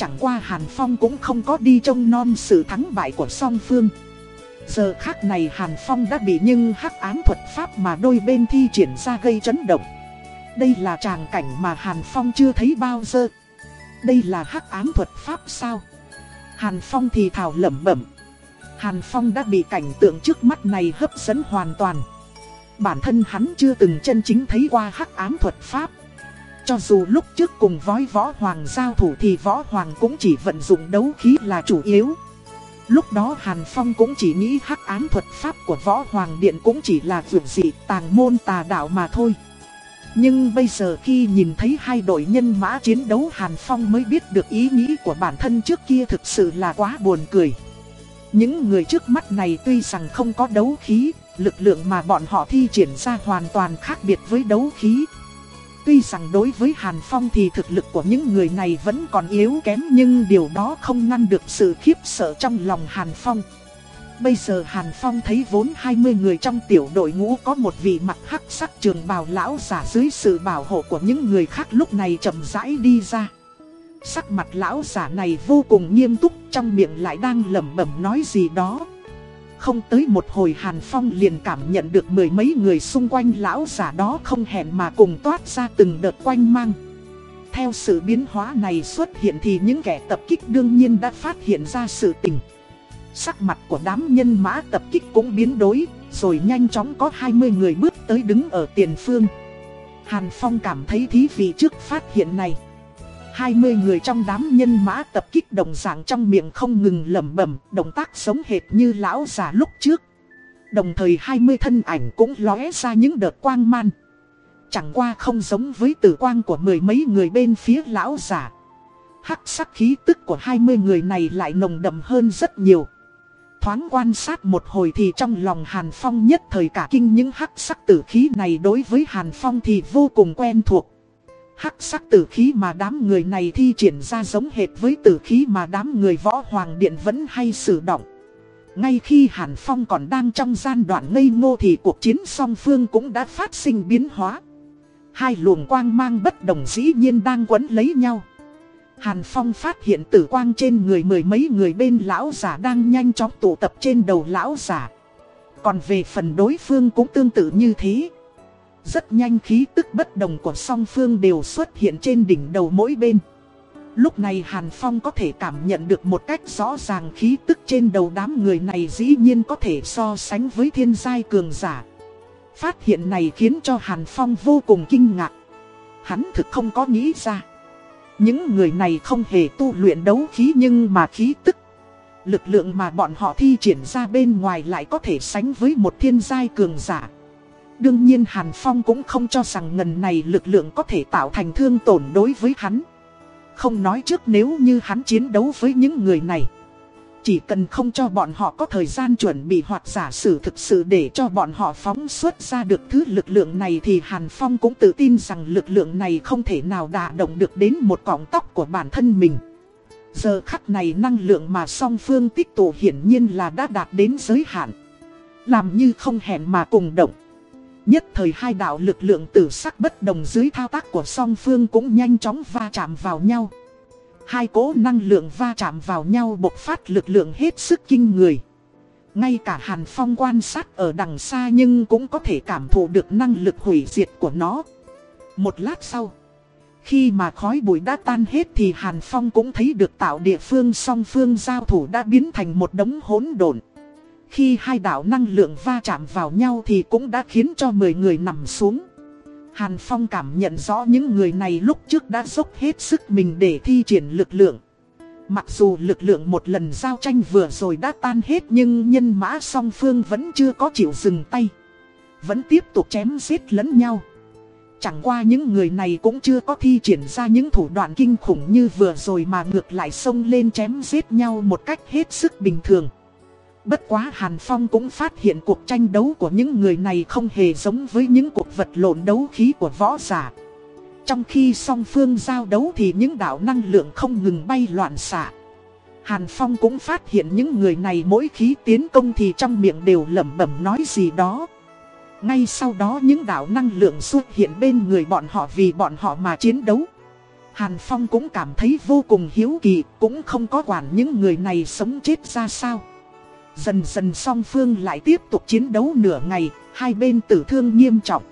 Chẳng qua Hàn Phong cũng không có đi trông non sự thắng bại của song phương. Giờ khác này Hàn Phong đã bị nhưng hắc án thuật pháp mà đôi bên thi triển ra gây chấn động. Đây là tràng cảnh mà Hàn Phong chưa thấy bao giờ. Đây là hắc án thuật pháp sao? Hàn Phong thì thào lẩm bẩm. Hàn Phong đã bị cảnh tượng trước mắt này hấp dẫn hoàn toàn. Bản thân hắn chưa từng chân chính thấy qua hắc ám thuật pháp. Cho dù lúc trước cùng vói võ hoàng giao thủ thì võ hoàng cũng chỉ vận dụng đấu khí là chủ yếu. Lúc đó Hàn Phong cũng chỉ nghĩ hắc án thuật pháp của Võ Hoàng Điện cũng chỉ là vượt dị tàng môn tà đạo mà thôi. Nhưng bây giờ khi nhìn thấy hai đội nhân mã chiến đấu Hàn Phong mới biết được ý nghĩ của bản thân trước kia thực sự là quá buồn cười. Những người trước mắt này tuy rằng không có đấu khí, lực lượng mà bọn họ thi triển ra hoàn toàn khác biệt với đấu khí. Tuy rằng đối với Hàn Phong thì thực lực của những người này vẫn còn yếu kém nhưng điều đó không ngăn được sự khiếp sợ trong lòng Hàn Phong. Bây giờ Hàn Phong thấy vốn 20 người trong tiểu đội ngũ có một vị mặt hắc sắc trường bào lão giả dưới sự bảo hộ của những người khác lúc này chậm rãi đi ra. Sắc mặt lão giả này vô cùng nghiêm túc, trong miệng lại đang lẩm bẩm nói gì đó. Không tới một hồi Hàn Phong liền cảm nhận được mười mấy người xung quanh lão giả đó không hẹn mà cùng toát ra từng đợt quanh mang. Theo sự biến hóa này xuất hiện thì những kẻ tập kích đương nhiên đã phát hiện ra sự tình. Sắc mặt của đám nhân mã tập kích cũng biến đổi, rồi nhanh chóng có 20 người bước tới đứng ở tiền phương. Hàn Phong cảm thấy thí vị trước phát hiện này. 20 người trong đám nhân mã tập kích đồng dạng trong miệng không ngừng lẩm bẩm, động tác sống hệt như lão già lúc trước. Đồng thời 20 thân ảnh cũng lóe ra những đợt quang man. Chẳng qua không giống với tử quang của mười mấy người bên phía lão giả. Hắc sắc khí tức của 20 người này lại nồng đậm hơn rất nhiều. Thoáng quan sát một hồi thì trong lòng Hàn Phong nhất thời cả kinh những hắc sắc tử khí này đối với Hàn Phong thì vô cùng quen thuộc. Hắc sắc tử khí mà đám người này thi triển ra giống hệt với tử khí mà đám người võ hoàng điện vẫn hay sử động. Ngay khi Hàn Phong còn đang trong gian đoạn ngây ngô thì cuộc chiến song phương cũng đã phát sinh biến hóa. Hai luồng quang mang bất đồng dĩ nhiên đang quấn lấy nhau. Hàn Phong phát hiện tử quang trên người mười mấy người bên lão giả đang nhanh chóng tụ tập trên đầu lão giả. Còn về phần đối phương cũng tương tự như thế. Rất nhanh khí tức bất đồng của song phương đều xuất hiện trên đỉnh đầu mỗi bên. Lúc này Hàn Phong có thể cảm nhận được một cách rõ ràng khí tức trên đầu đám người này dĩ nhiên có thể so sánh với thiên giai cường giả. Phát hiện này khiến cho Hàn Phong vô cùng kinh ngạc. Hắn thực không có nghĩ ra. Những người này không hề tu luyện đấu khí nhưng mà khí tức. Lực lượng mà bọn họ thi triển ra bên ngoài lại có thể sánh với một thiên giai cường giả. Đương nhiên Hàn Phong cũng không cho rằng ngần này lực lượng có thể tạo thành thương tổn đối với hắn. Không nói trước nếu như hắn chiến đấu với những người này. Chỉ cần không cho bọn họ có thời gian chuẩn bị hoặc giả sử thực sự để cho bọn họ phóng xuất ra được thứ lực lượng này thì Hàn Phong cũng tự tin rằng lực lượng này không thể nào đả động được đến một cọng tóc của bản thân mình. Giờ khắc này năng lượng mà song phương tích tụ hiển nhiên là đã đạt đến giới hạn. Làm như không hẹn mà cùng động. Nhất thời hai đạo lực lượng tử sắc bất đồng dưới thao tác của song phương cũng nhanh chóng va chạm vào nhau. Hai cỗ năng lượng va chạm vào nhau bộc phát lực lượng hết sức kinh người. Ngay cả Hàn Phong quan sát ở đằng xa nhưng cũng có thể cảm thụ được năng lực hủy diệt của nó. Một lát sau, khi mà khói bụi đã tan hết thì Hàn Phong cũng thấy được tạo địa phương song phương giao thủ đã biến thành một đống hỗn độn. Khi hai đạo năng lượng va chạm vào nhau thì cũng đã khiến cho 10 người nằm xuống. Hàn Phong cảm nhận rõ những người này lúc trước đã dốc hết sức mình để thi triển lực lượng. Mặc dù lực lượng một lần giao tranh vừa rồi đã tan hết nhưng nhân mã song phương vẫn chưa có chịu dừng tay. Vẫn tiếp tục chém giết lẫn nhau. Chẳng qua những người này cũng chưa có thi triển ra những thủ đoạn kinh khủng như vừa rồi mà ngược lại xông lên chém giết nhau một cách hết sức bình thường. Bất quá Hàn Phong cũng phát hiện cuộc tranh đấu của những người này không hề giống với những cuộc vật lộn đấu khí của võ giả. Trong khi song phương giao đấu thì những đạo năng lượng không ngừng bay loạn xạ. Hàn Phong cũng phát hiện những người này mỗi khi tiến công thì trong miệng đều lẩm bẩm nói gì đó. Ngay sau đó những đạo năng lượng xuất hiện bên người bọn họ vì bọn họ mà chiến đấu. Hàn Phong cũng cảm thấy vô cùng hiếu kỳ, cũng không có quản những người này sống chết ra sao. Dần dần song phương lại tiếp tục chiến đấu nửa ngày, hai bên tử thương nghiêm trọng.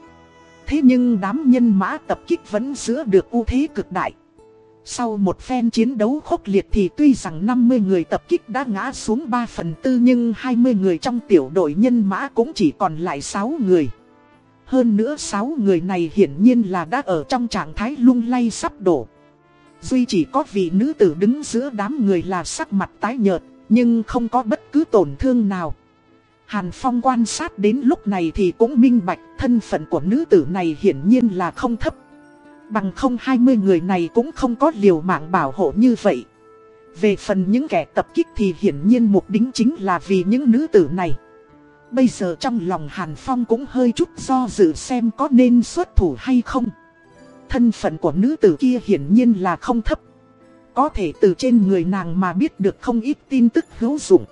Thế nhưng đám nhân mã tập kích vẫn giữ được ưu thế cực đại. Sau một phen chiến đấu khốc liệt thì tuy rằng 50 người tập kích đã ngã xuống 3 phần tư nhưng 20 người trong tiểu đội nhân mã cũng chỉ còn lại 6 người. Hơn nữa 6 người này hiển nhiên là đã ở trong trạng thái lung lay sắp đổ. Duy chỉ có vị nữ tử đứng giữa đám người là sắc mặt tái nhợt, nhưng không có bất cứ tổn thương nào. Hàn Phong quan sát đến lúc này thì cũng minh bạch thân phận của nữ tử này hiển nhiên là không thấp. Bằng không 20 người này cũng không có liều mạng bảo hộ như vậy. Về phần những kẻ tập kích thì hiển nhiên mục đích chính là vì những nữ tử này. Bây giờ trong lòng Hàn Phong cũng hơi chút do dự xem có nên xuất thủ hay không. Thân phận của nữ tử kia hiển nhiên là không thấp. Có thể từ trên người nàng mà biết được không ít tin tức hữu dụng.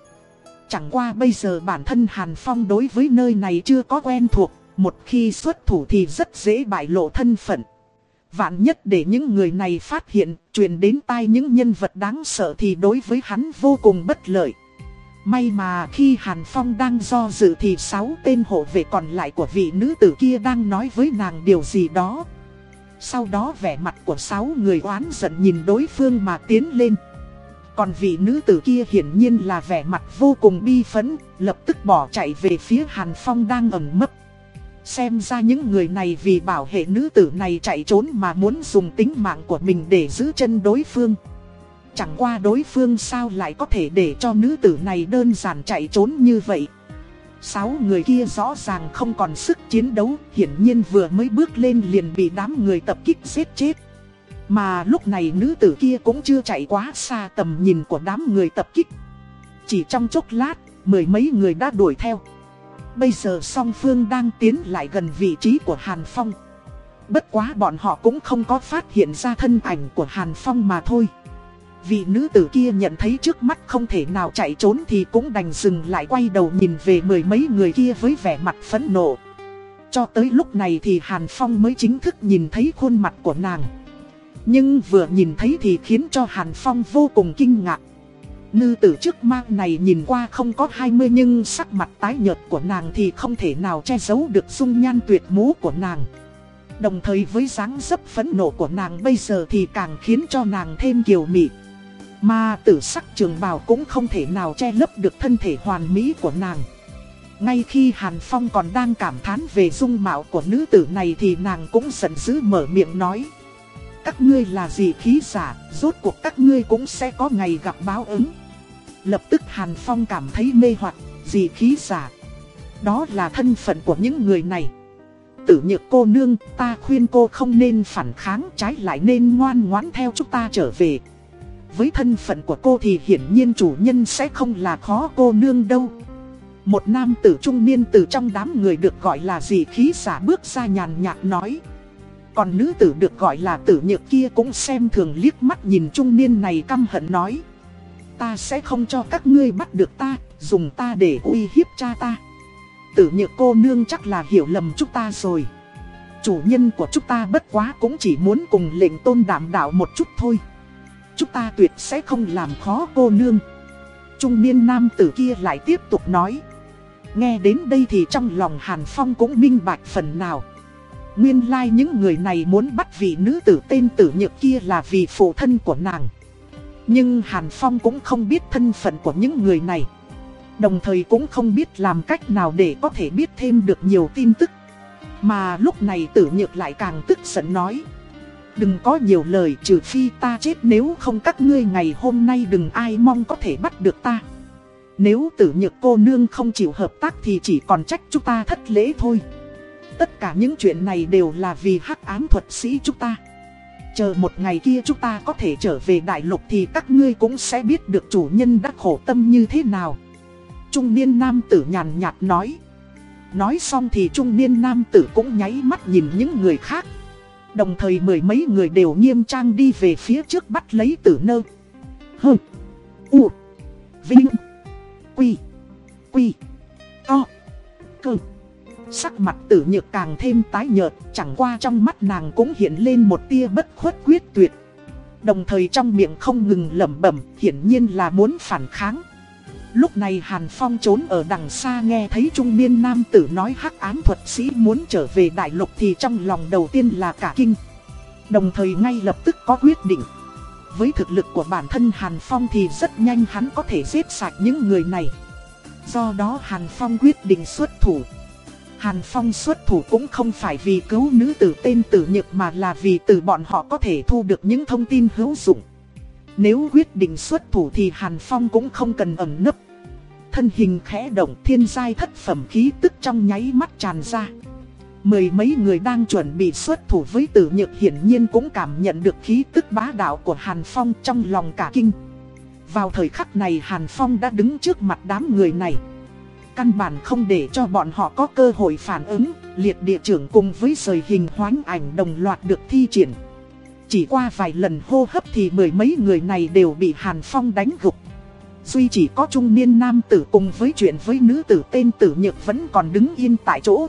Chẳng qua bây giờ bản thân Hàn Phong đối với nơi này chưa có quen thuộc, một khi xuất thủ thì rất dễ bại lộ thân phận. Vạn nhất để những người này phát hiện, truyền đến tai những nhân vật đáng sợ thì đối với hắn vô cùng bất lợi. May mà khi Hàn Phong đang do dự thì sáu tên hộ vệ còn lại của vị nữ tử kia đang nói với nàng điều gì đó. Sau đó vẻ mặt của sáu người oán giận nhìn đối phương mà tiến lên. Còn vị nữ tử kia hiển nhiên là vẻ mặt vô cùng bi phấn, lập tức bỏ chạy về phía Hàn Phong đang ẩn mấp. Xem ra những người này vì bảo hệ nữ tử này chạy trốn mà muốn dùng tính mạng của mình để giữ chân đối phương. Chẳng qua đối phương sao lại có thể để cho nữ tử này đơn giản chạy trốn như vậy. Sáu người kia rõ ràng không còn sức chiến đấu, hiển nhiên vừa mới bước lên liền bị đám người tập kích giết chết. Mà lúc này nữ tử kia cũng chưa chạy quá xa tầm nhìn của đám người tập kích. Chỉ trong chốc lát, mười mấy người đã đuổi theo. Bây giờ song phương đang tiến lại gần vị trí của Hàn Phong. Bất quá bọn họ cũng không có phát hiện ra thân ảnh của Hàn Phong mà thôi. Vị nữ tử kia nhận thấy trước mắt không thể nào chạy trốn thì cũng đành dừng lại quay đầu nhìn về mười mấy người kia với vẻ mặt phẫn nộ. Cho tới lúc này thì Hàn Phong mới chính thức nhìn thấy khuôn mặt của nàng. Nhưng vừa nhìn thấy thì khiến cho Hàn Phong vô cùng kinh ngạc. Nữ tử trước mang này nhìn qua không có 20 nhưng sắc mặt tái nhợt của nàng thì không thể nào che giấu được dung nhan tuyệt mũ của nàng. Đồng thời với dáng dấp phẫn nộ của nàng bây giờ thì càng khiến cho nàng thêm kiều mị. Mà tử sắc trường bào cũng không thể nào che lấp được thân thể hoàn mỹ của nàng. Ngay khi Hàn Phong còn đang cảm thán về dung mạo của nữ tử này thì nàng cũng giận dữ mở miệng nói. Các ngươi là gì khí giả, rốt cuộc các ngươi cũng sẽ có ngày gặp báo ứng. Lập tức Hàn Phong cảm thấy mê hoặc, gì khí giả. Đó là thân phận của những người này. Tử nhược cô nương, ta khuyên cô không nên phản kháng trái lại nên ngoan ngoãn theo chúng ta trở về. Với thân phận của cô thì hiển nhiên chủ nhân sẽ không là khó cô nương đâu. Một nam tử trung niên từ trong đám người được gọi là gì khí giả bước ra nhàn nhạt nói. Còn nữ tử được gọi là tử nhược kia cũng xem thường liếc mắt nhìn trung niên này căm hận nói. Ta sẽ không cho các ngươi bắt được ta, dùng ta để uy hiếp cha ta. Tử nhược cô nương chắc là hiểu lầm chúng ta rồi. Chủ nhân của chúng ta bất quá cũng chỉ muốn cùng lệnh tôn đảm đạo một chút thôi. Chúng ta tuyệt sẽ không làm khó cô nương. Trung niên nam tử kia lại tiếp tục nói. Nghe đến đây thì trong lòng Hàn Phong cũng minh bạch phần nào. Nguyên lai like những người này muốn bắt vị nữ tử tên tử nhược kia là vì phụ thân của nàng. Nhưng Hàn Phong cũng không biết thân phận của những người này. Đồng thời cũng không biết làm cách nào để có thể biết thêm được nhiều tin tức. Mà lúc này tử nhược lại càng tức giận nói. Đừng có nhiều lời trừ phi ta chết nếu không các ngươi ngày hôm nay đừng ai mong có thể bắt được ta. Nếu tử nhược cô nương không chịu hợp tác thì chỉ còn trách chúng ta thất lễ thôi. Tất cả những chuyện này đều là vì hắc ám thuật sĩ chúng ta. Chờ một ngày kia chúng ta có thể trở về đại lục thì các ngươi cũng sẽ biết được chủ nhân đã khổ tâm như thế nào. Trung niên nam tử nhàn nhạt nói. Nói xong thì trung niên nam tử cũng nháy mắt nhìn những người khác. Đồng thời mười mấy người đều nghiêm trang đi về phía trước bắt lấy tử nơ. Hơ. U. Vinh. Quy. Quy. To. Cơ. Sắc mặt tử nhược càng thêm tái nhợt, chẳng qua trong mắt nàng cũng hiện lên một tia bất khuất quyết tuyệt. Đồng thời trong miệng không ngừng lẩm bẩm, hiển nhiên là muốn phản kháng. Lúc này Hàn Phong trốn ở đằng xa nghe thấy trung niên nam tử nói hắc ám thuật sĩ muốn trở về đại lục thì trong lòng đầu tiên là cả kinh. Đồng thời ngay lập tức có quyết định. Với thực lực của bản thân Hàn Phong thì rất nhanh hắn có thể giết sạch những người này. Do đó Hàn Phong quyết định xuất thủ. Hàn Phong xuất thủ cũng không phải vì cứu nữ tử tên tử nhược mà là vì từ bọn họ có thể thu được những thông tin hữu dụng. Nếu quyết định xuất thủ thì Hàn Phong cũng không cần ẩn nấp. Thân hình khẽ động thiên giai thất phẩm khí tức trong nháy mắt tràn ra. Mười mấy người đang chuẩn bị xuất thủ với tử nhược hiển nhiên cũng cảm nhận được khí tức bá đạo của Hàn Phong trong lòng cả kinh. Vào thời khắc này Hàn Phong đã đứng trước mặt đám người này. Căn bản không để cho bọn họ có cơ hội phản ứng, liệt địa trưởng cùng với rời hình hoán ảnh đồng loạt được thi triển. Chỉ qua vài lần hô hấp thì mười mấy người này đều bị Hàn Phong đánh gục. Duy chỉ có trung niên nam tử cùng với chuyện với nữ tử tên tử nhược vẫn còn đứng yên tại chỗ.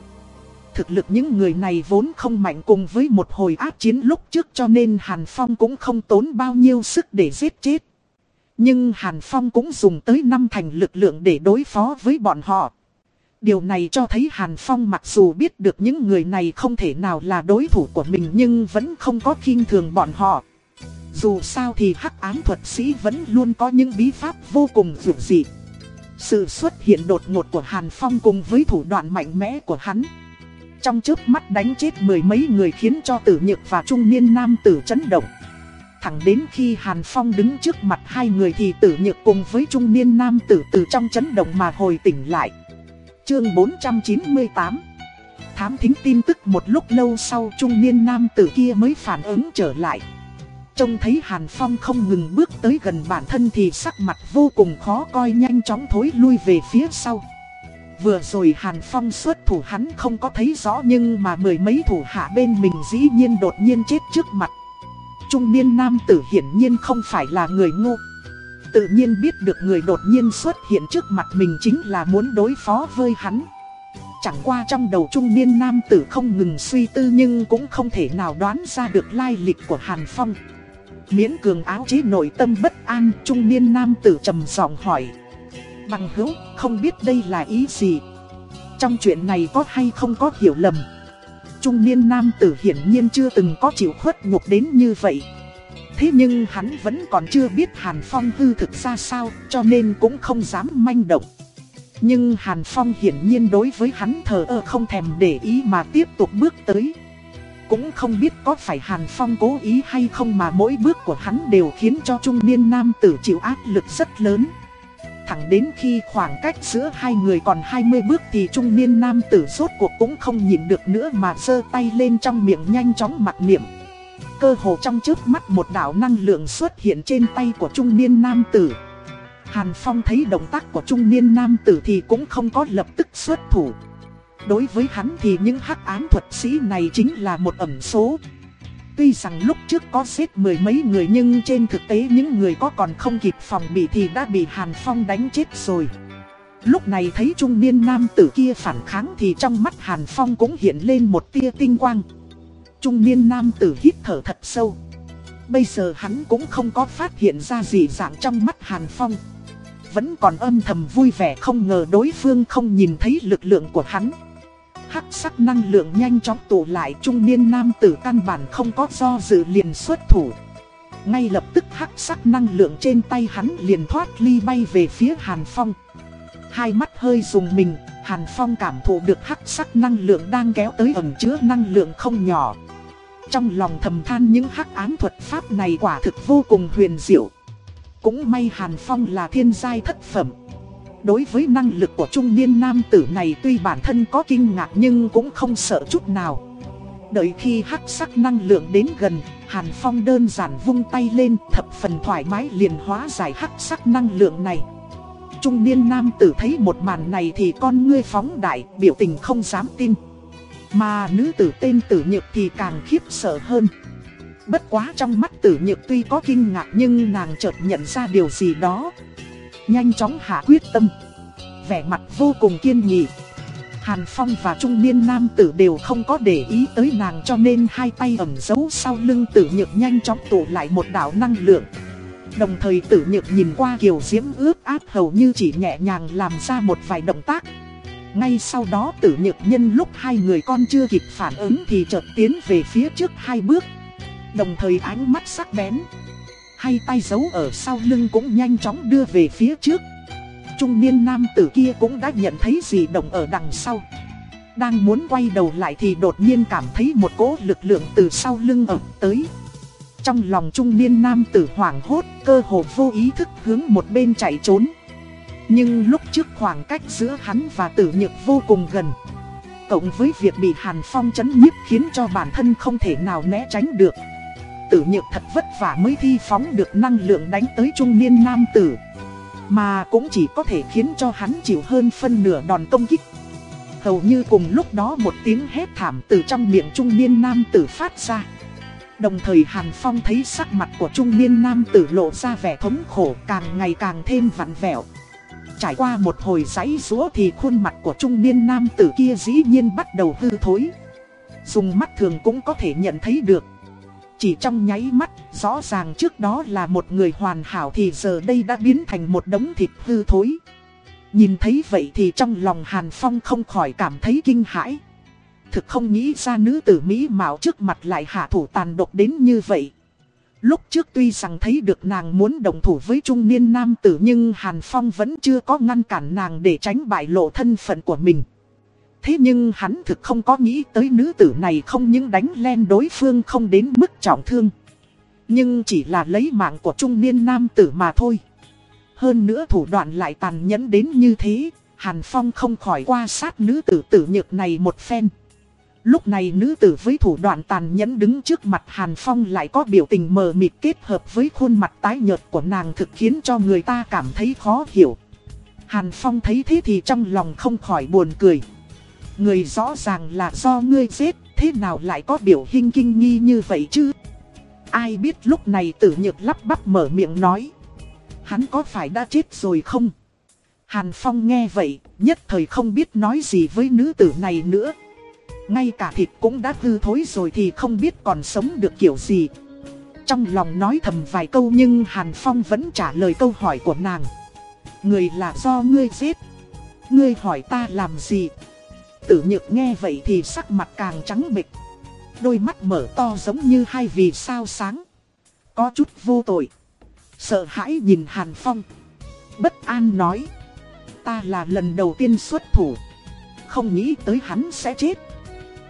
Thực lực những người này vốn không mạnh cùng với một hồi áp chiến lúc trước cho nên Hàn Phong cũng không tốn bao nhiêu sức để giết chết. Nhưng Hàn Phong cũng dùng tới năm thành lực lượng để đối phó với bọn họ. Điều này cho thấy Hàn Phong mặc dù biết được những người này không thể nào là đối thủ của mình nhưng vẫn không có khinh thường bọn họ. Dù sao thì hắc ám thuật sĩ vẫn luôn có những bí pháp vô cùng dữ dị. Sự xuất hiện đột ngột của Hàn Phong cùng với thủ đoạn mạnh mẽ của hắn. Trong chớp mắt đánh chết mười mấy người khiến cho tử nhược và trung niên nam tử chấn động. Thẳng đến khi Hàn Phong đứng trước mặt hai người thì tử nhược cùng với trung niên nam tử từ trong chấn động mà hồi tỉnh lại. Chương 498 Thám thính tin tức một lúc lâu sau trung niên nam tử kia mới phản ứng trở lại. Trông thấy Hàn Phong không ngừng bước tới gần bản thân thì sắc mặt vô cùng khó coi nhanh chóng thối lui về phía sau. Vừa rồi Hàn Phong xuất thủ hắn không có thấy rõ nhưng mà mười mấy thủ hạ bên mình dĩ nhiên đột nhiên chết trước mặt. Trung niên nam tử hiển nhiên không phải là người ngu. Tự nhiên biết được người đột nhiên xuất hiện trước mặt mình chính là muốn đối phó với hắn. Chẳng qua trong đầu trung niên nam tử không ngừng suy tư nhưng cũng không thể nào đoán ra được lai lịch của Hàn Phong. Miễn cường áo chế nội tâm bất an, trung niên nam tử trầm giọng hỏi. Bằng hữu, không biết đây là ý gì? Trong chuyện này có hay không có hiểu lầm? Trung niên nam tử hiển nhiên chưa từng có chịu khuất nhục đến như vậy. Thế nhưng hắn vẫn còn chưa biết Hàn Phong hư thực ra sao, cho nên cũng không dám manh động. Nhưng Hàn Phong hiển nhiên đối với hắn thờ ơ không thèm để ý mà tiếp tục bước tới. Cũng không biết có phải Hàn Phong cố ý hay không mà mỗi bước của hắn đều khiến cho trung niên nam tử chịu áp lực rất lớn. Thẳng đến khi khoảng cách giữa hai người còn 20 bước thì trung niên nam tử rốt cuộc cũng không nhìn được nữa mà giơ tay lên trong miệng nhanh chóng mặc niệm. Cơ hồ trong trước mắt một đạo năng lượng xuất hiện trên tay của trung niên nam tử. Hàn Phong thấy động tác của trung niên nam tử thì cũng không có lập tức xuất thủ. Đối với hắn thì những hắc ám thuật sĩ này chính là một ẩn số. Tuy rằng lúc trước có xếp mười mấy người nhưng trên thực tế những người có còn không kịp phòng bị thì đã bị Hàn Phong đánh chết rồi. Lúc này thấy trung niên nam tử kia phản kháng thì trong mắt Hàn Phong cũng hiện lên một tia tinh quang. Trung niên nam tử hít thở thật sâu. Bây giờ hắn cũng không có phát hiện ra gì dạng trong mắt Hàn Phong. Vẫn còn âm thầm vui vẻ không ngờ đối phương không nhìn thấy lực lượng của hắn. Hắc sắc năng lượng nhanh chóng tụ lại trung niên nam tử căn bản không có do dự liền xuất thủ. Ngay lập tức hắc sắc năng lượng trên tay hắn liền thoát ly bay về phía Hàn Phong. Hai mắt hơi dùng mình, Hàn Phong cảm thụ được hắc sắc năng lượng đang kéo tới ẩn chứa năng lượng không nhỏ. Trong lòng thầm than những hắc ám thuật pháp này quả thực vô cùng huyền diệu. Cũng may Hàn Phong là thiên giai thất phẩm. Đối với năng lực của trung niên nam tử này tuy bản thân có kinh ngạc nhưng cũng không sợ chút nào. Đợi khi hắc sắc năng lượng đến gần, Hàn Phong đơn giản vung tay lên thập phần thoải mái liền hóa giải hắc sắc năng lượng này. Trung niên nam tử thấy một màn này thì con ngươi phóng đại, biểu tình không dám tin. Mà nữ tử tên tử nhược thì càng khiếp sợ hơn. Bất quá trong mắt tử nhược tuy có kinh ngạc nhưng nàng chợt nhận ra điều gì đó. Nhanh chóng hạ quyết tâm. Vẻ mặt vô cùng kiên nghị. Hàn Phong và trung niên nam tử đều không có để ý tới nàng cho nên hai tay ẩn giấu sau lưng tử nhược nhanh chóng tụ lại một đạo năng lượng. Đồng thời tử nhược nhìn qua kiều diễm ướt áp hầu như chỉ nhẹ nhàng làm ra một vài động tác. Ngay sau đó tử nhược nhân lúc hai người con chưa kịp phản ứng thì chợt tiến về phía trước hai bước. Đồng thời ánh mắt sắc bén. Hai tay giấu ở sau lưng cũng nhanh chóng đưa về phía trước. Trung niên nam tử kia cũng đã nhận thấy gì động ở đằng sau. Đang muốn quay đầu lại thì đột nhiên cảm thấy một cỗ lực lượng từ sau lưng ập tới. Trong lòng trung niên nam tử hoảng hốt, cơ hồ vô ý thức hướng một bên chạy trốn. Nhưng lúc trước khoảng cách giữa hắn và tử nhược vô cùng gần. Cộng với việc bị Hàn Phong chấn nhiếp khiến cho bản thân không thể nào né tránh được. Tử nhược thật vất vả mới thi phóng được năng lượng đánh tới trung niên nam tử. Mà cũng chỉ có thể khiến cho hắn chịu hơn phân nửa đòn công kích. Hầu như cùng lúc đó một tiếng hét thảm từ trong miệng trung niên nam tử phát ra. Đồng thời Hàn Phong thấy sắc mặt của trung niên nam tử lộ ra vẻ thống khổ càng ngày càng thêm vặn vẹo. Trải qua một hồi giấy rúa thì khuôn mặt của trung niên nam tử kia dĩ nhiên bắt đầu hư thối. Dùng mắt thường cũng có thể nhận thấy được. Chỉ trong nháy mắt, rõ ràng trước đó là một người hoàn hảo thì giờ đây đã biến thành một đống thịt hư thối. Nhìn thấy vậy thì trong lòng Hàn Phong không khỏi cảm thấy kinh hãi. Thực không nghĩ ra nữ tử Mỹ Mạo trước mặt lại hạ thủ tàn độc đến như vậy. Lúc trước tuy rằng thấy được nàng muốn đồng thủ với trung niên nam tử nhưng Hàn Phong vẫn chưa có ngăn cản nàng để tránh bại lộ thân phận của mình. Thế nhưng hắn thực không có nghĩ tới nữ tử này không những đánh len đối phương không đến mức trọng thương. Nhưng chỉ là lấy mạng của trung niên nam tử mà thôi. Hơn nữa thủ đoạn lại tàn nhẫn đến như thế, Hàn Phong không khỏi qua sát nữ tử tử nhược này một phen. Lúc này nữ tử với thủ đoạn tàn nhẫn đứng trước mặt Hàn Phong lại có biểu tình mờ mịt kết hợp với khuôn mặt tái nhợt của nàng thực khiến cho người ta cảm thấy khó hiểu. Hàn Phong thấy thế thì trong lòng không khỏi buồn cười. Người rõ ràng là do ngươi giết, thế nào lại có biểu hình kinh nghi như vậy chứ? Ai biết lúc này tử nhược lắp bắp mở miệng nói. Hắn có phải đã chết rồi không? Hàn Phong nghe vậy, nhất thời không biết nói gì với nữ tử này nữa. Ngay cả thịt cũng đã hư thối rồi thì không biết còn sống được kiểu gì. Trong lòng nói thầm vài câu nhưng Hàn Phong vẫn trả lời câu hỏi của nàng. Người là do ngươi giết. Ngươi hỏi ta làm gì? Tử nhược nghe vậy thì sắc mặt càng trắng bịch. Đôi mắt mở to giống như hai vì sao sáng. Có chút vô tội. Sợ hãi nhìn Hàn Phong. Bất an nói. Ta là lần đầu tiên xuất thủ. Không nghĩ tới hắn sẽ chết.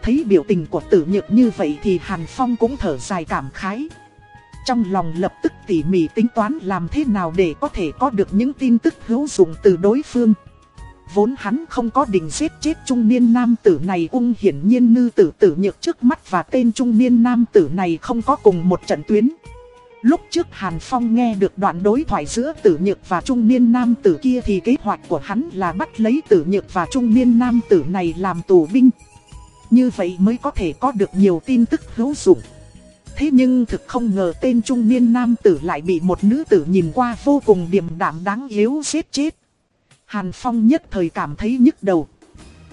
Thấy biểu tình của tử nhược như vậy thì Hàn Phong cũng thở dài cảm khái. Trong lòng lập tức tỉ mỉ tính toán làm thế nào để có thể có được những tin tức hữu dụng từ đối phương. Vốn hắn không có định giết chết trung niên nam tử này, ung hiển nhiên nư tử tử nhược trước mắt và tên trung niên nam tử này không có cùng một trận tuyến. Lúc trước Hàn Phong nghe được đoạn đối thoại giữa tử nhược và trung niên nam tử kia thì kế hoạch của hắn là bắt lấy tử nhược và trung niên nam tử này làm tù binh. Như vậy mới có thể có được nhiều tin tức hữu dụng. Thế nhưng thực không ngờ tên trung niên nam tử lại bị một nữ tử nhìn qua vô cùng điềm đạm đáng yếu giết chết. Hàn Phong nhất thời cảm thấy nhức đầu.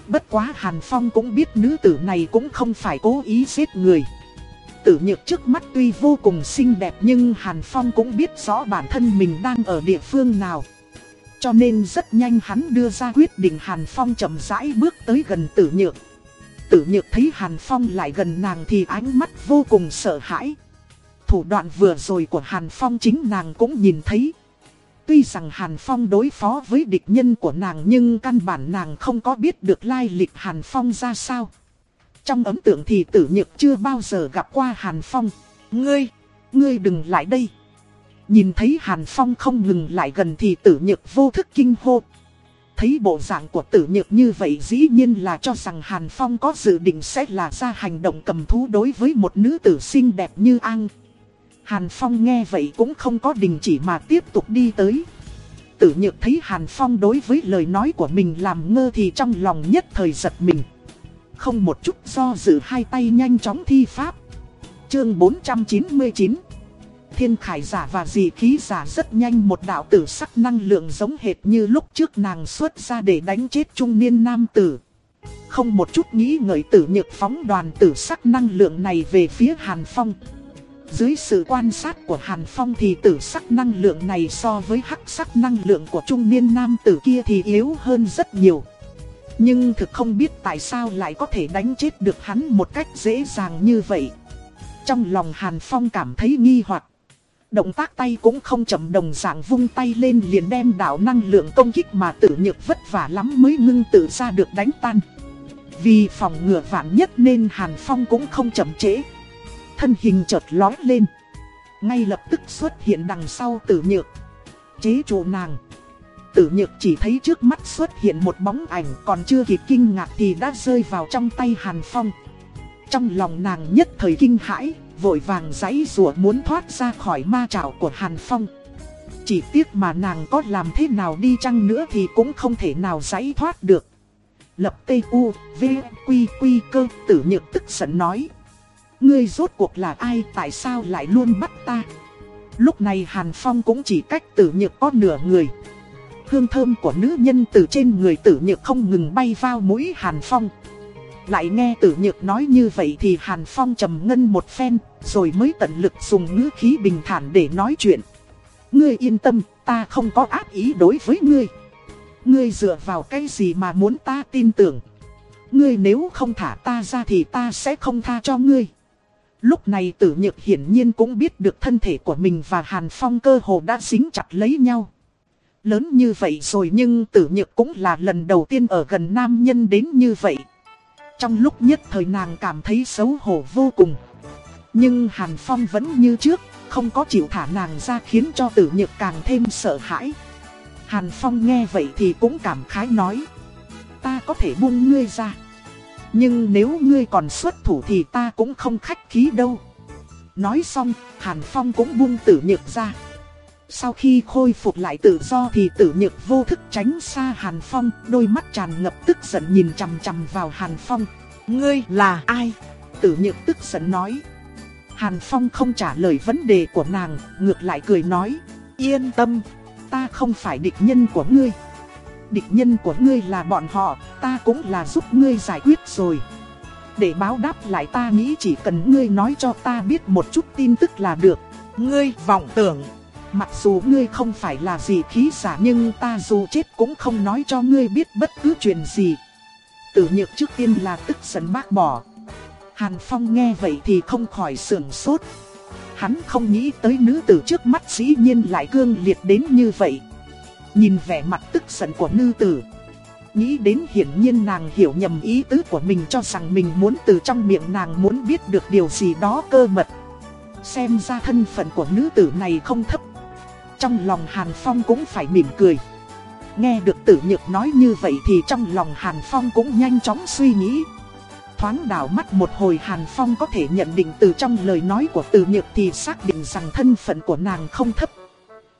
Bất quá Hàn Phong cũng biết nữ tử này cũng không phải cố ý giết người. Tử nhược trước mắt tuy vô cùng xinh đẹp nhưng Hàn Phong cũng biết rõ bản thân mình đang ở địa phương nào. Cho nên rất nhanh hắn đưa ra quyết định Hàn Phong chậm rãi bước tới gần tử nhược. Tử nhược thấy Hàn Phong lại gần nàng thì ánh mắt vô cùng sợ hãi. Thủ đoạn vừa rồi của Hàn Phong chính nàng cũng nhìn thấy. Tuy rằng Hàn Phong đối phó với địch nhân của nàng nhưng căn bản nàng không có biết được lai lịch Hàn Phong ra sao. Trong ấn tượng thì tử nhược chưa bao giờ gặp qua Hàn Phong. Ngươi, ngươi đừng lại đây. Nhìn thấy Hàn Phong không ngừng lại gần thì tử nhược vô thức kinh hô. Thấy bộ dạng của tử nhược như vậy dĩ nhiên là cho rằng Hàn Phong có dự định sẽ là ra hành động cầm thú đối với một nữ tử xinh đẹp như An. Hàn Phong nghe vậy cũng không có đình chỉ mà tiếp tục đi tới. Tử nhược thấy Hàn Phong đối với lời nói của mình làm ngơ thì trong lòng nhất thời giật mình. Không một chút do dự hai tay nhanh chóng thi pháp. Chương 499 Thiên khải giả và dị khí giả rất nhanh một đạo tử sắc năng lượng giống hệt như lúc trước nàng xuất ra để đánh chết trung niên nam tử. Không một chút nghĩ ngợi tử nhược phóng đoàn tử sắc năng lượng này về phía Hàn Phong. Dưới sự quan sát của Hàn Phong thì tử sắc năng lượng này so với hắc sắc năng lượng của trung niên nam tử kia thì yếu hơn rất nhiều. Nhưng thực không biết tại sao lại có thể đánh chết được hắn một cách dễ dàng như vậy. Trong lòng Hàn Phong cảm thấy nghi hoặc. Động tác tay cũng không chậm đồng dạng vung tay lên liền đem đạo năng lượng công kích mà tử nhược vất vả lắm mới ngưng tự ra được đánh tan. Vì phòng ngừa vạn nhất nên Hàn Phong cũng không chậm trễ. Thân hình chợt lói lên. Ngay lập tức xuất hiện đằng sau tử nhược. Chế trụ nàng. Tử nhược chỉ thấy trước mắt xuất hiện một bóng ảnh Còn chưa kịp kinh ngạc thì đã rơi vào trong tay Hàn Phong. Trong lòng nàng nhất thời kinh hãi Vội vàng giấy rùa muốn thoát ra khỏi ma trảo của Hàn Phong. Chỉ tiếc mà nàng có làm thế nào đi chăng nữa thì cũng không thể nào giấy thoát được. Lập tê u, v, quy quy cơ tử nhược tức giận nói. Ngươi rốt cuộc là ai tại sao lại luôn bắt ta? Lúc này Hàn Phong cũng chỉ cách tử nhược có nửa người. Hương thơm của nữ nhân từ trên người tử nhược không ngừng bay vào mũi Hàn Phong. Lại nghe tử nhược nói như vậy thì Hàn Phong trầm ngân một phen Rồi mới tận lực dùng ngữ khí bình thản để nói chuyện. Ngươi yên tâm, ta không có ác ý đối với ngươi. Ngươi dựa vào cái gì mà muốn ta tin tưởng? Ngươi nếu không thả ta ra thì ta sẽ không tha cho ngươi. Lúc này tử nhược hiển nhiên cũng biết được thân thể của mình và Hàn Phong cơ hồ đã dính chặt lấy nhau. Lớn như vậy rồi nhưng tử nhược cũng là lần đầu tiên ở gần nam nhân đến như vậy. Trong lúc nhất thời nàng cảm thấy xấu hổ vô cùng. Nhưng Hàn Phong vẫn như trước, không có chịu thả nàng ra khiến cho tử nhược càng thêm sợ hãi. Hàn Phong nghe vậy thì cũng cảm khái nói. Ta có thể buông ngươi ra. Nhưng nếu ngươi còn xuất thủ thì ta cũng không khách khí đâu. Nói xong, Hàn Phong cũng buông tử nhược ra. Sau khi khôi phục lại tự do thì tử nhược vô thức tránh xa Hàn Phong, đôi mắt tràn ngập tức giận nhìn chằm chằm vào Hàn Phong. Ngươi là ai? Tử nhược tức giận nói. Hàn Phong không trả lời vấn đề của nàng, ngược lại cười nói. Yên tâm, ta không phải địch nhân của ngươi. Địch nhân của ngươi là bọn họ, ta cũng là giúp ngươi giải quyết rồi. Để báo đáp lại ta nghĩ chỉ cần ngươi nói cho ta biết một chút tin tức là được. Ngươi vọng tưởng. Mặc dù ngươi không phải là gì khí giả nhưng ta dù chết cũng không nói cho ngươi biết bất cứ chuyện gì. Tử nhược trước tiên là tức giận bác bỏ. Hàn Phong nghe vậy thì không khỏi sưởng sốt. Hắn không nghĩ tới nữ tử trước mắt dĩ nhiên lại cương liệt đến như vậy. Nhìn vẻ mặt tức giận của nữ tử. Nghĩ đến hiển nhiên nàng hiểu nhầm ý tứ của mình cho rằng mình muốn từ trong miệng nàng muốn biết được điều gì đó cơ mật. Xem ra thân phận của nữ tử này không thấp. Trong lòng Hàn Phong cũng phải mỉm cười. Nghe được tử nhược nói như vậy thì trong lòng Hàn Phong cũng nhanh chóng suy nghĩ. Thoáng đảo mắt một hồi Hàn Phong có thể nhận định từ trong lời nói của tử nhược thì xác định rằng thân phận của nàng không thấp.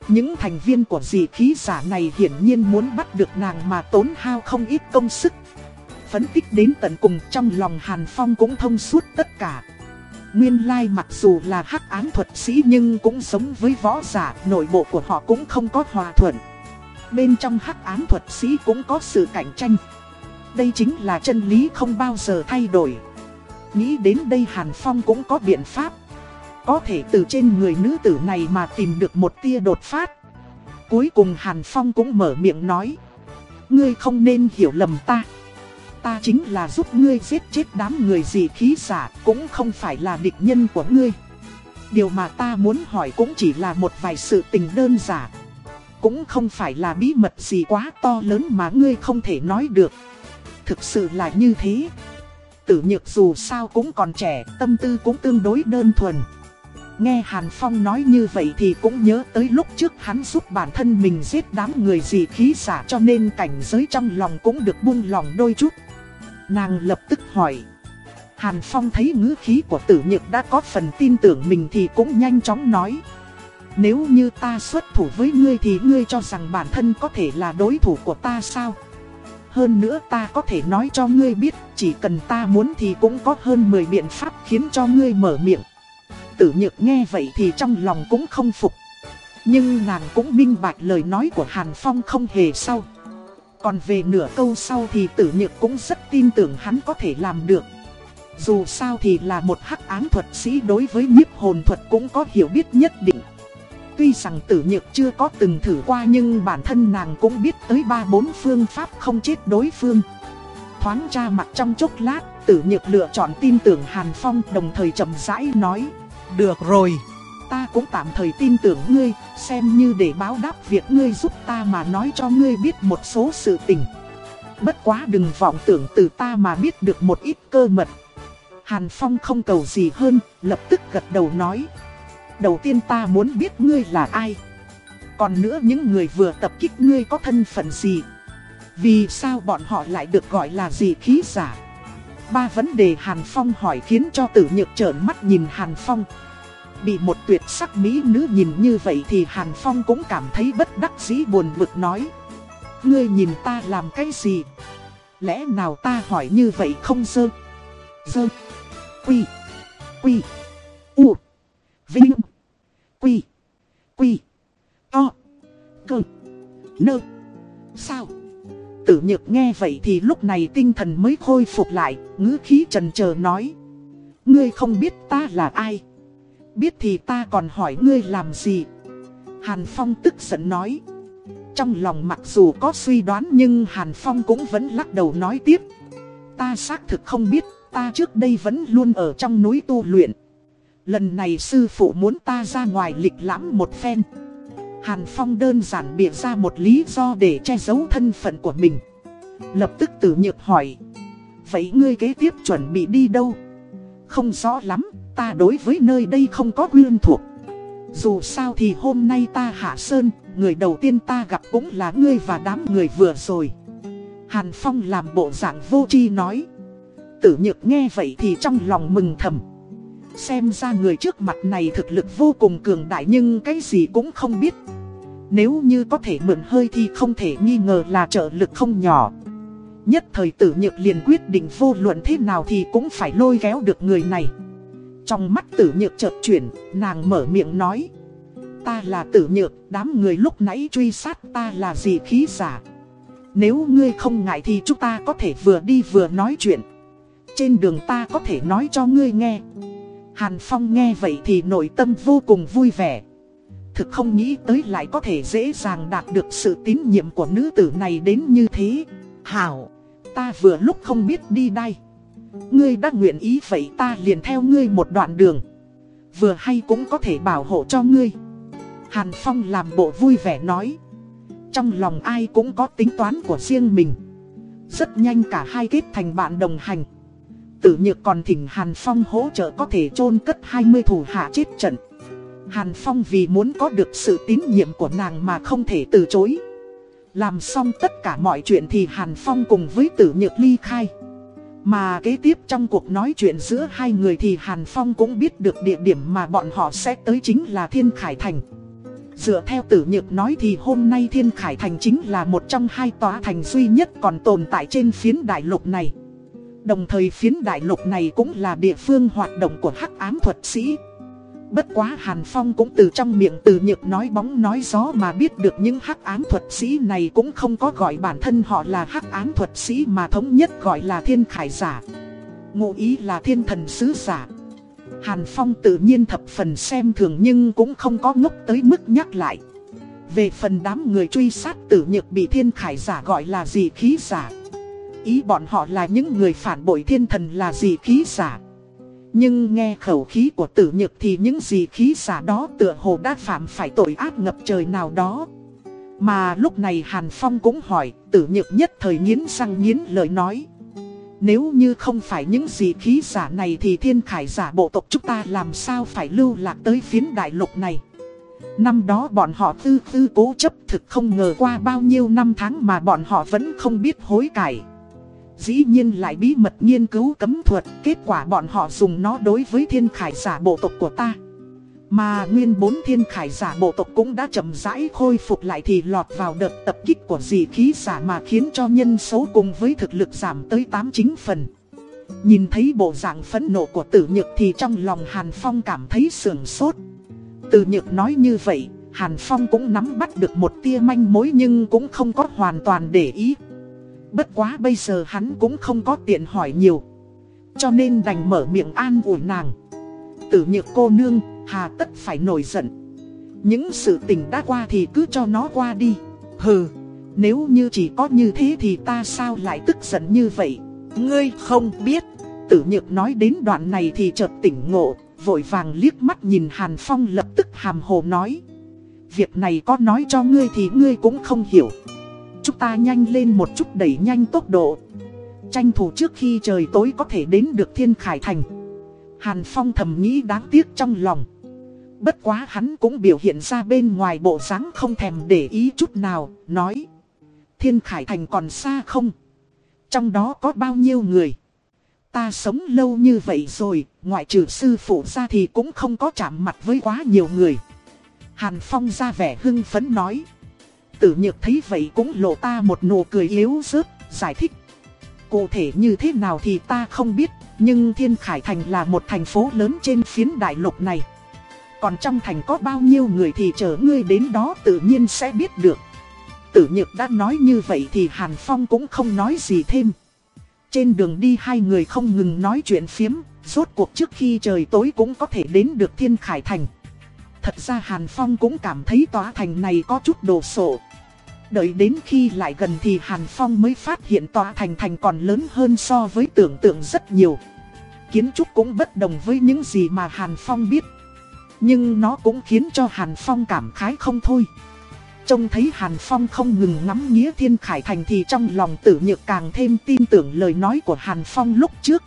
Những thành viên của dị khí giả này hiển nhiên muốn bắt được nàng mà tốn hao không ít công sức. Phấn tích đến tận cùng trong lòng Hàn Phong cũng thông suốt tất cả. Nguyên lai mặc dù là hắc án thuật sĩ nhưng cũng sống với võ giả, nội bộ của họ cũng không có hòa thuận. Bên trong hắc án thuật sĩ cũng có sự cạnh tranh. Đây chính là chân lý không bao giờ thay đổi. Nghĩ đến đây Hàn Phong cũng có biện pháp. Có thể từ trên người nữ tử này mà tìm được một tia đột phát. Cuối cùng Hàn Phong cũng mở miệng nói. Ngươi không nên hiểu lầm ta. Ta chính là giúp ngươi giết chết đám người gì khí giả, cũng không phải là địch nhân của ngươi. Điều mà ta muốn hỏi cũng chỉ là một vài sự tình đơn giản. Cũng không phải là bí mật gì quá to lớn mà ngươi không thể nói được. Thực sự là như thế. Tử nhược dù sao cũng còn trẻ, tâm tư cũng tương đối đơn thuần. Nghe Hàn Phong nói như vậy thì cũng nhớ tới lúc trước hắn giúp bản thân mình giết đám người dị khí giả cho nên cảnh giới trong lòng cũng được buông lòng đôi chút. Nàng lập tức hỏi. Hàn Phong thấy ngữ khí của tử nhược đã có phần tin tưởng mình thì cũng nhanh chóng nói. Nếu như ta xuất thủ với ngươi thì ngươi cho rằng bản thân có thể là đối thủ của ta sao? Hơn nữa ta có thể nói cho ngươi biết, chỉ cần ta muốn thì cũng có hơn 10 biện pháp khiến cho ngươi mở miệng tử nhược nghe vậy thì trong lòng cũng không phục. Nhưng nàng cũng minh bạch lời nói của Hàn Phong không hề sau. Còn về nửa câu sau thì tử nhược cũng rất tin tưởng hắn có thể làm được. Dù sao thì là một hắc án thuật sĩ đối với nhiếp hồn thuật cũng có hiểu biết nhất định. Tuy rằng tử nhược chưa có từng thử qua nhưng bản thân nàng cũng biết tới ba bốn phương pháp không chết đối phương. Thoáng tra mặt trong chốc lát, tử nhược lựa chọn tin tưởng Hàn Phong đồng thời chậm rãi nói. Được rồi, ta cũng tạm thời tin tưởng ngươi, xem như để báo đáp việc ngươi giúp ta mà nói cho ngươi biết một số sự tình. Bất quá đừng vọng tưởng từ ta mà biết được một ít cơ mật. Hàn Phong không cầu gì hơn, lập tức gật đầu nói. Đầu tiên ta muốn biết ngươi là ai Còn nữa những người vừa tập kích ngươi có thân phận gì Vì sao bọn họ lại được gọi là gì khí giả Ba vấn đề Hàn Phong hỏi khiến cho tử nhược trợn mắt nhìn Hàn Phong. Bị một tuyệt sắc mỹ nữ nhìn như vậy thì Hàn Phong cũng cảm thấy bất đắc dĩ buồn bực nói. Ngươi nhìn ta làm cái gì? Lẽ nào ta hỏi như vậy không dơ Dơ Quy. Quy. U. Vinh. Quy. Quy. To. Cơ. Nơ. Sao? Tử nhược nghe vậy thì lúc này tinh thần mới khôi phục lại, ngữ khí trần chờ nói. Ngươi không biết ta là ai. Biết thì ta còn hỏi ngươi làm gì. Hàn Phong tức giận nói. Trong lòng mặc dù có suy đoán nhưng Hàn Phong cũng vẫn lắc đầu nói tiếp. Ta xác thực không biết, Ta trước đây vẫn luôn ở trong núi tu luyện. Lần này sư phụ muốn ta ra ngoài lịch lãm một phen. Hàn Phong đơn giản bịa ra một lý do để che giấu thân phận của mình. Lập tức tử nhược hỏi Vậy ngươi kế tiếp chuẩn bị đi đâu? Không rõ lắm, ta đối với nơi đây không có quyên thuộc. Dù sao thì hôm nay ta hạ sơn, người đầu tiên ta gặp cũng là ngươi và đám người vừa rồi. Hàn Phong làm bộ dạng vô tri nói. Tử nhược nghe vậy thì trong lòng mừng thầm. Xem ra người trước mặt này thực lực vô cùng cường đại nhưng cái gì cũng không biết. Nếu như có thể mượn hơi thì không thể nghi ngờ là trợ lực không nhỏ. Nhất thời tử nhược liền quyết định vô luận thế nào thì cũng phải lôi kéo được người này. Trong mắt tử nhược chợt chuyển, nàng mở miệng nói. Ta là tử nhược, đám người lúc nãy truy sát ta là gì khí giả? Nếu ngươi không ngại thì chúng ta có thể vừa đi vừa nói chuyện. Trên đường ta có thể nói cho ngươi nghe. Hàn Phong nghe vậy thì nội tâm vô cùng vui vẻ. Thực không nghĩ tới lại có thể dễ dàng đạt được sự tín nhiệm của nữ tử này đến như thế Hảo, ta vừa lúc không biết đi đây. Ngươi đã nguyện ý vậy ta liền theo ngươi một đoạn đường. Vừa hay cũng có thể bảo hộ cho ngươi. Hàn Phong làm bộ vui vẻ nói. Trong lòng ai cũng có tính toán của riêng mình. Rất nhanh cả hai kết thành bạn đồng hành. Tử nhược còn thỉnh Hàn Phong hỗ trợ có thể chôn cất 20 thủ hạ chết trận. Hàn Phong vì muốn có được sự tín nhiệm của nàng mà không thể từ chối. Làm xong tất cả mọi chuyện thì Hàn Phong cùng với tử nhược ly khai. Mà kế tiếp trong cuộc nói chuyện giữa hai người thì Hàn Phong cũng biết được địa điểm mà bọn họ sẽ tới chính là Thiên Khải Thành. Dựa theo tử nhược nói thì hôm nay Thiên Khải Thành chính là một trong hai tòa thành duy nhất còn tồn tại trên phiến đại lục này. Đồng thời phiến đại lục này cũng là địa phương hoạt động của hắc ám thuật sĩ. Bất quá Hàn Phong cũng từ trong miệng từ nhược nói bóng nói gió mà biết được những hắc ám thuật sĩ này cũng không có gọi bản thân họ là hắc ám thuật sĩ mà thống nhất gọi là thiên khải giả. Ngụ ý là thiên thần sứ giả. Hàn Phong tự nhiên thập phần xem thường nhưng cũng không có ngốc tới mức nhắc lại. Về phần đám người truy sát tử nhược bị thiên khải giả gọi là gì khí giả. Ý bọn họ là những người phản bội thiên thần là gì khí giả. Nhưng nghe khẩu khí của tử nhược thì những gì khí giả đó tựa hồ đã phạm phải tội ác ngập trời nào đó. Mà lúc này Hàn Phong cũng hỏi, tử nhược nhất thời nghiến răng nghiến lời nói. Nếu như không phải những gì khí giả này thì thiên khải giả bộ tộc chúng ta làm sao phải lưu lạc tới phiến đại lục này. Năm đó bọn họ tư tư cố chấp thực không ngờ qua bao nhiêu năm tháng mà bọn họ vẫn không biết hối cải. Dĩ nhiên lại bí mật nghiên cứu cấm thuật Kết quả bọn họ dùng nó đối với thiên khải giả bộ tộc của ta. Mà nguyên bốn thiên khải giả bộ tộc cũng đã chậm rãi khôi phục lại thì lọt vào đợt tập kích của dị khí giả mà khiến cho nhân số cùng với thực lực giảm tới 8-9 phần. Nhìn thấy bộ dạng phẫn nộ của tử nhược thì trong lòng Hàn Phong cảm thấy sườn sốt. Tử nhược nói như vậy, Hàn Phong cũng nắm bắt được một tia manh mối nhưng cũng không có hoàn toàn để ý. Bất quá bây giờ hắn cũng không có tiện hỏi nhiều. Cho nên đành mở miệng an ủi nàng. Tử nhược cô nương, hà tất phải nổi giận. Những sự tình đã qua thì cứ cho nó qua đi. Hừ, nếu như chỉ có như thế thì ta sao lại tức giận như vậy? Ngươi không biết. Tử nhược nói đến đoạn này thì chợt tỉnh ngộ Vội vàng liếc mắt nhìn Hàn Phong lập tức hàm hồ nói. Việc này có nói cho ngươi thì ngươi cũng không hiểu. Chúng ta nhanh lên một chút đẩy nhanh tốc độ Tranh thủ trước khi trời tối có thể đến được thiên khải thành Hàn Phong thầm nghĩ đáng tiếc trong lòng Bất quá hắn cũng biểu hiện ra bên ngoài bộ dáng không thèm để ý chút nào, nói. Thiên Khải Thành còn xa không? Trong đó có bao nhiêu người? Ta sống lâu như vậy rồi, ngoại trừ sư phụ ra thì cũng không có chạm mặt với quá nhiều người. Hàn Phong ra vẻ hưng phấn nói. Tử nhược thấy vậy cũng lộ ta một nụ cười yếu rớt, giải thích. Cụ thể như thế nào thì ta không biết, nhưng Thiên Khải Thành là một thành phố lớn trên phiến đại lục này. Còn trong thành có bao nhiêu người thì chờ ngươi đến đó tự nhiên sẽ biết được. Tử nhược đã nói như vậy thì Hàn Phong cũng không nói gì thêm. Trên đường đi hai người không ngừng nói chuyện phiếm, rốt cuộc trước khi trời tối cũng có thể đến được Thiên Khải Thành. Thật ra Hàn Phong cũng cảm thấy tòa thành này có chút đồ sộ. Đợi đến khi lại gần thì Hàn Phong mới phát hiện tòa thành thành còn lớn hơn so với tưởng tượng rất nhiều. Kiến trúc cũng bất đồng với những gì mà Hàn Phong biết. Nhưng nó cũng khiến cho Hàn Phong cảm khái không thôi. Trông thấy Hàn Phong không ngừng ngắm nghĩa thiên khải thành thì trong lòng tử nhược càng thêm tin tưởng lời nói của Hàn Phong lúc trước.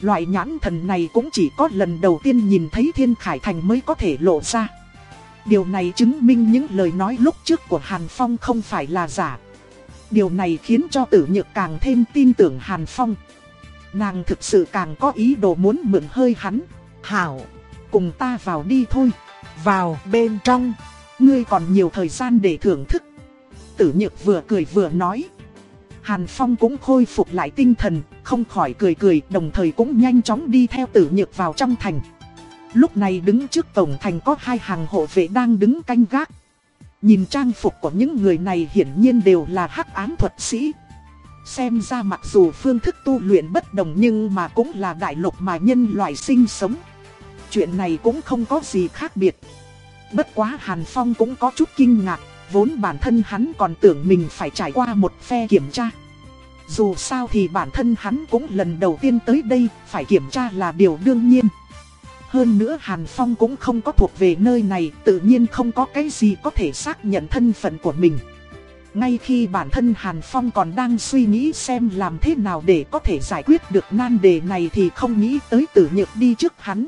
Loại nhãn thần này cũng chỉ có lần đầu tiên nhìn thấy thiên khải thành mới có thể lộ ra. Điều này chứng minh những lời nói lúc trước của Hàn Phong không phải là giả. Điều này khiến cho tử nhược càng thêm tin tưởng Hàn Phong. Nàng thực sự càng có ý đồ muốn mượn hơi hắn. Hảo, cùng ta vào đi thôi. Vào bên trong, ngươi còn nhiều thời gian để thưởng thức. Tử nhược vừa cười vừa nói. Hàn Phong cũng khôi phục lại tinh thần, không khỏi cười cười đồng thời cũng nhanh chóng đi theo tử nhược vào trong thành. Lúc này đứng trước tổng thành có hai hàng hộ vệ đang đứng canh gác. Nhìn trang phục của những người này hiển nhiên đều là hắc ám thuật sĩ. Xem ra mặc dù phương thức tu luyện bất đồng nhưng mà cũng là đại lục mà nhân loại sinh sống. Chuyện này cũng không có gì khác biệt. Bất quá Hàn Phong cũng có chút kinh ngạc, vốn bản thân hắn còn tưởng mình phải trải qua một phe kiểm tra. Dù sao thì bản thân hắn cũng lần đầu tiên tới đây, phải kiểm tra là điều đương nhiên. Hơn nữa Hàn Phong cũng không có thuộc về nơi này, tự nhiên không có cái gì có thể xác nhận thân phận của mình. Ngay khi bản thân Hàn Phong còn đang suy nghĩ xem làm thế nào để có thể giải quyết được nan đề này thì không nghĩ tới tử nhược đi trước hắn.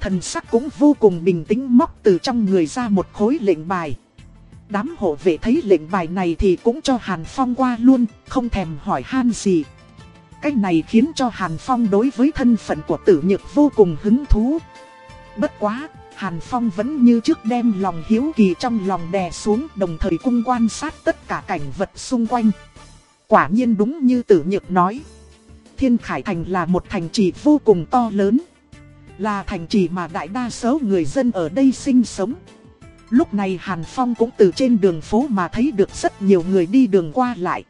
Thần sắc cũng vô cùng bình tĩnh móc từ trong người ra một khối lệnh bài. Đám hộ vệ thấy lệnh bài này thì cũng cho Hàn Phong qua luôn, không thèm hỏi han gì. Cái này khiến cho Hàn Phong đối với thân phận của tử nhược vô cùng hứng thú. Bất quá, Hàn Phong vẫn như trước đem lòng hiếu kỳ trong lòng đè xuống đồng thời cung quan sát tất cả cảnh vật xung quanh. Quả nhiên đúng như tử nhược nói. Thiên Khải Thành là một thành trì vô cùng to lớn. Là thành trì mà đại đa số người dân ở đây sinh sống. Lúc này Hàn Phong cũng từ trên đường phố mà thấy được rất nhiều người đi đường qua lại.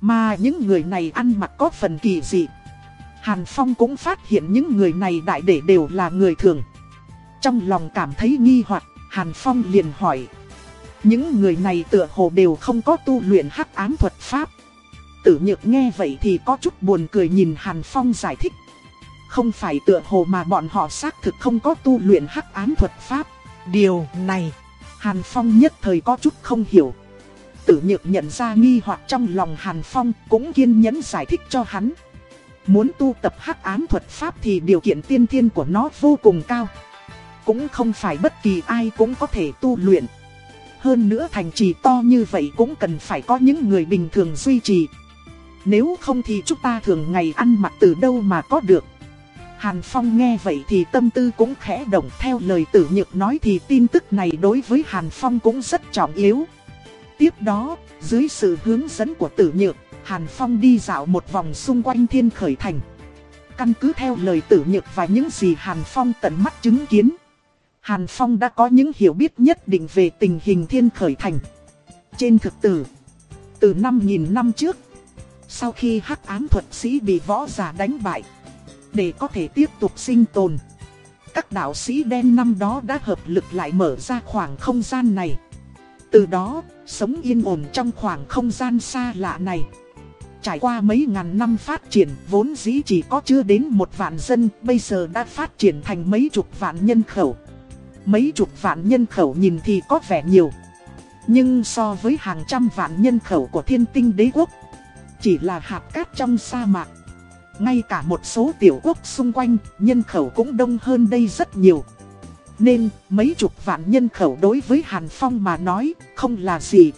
Mà những người này ăn mặc có phần kỳ dị. Hàn Phong cũng phát hiện những người này đại để đều là người thường. Trong lòng cảm thấy nghi hoặc, Hàn Phong liền hỏi. Những người này tựa hồ đều không có tu luyện hắc ám thuật pháp. Tử nhược nghe vậy thì có chút buồn cười nhìn Hàn Phong giải thích. Không phải tựa hồ mà bọn họ xác thực không có tu luyện hắc ám thuật pháp. Điều này, Hàn Phong nhất thời có chút không hiểu. Tử nhược nhận ra nghi hoặc trong lòng Hàn Phong cũng kiên nhẫn giải thích cho hắn. Muốn tu tập hắc ám thuật pháp thì điều kiện tiên thiên của nó vô cùng cao. Cũng không phải bất kỳ ai cũng có thể tu luyện. Hơn nữa thành trì to như vậy cũng cần phải có những người bình thường duy trì. Nếu không thì chúng ta thường ngày ăn mặc từ đâu mà có được. Hàn Phong nghe vậy thì tâm tư cũng khẽ động theo lời tử nhược nói thì tin tức này đối với Hàn Phong cũng rất trọng yếu. Tiếp đó, dưới sự hướng dẫn của tử nhược, Hàn Phong đi dạo một vòng xung quanh thiên khởi thành. Căn cứ theo lời tử nhược và những gì Hàn Phong tận mắt chứng kiến. Hàn Phong đã có những hiểu biết nhất định về tình hình thiên khởi thành. Trên thực tử, từ 5.000 năm trước, sau khi hắc ám thuật sĩ bị võ giả đánh bại, để có thể tiếp tục sinh tồn. Các đạo sĩ đen năm đó đã hợp lực lại mở ra khoảng không gian này. Từ đó, sống yên ổn trong khoảng không gian xa lạ này. Trải qua mấy ngàn năm phát triển, vốn dĩ chỉ có chưa đến một vạn dân, bây giờ đã phát triển thành mấy chục vạn nhân khẩu. Mấy chục vạn nhân khẩu nhìn thì có vẻ nhiều. Nhưng so với hàng trăm vạn nhân khẩu của thiên tinh đế quốc, chỉ là hạt cát trong sa mạc. Ngay cả một số tiểu quốc xung quanh, nhân khẩu cũng đông hơn đây rất nhiều. Nên mấy chục vạn nhân khẩu đối với Hàn Phong mà nói không là gì.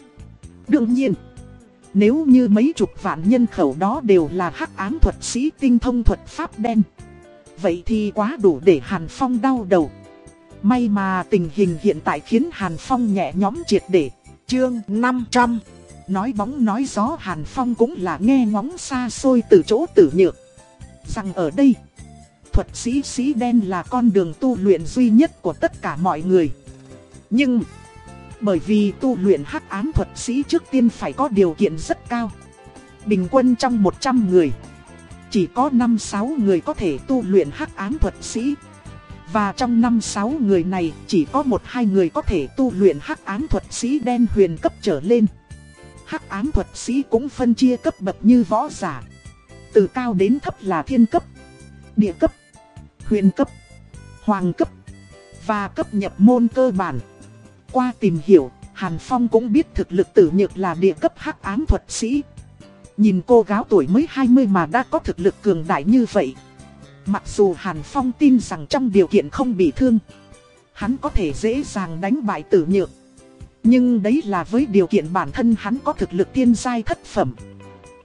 Đương nhiên, nếu như mấy chục vạn nhân khẩu đó đều là hắc ám thuật sĩ tinh thông thuật pháp đen. Vậy thì quá đủ để Hàn Phong đau đầu. May mà tình hình hiện tại khiến Hàn Phong nhẹ nhõm triệt để. Chương 500 Nói bóng nói gió Hàn Phong cũng là nghe ngóng xa xôi từ chỗ tử nhược. Rằng ở đây, thuật sĩ sĩ đen là con đường tu luyện duy nhất của tất cả mọi người. Nhưng, bởi vì tu luyện hắc ám thuật sĩ trước tiên phải có điều kiện rất cao. Bình quân trong 100 người, chỉ có 5-6 người có thể tu luyện hắc ám thuật sĩ. Và trong 5-6 người này chỉ có 1-2 người có thể tu luyện hắc ám thuật sĩ đen huyền cấp trở lên. Hắc ám thuật sĩ cũng phân chia cấp bậc như võ giả. Từ cao đến thấp là thiên cấp, địa cấp, huyền cấp, hoàng cấp và cấp nhập môn cơ bản. Qua tìm hiểu, Hàn Phong cũng biết thực lực tử nhược là địa cấp hắc ám thuật sĩ. Nhìn cô gái tuổi mới 20 mà đã có thực lực cường đại như vậy. Mặc dù Hàn Phong tin rằng trong điều kiện không bị thương, hắn có thể dễ dàng đánh bại tử nhược. Nhưng đấy là với điều kiện bản thân hắn có thực lực tiên giai thất phẩm.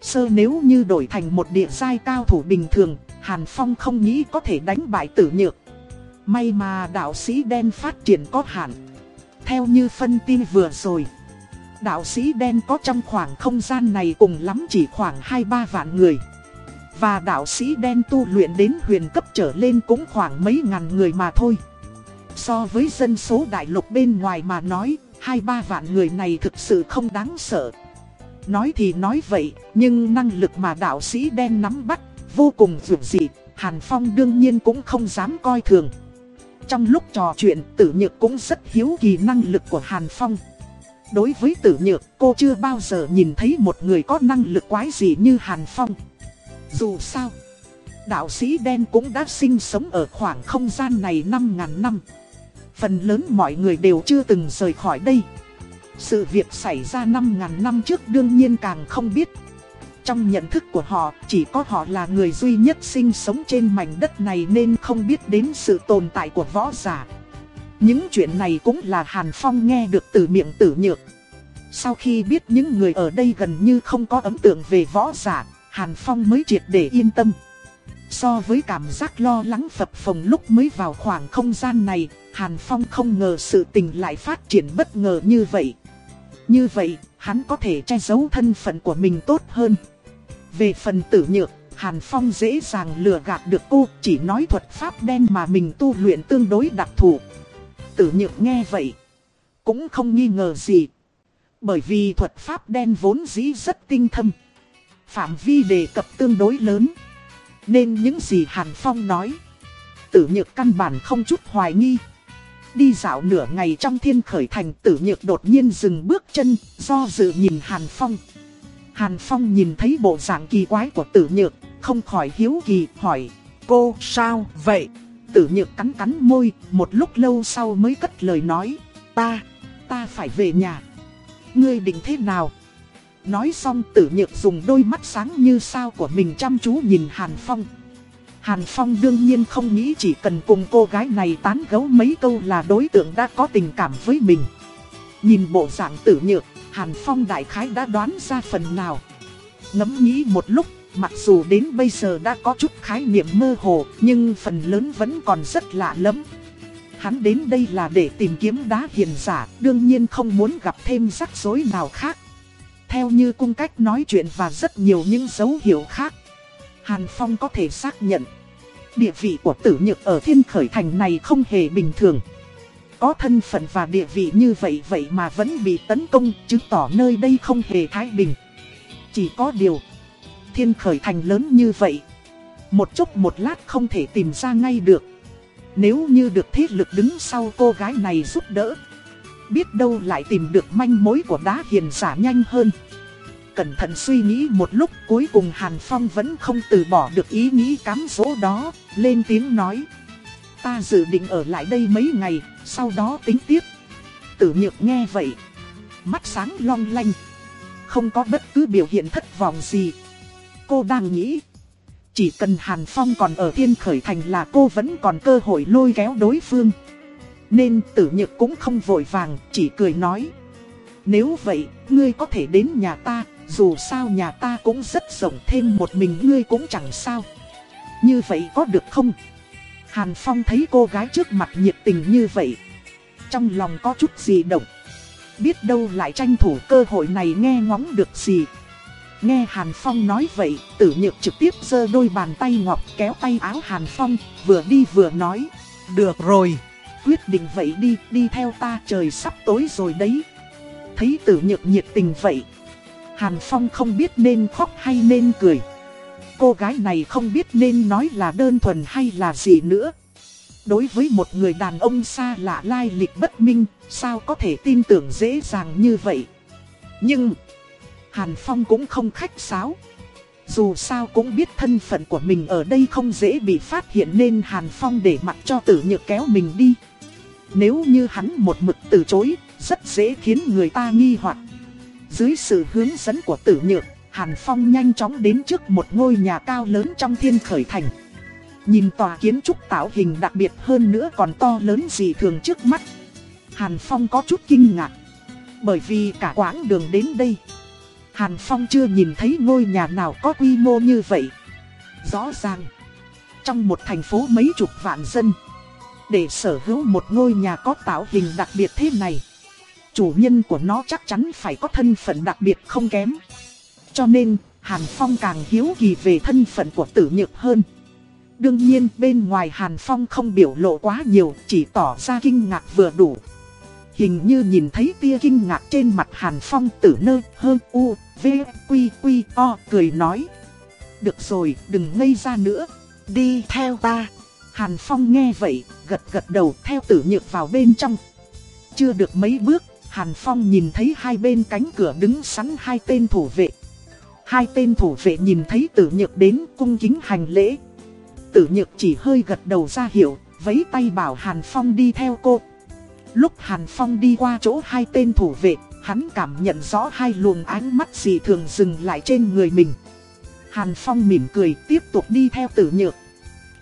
Sơ nếu như đổi thành một địa giai cao thủ bình thường, Hàn Phong không nghĩ có thể đánh bại tử nhược. May mà đạo sĩ đen phát triển có hạn. Theo như phân tin vừa rồi, đạo sĩ đen có trong khoảng không gian này cùng lắm chỉ khoảng 2-3 vạn người. Và đạo sĩ đen tu luyện đến huyền cấp trở lên cũng khoảng mấy ngàn người mà thôi. So với dân số đại lục bên ngoài mà nói, hai ba vạn người này thực sự không đáng sợ. Nói thì nói vậy, nhưng năng lực mà đạo sĩ đen nắm bắt, vô cùng vượt dị, Hàn Phong đương nhiên cũng không dám coi thường. Trong lúc trò chuyện, tử nhược cũng rất hiếu kỳ năng lực của Hàn Phong. Đối với tử nhược, cô chưa bao giờ nhìn thấy một người có năng lực quái gì như Hàn Phong. Dù sao, đạo sĩ đen cũng đã sinh sống ở khoảng không gian này 5.000 năm. Phần lớn mọi người đều chưa từng rời khỏi đây. Sự việc xảy ra 5.000 năm trước đương nhiên càng không biết. Trong nhận thức của họ, chỉ có họ là người duy nhất sinh sống trên mảnh đất này nên không biết đến sự tồn tại của võ giả. Những chuyện này cũng là Hàn Phong nghe được từ miệng tử nhược. Sau khi biết những người ở đây gần như không có ấn tượng về võ giả, Hàn Phong mới triệt để yên tâm. So với cảm giác lo lắng phập phồng lúc mới vào khoảng không gian này, Hàn Phong không ngờ sự tình lại phát triển bất ngờ như vậy. Như vậy, hắn có thể che giấu thân phận của mình tốt hơn. Về phần tử nhược, Hàn Phong dễ dàng lừa gạt được cô, chỉ nói thuật pháp đen mà mình tu luyện tương đối đặc thù. Tử nhược nghe vậy, cũng không nghi ngờ gì. Bởi vì thuật pháp đen vốn dĩ rất tinh thâm. Phạm vi đề cập tương đối lớn. Nên những gì Hàn Phong nói, tử nhược căn bản không chút hoài nghi. Đi dạo nửa ngày trong thiên khởi thành tử nhược đột nhiên dừng bước chân, do dự nhìn Hàn Phong. Hàn Phong nhìn thấy bộ dạng kỳ quái của tử nhược, không khỏi hiếu kỳ hỏi, cô sao vậy? Tử nhược cắn cắn môi, một lúc lâu sau mới cất lời nói, ta, ta phải về nhà. Ngươi định thế nào? Nói xong tử nhược dùng đôi mắt sáng như sao của mình chăm chú nhìn Hàn Phong. Hàn Phong đương nhiên không nghĩ chỉ cần cùng cô gái này tán gấu mấy câu là đối tượng đã có tình cảm với mình. Nhìn bộ dạng tử nhược, Hàn Phong đại khái đã đoán ra phần nào. Ngẫm nghĩ một lúc, mặc dù đến bây giờ đã có chút khái niệm mơ hồ, nhưng phần lớn vẫn còn rất lạ lẫm. Hắn đến đây là để tìm kiếm đá hiền giả, đương nhiên không muốn gặp thêm rắc rối nào khác. Theo như cung cách nói chuyện và rất nhiều những dấu hiệu khác, Hàn Phong có thể xác nhận địa vị của tử nhược ở thiên khởi thành này không hề bình thường. Có thân phận và địa vị như vậy vậy mà vẫn bị tấn công chứng tỏ nơi đây không hề thái bình. Chỉ có điều, thiên khởi thành lớn như vậy, một chút một lát không thể tìm ra ngay được. Nếu như được thế lực đứng sau cô gái này giúp đỡ, biết đâu lại tìm được manh mối của đá hiền giả nhanh hơn. Cẩn thận suy nghĩ một lúc cuối cùng Hàn Phong vẫn không từ bỏ được ý nghĩ cám dỗ đó, lên tiếng nói. Ta dự định ở lại đây mấy ngày, sau đó tính tiếp. Tử nhược nghe vậy, mắt sáng long lanh, không có bất cứ biểu hiện thất vọng gì. Cô đang nghĩ, chỉ cần Hàn Phong còn ở thiên khởi thành là cô vẫn còn cơ hội lôi kéo đối phương. Nên tử nhược cũng không vội vàng, chỉ cười nói. Nếu vậy, ngươi có thể đến nhà ta, dù sao nhà ta cũng rất rộng thêm một mình ngươi cũng chẳng sao. Như vậy có được không? Hàn Phong thấy cô gái trước mặt nhiệt tình như vậy. Trong lòng có chút gì động. Biết đâu lại tranh thủ cơ hội này nghe ngóng được gì. Nghe Hàn Phong nói vậy, tử nhược trực tiếp giơ đôi bàn tay ngọc kéo tay áo Hàn Phong, vừa đi vừa nói. Được rồi, quyết định vậy đi, đi theo ta trời sắp tối rồi đấy. Thấy tử nhược nhiệt tình vậy, Hàn Phong không biết nên khóc hay nên cười. Cô gái này không biết nên nói là đơn thuần hay là gì nữa. Đối với một người đàn ông xa lạ lai lịch bất minh, sao có thể tin tưởng dễ dàng như vậy. Nhưng, Hàn Phong cũng không khách sáo. Dù sao cũng biết thân phận của mình ở đây không dễ bị phát hiện nên Hàn Phong để mặc cho tử nhược kéo mình đi. Nếu như hắn một mực từ chối, rất dễ khiến người ta nghi hoặc. Dưới sự hướng dẫn của tử nhược, Hàn Phong nhanh chóng đến trước một ngôi nhà cao lớn trong thiên khởi thành. Nhìn tòa kiến trúc tạo hình đặc biệt hơn nữa còn to lớn gì thường trước mắt. Hàn Phong có chút kinh ngạc. Bởi vì cả quãng đường đến đây, Hàn Phong chưa nhìn thấy ngôi nhà nào có quy mô như vậy. Rõ ràng, trong một thành phố mấy chục vạn dân, để sở hữu một ngôi nhà có tạo hình đặc biệt thế này, chủ nhân của nó chắc chắn phải có thân phận đặc biệt không kém. Cho nên, Hàn Phong càng hiếu kỳ về thân phận của tử nhược hơn. Đương nhiên bên ngoài Hàn Phong không biểu lộ quá nhiều, chỉ tỏ ra kinh ngạc vừa đủ. Hình như nhìn thấy tia kinh ngạc trên mặt Hàn Phong tử nơ hơn u, v, quy, quy, o, cười nói. Được rồi, đừng ngây ra nữa, đi theo ta. Hàn Phong nghe vậy, gật gật đầu theo tử nhược vào bên trong. Chưa được mấy bước, Hàn Phong nhìn thấy hai bên cánh cửa đứng sẵn hai tên thủ vệ. Hai tên thủ vệ nhìn thấy tử nhược đến cung kính hành lễ. Tử nhược chỉ hơi gật đầu ra hiệu, vấy tay bảo Hàn Phong đi theo cô. Lúc Hàn Phong đi qua chỗ hai tên thủ vệ, hắn cảm nhận rõ hai luồng ánh mắt dị thường dừng lại trên người mình. Hàn Phong mỉm cười tiếp tục đi theo tử nhược.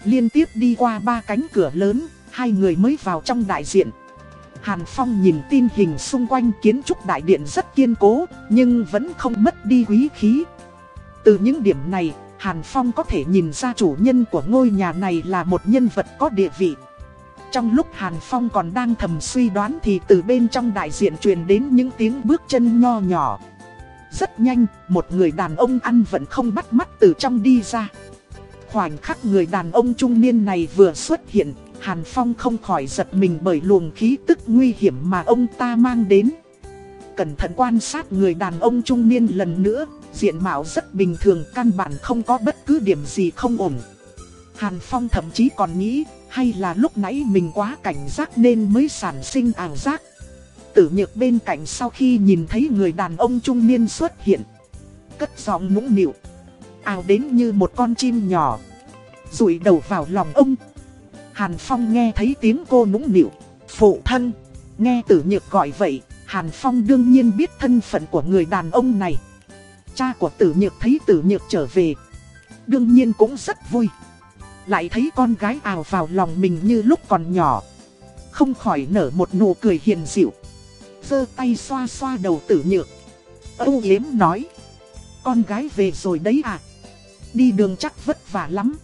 Liên tiếp đi qua ba cánh cửa lớn, hai người mới vào trong đại diện. Hàn Phong nhìn tin hình xung quanh kiến trúc đại điện rất kiên cố, nhưng vẫn không mất đi quý khí. Từ những điểm này, Hàn Phong có thể nhìn ra chủ nhân của ngôi nhà này là một nhân vật có địa vị. Trong lúc Hàn Phong còn đang thầm suy đoán thì từ bên trong đại diện truyền đến những tiếng bước chân nho nhỏ. Rất nhanh, một người đàn ông ăn vẫn không bắt mắt từ trong đi ra. Khoảnh khắc người đàn ông trung niên này vừa xuất hiện, Hàn Phong không khỏi giật mình bởi luồng khí tức nguy hiểm mà ông ta mang đến. Cẩn thận quan sát người đàn ông trung niên lần nữa, diện mạo rất bình thường căn bản không có bất cứ điểm gì không ổn. Hàn Phong thậm chí còn nghĩ, hay là lúc nãy mình quá cảnh giác nên mới sản sinh ảo giác. Tử nhược bên cạnh sau khi nhìn thấy người đàn ông trung niên xuất hiện. Cất giọng nũng nịu. ào đến như một con chim nhỏ. Rụi đầu vào lòng ông. Hàn Phong nghe thấy tiếng cô nũng nịu. Phụ thân. Nghe tử nhược gọi vậy. Hàn Phong đương nhiên biết thân phận của người đàn ông này. Cha của tử nhược thấy tử nhược trở về. Đương nhiên cũng rất vui. Lại thấy con gái ào vào lòng mình như lúc còn nhỏ. Không khỏi nở một nụ cười hiền dịu. Giơ tay xoa xoa đầu tử nhược. Âu yếm nói. Con gái về rồi đấy à? Đi đường chắc vất vả lắm.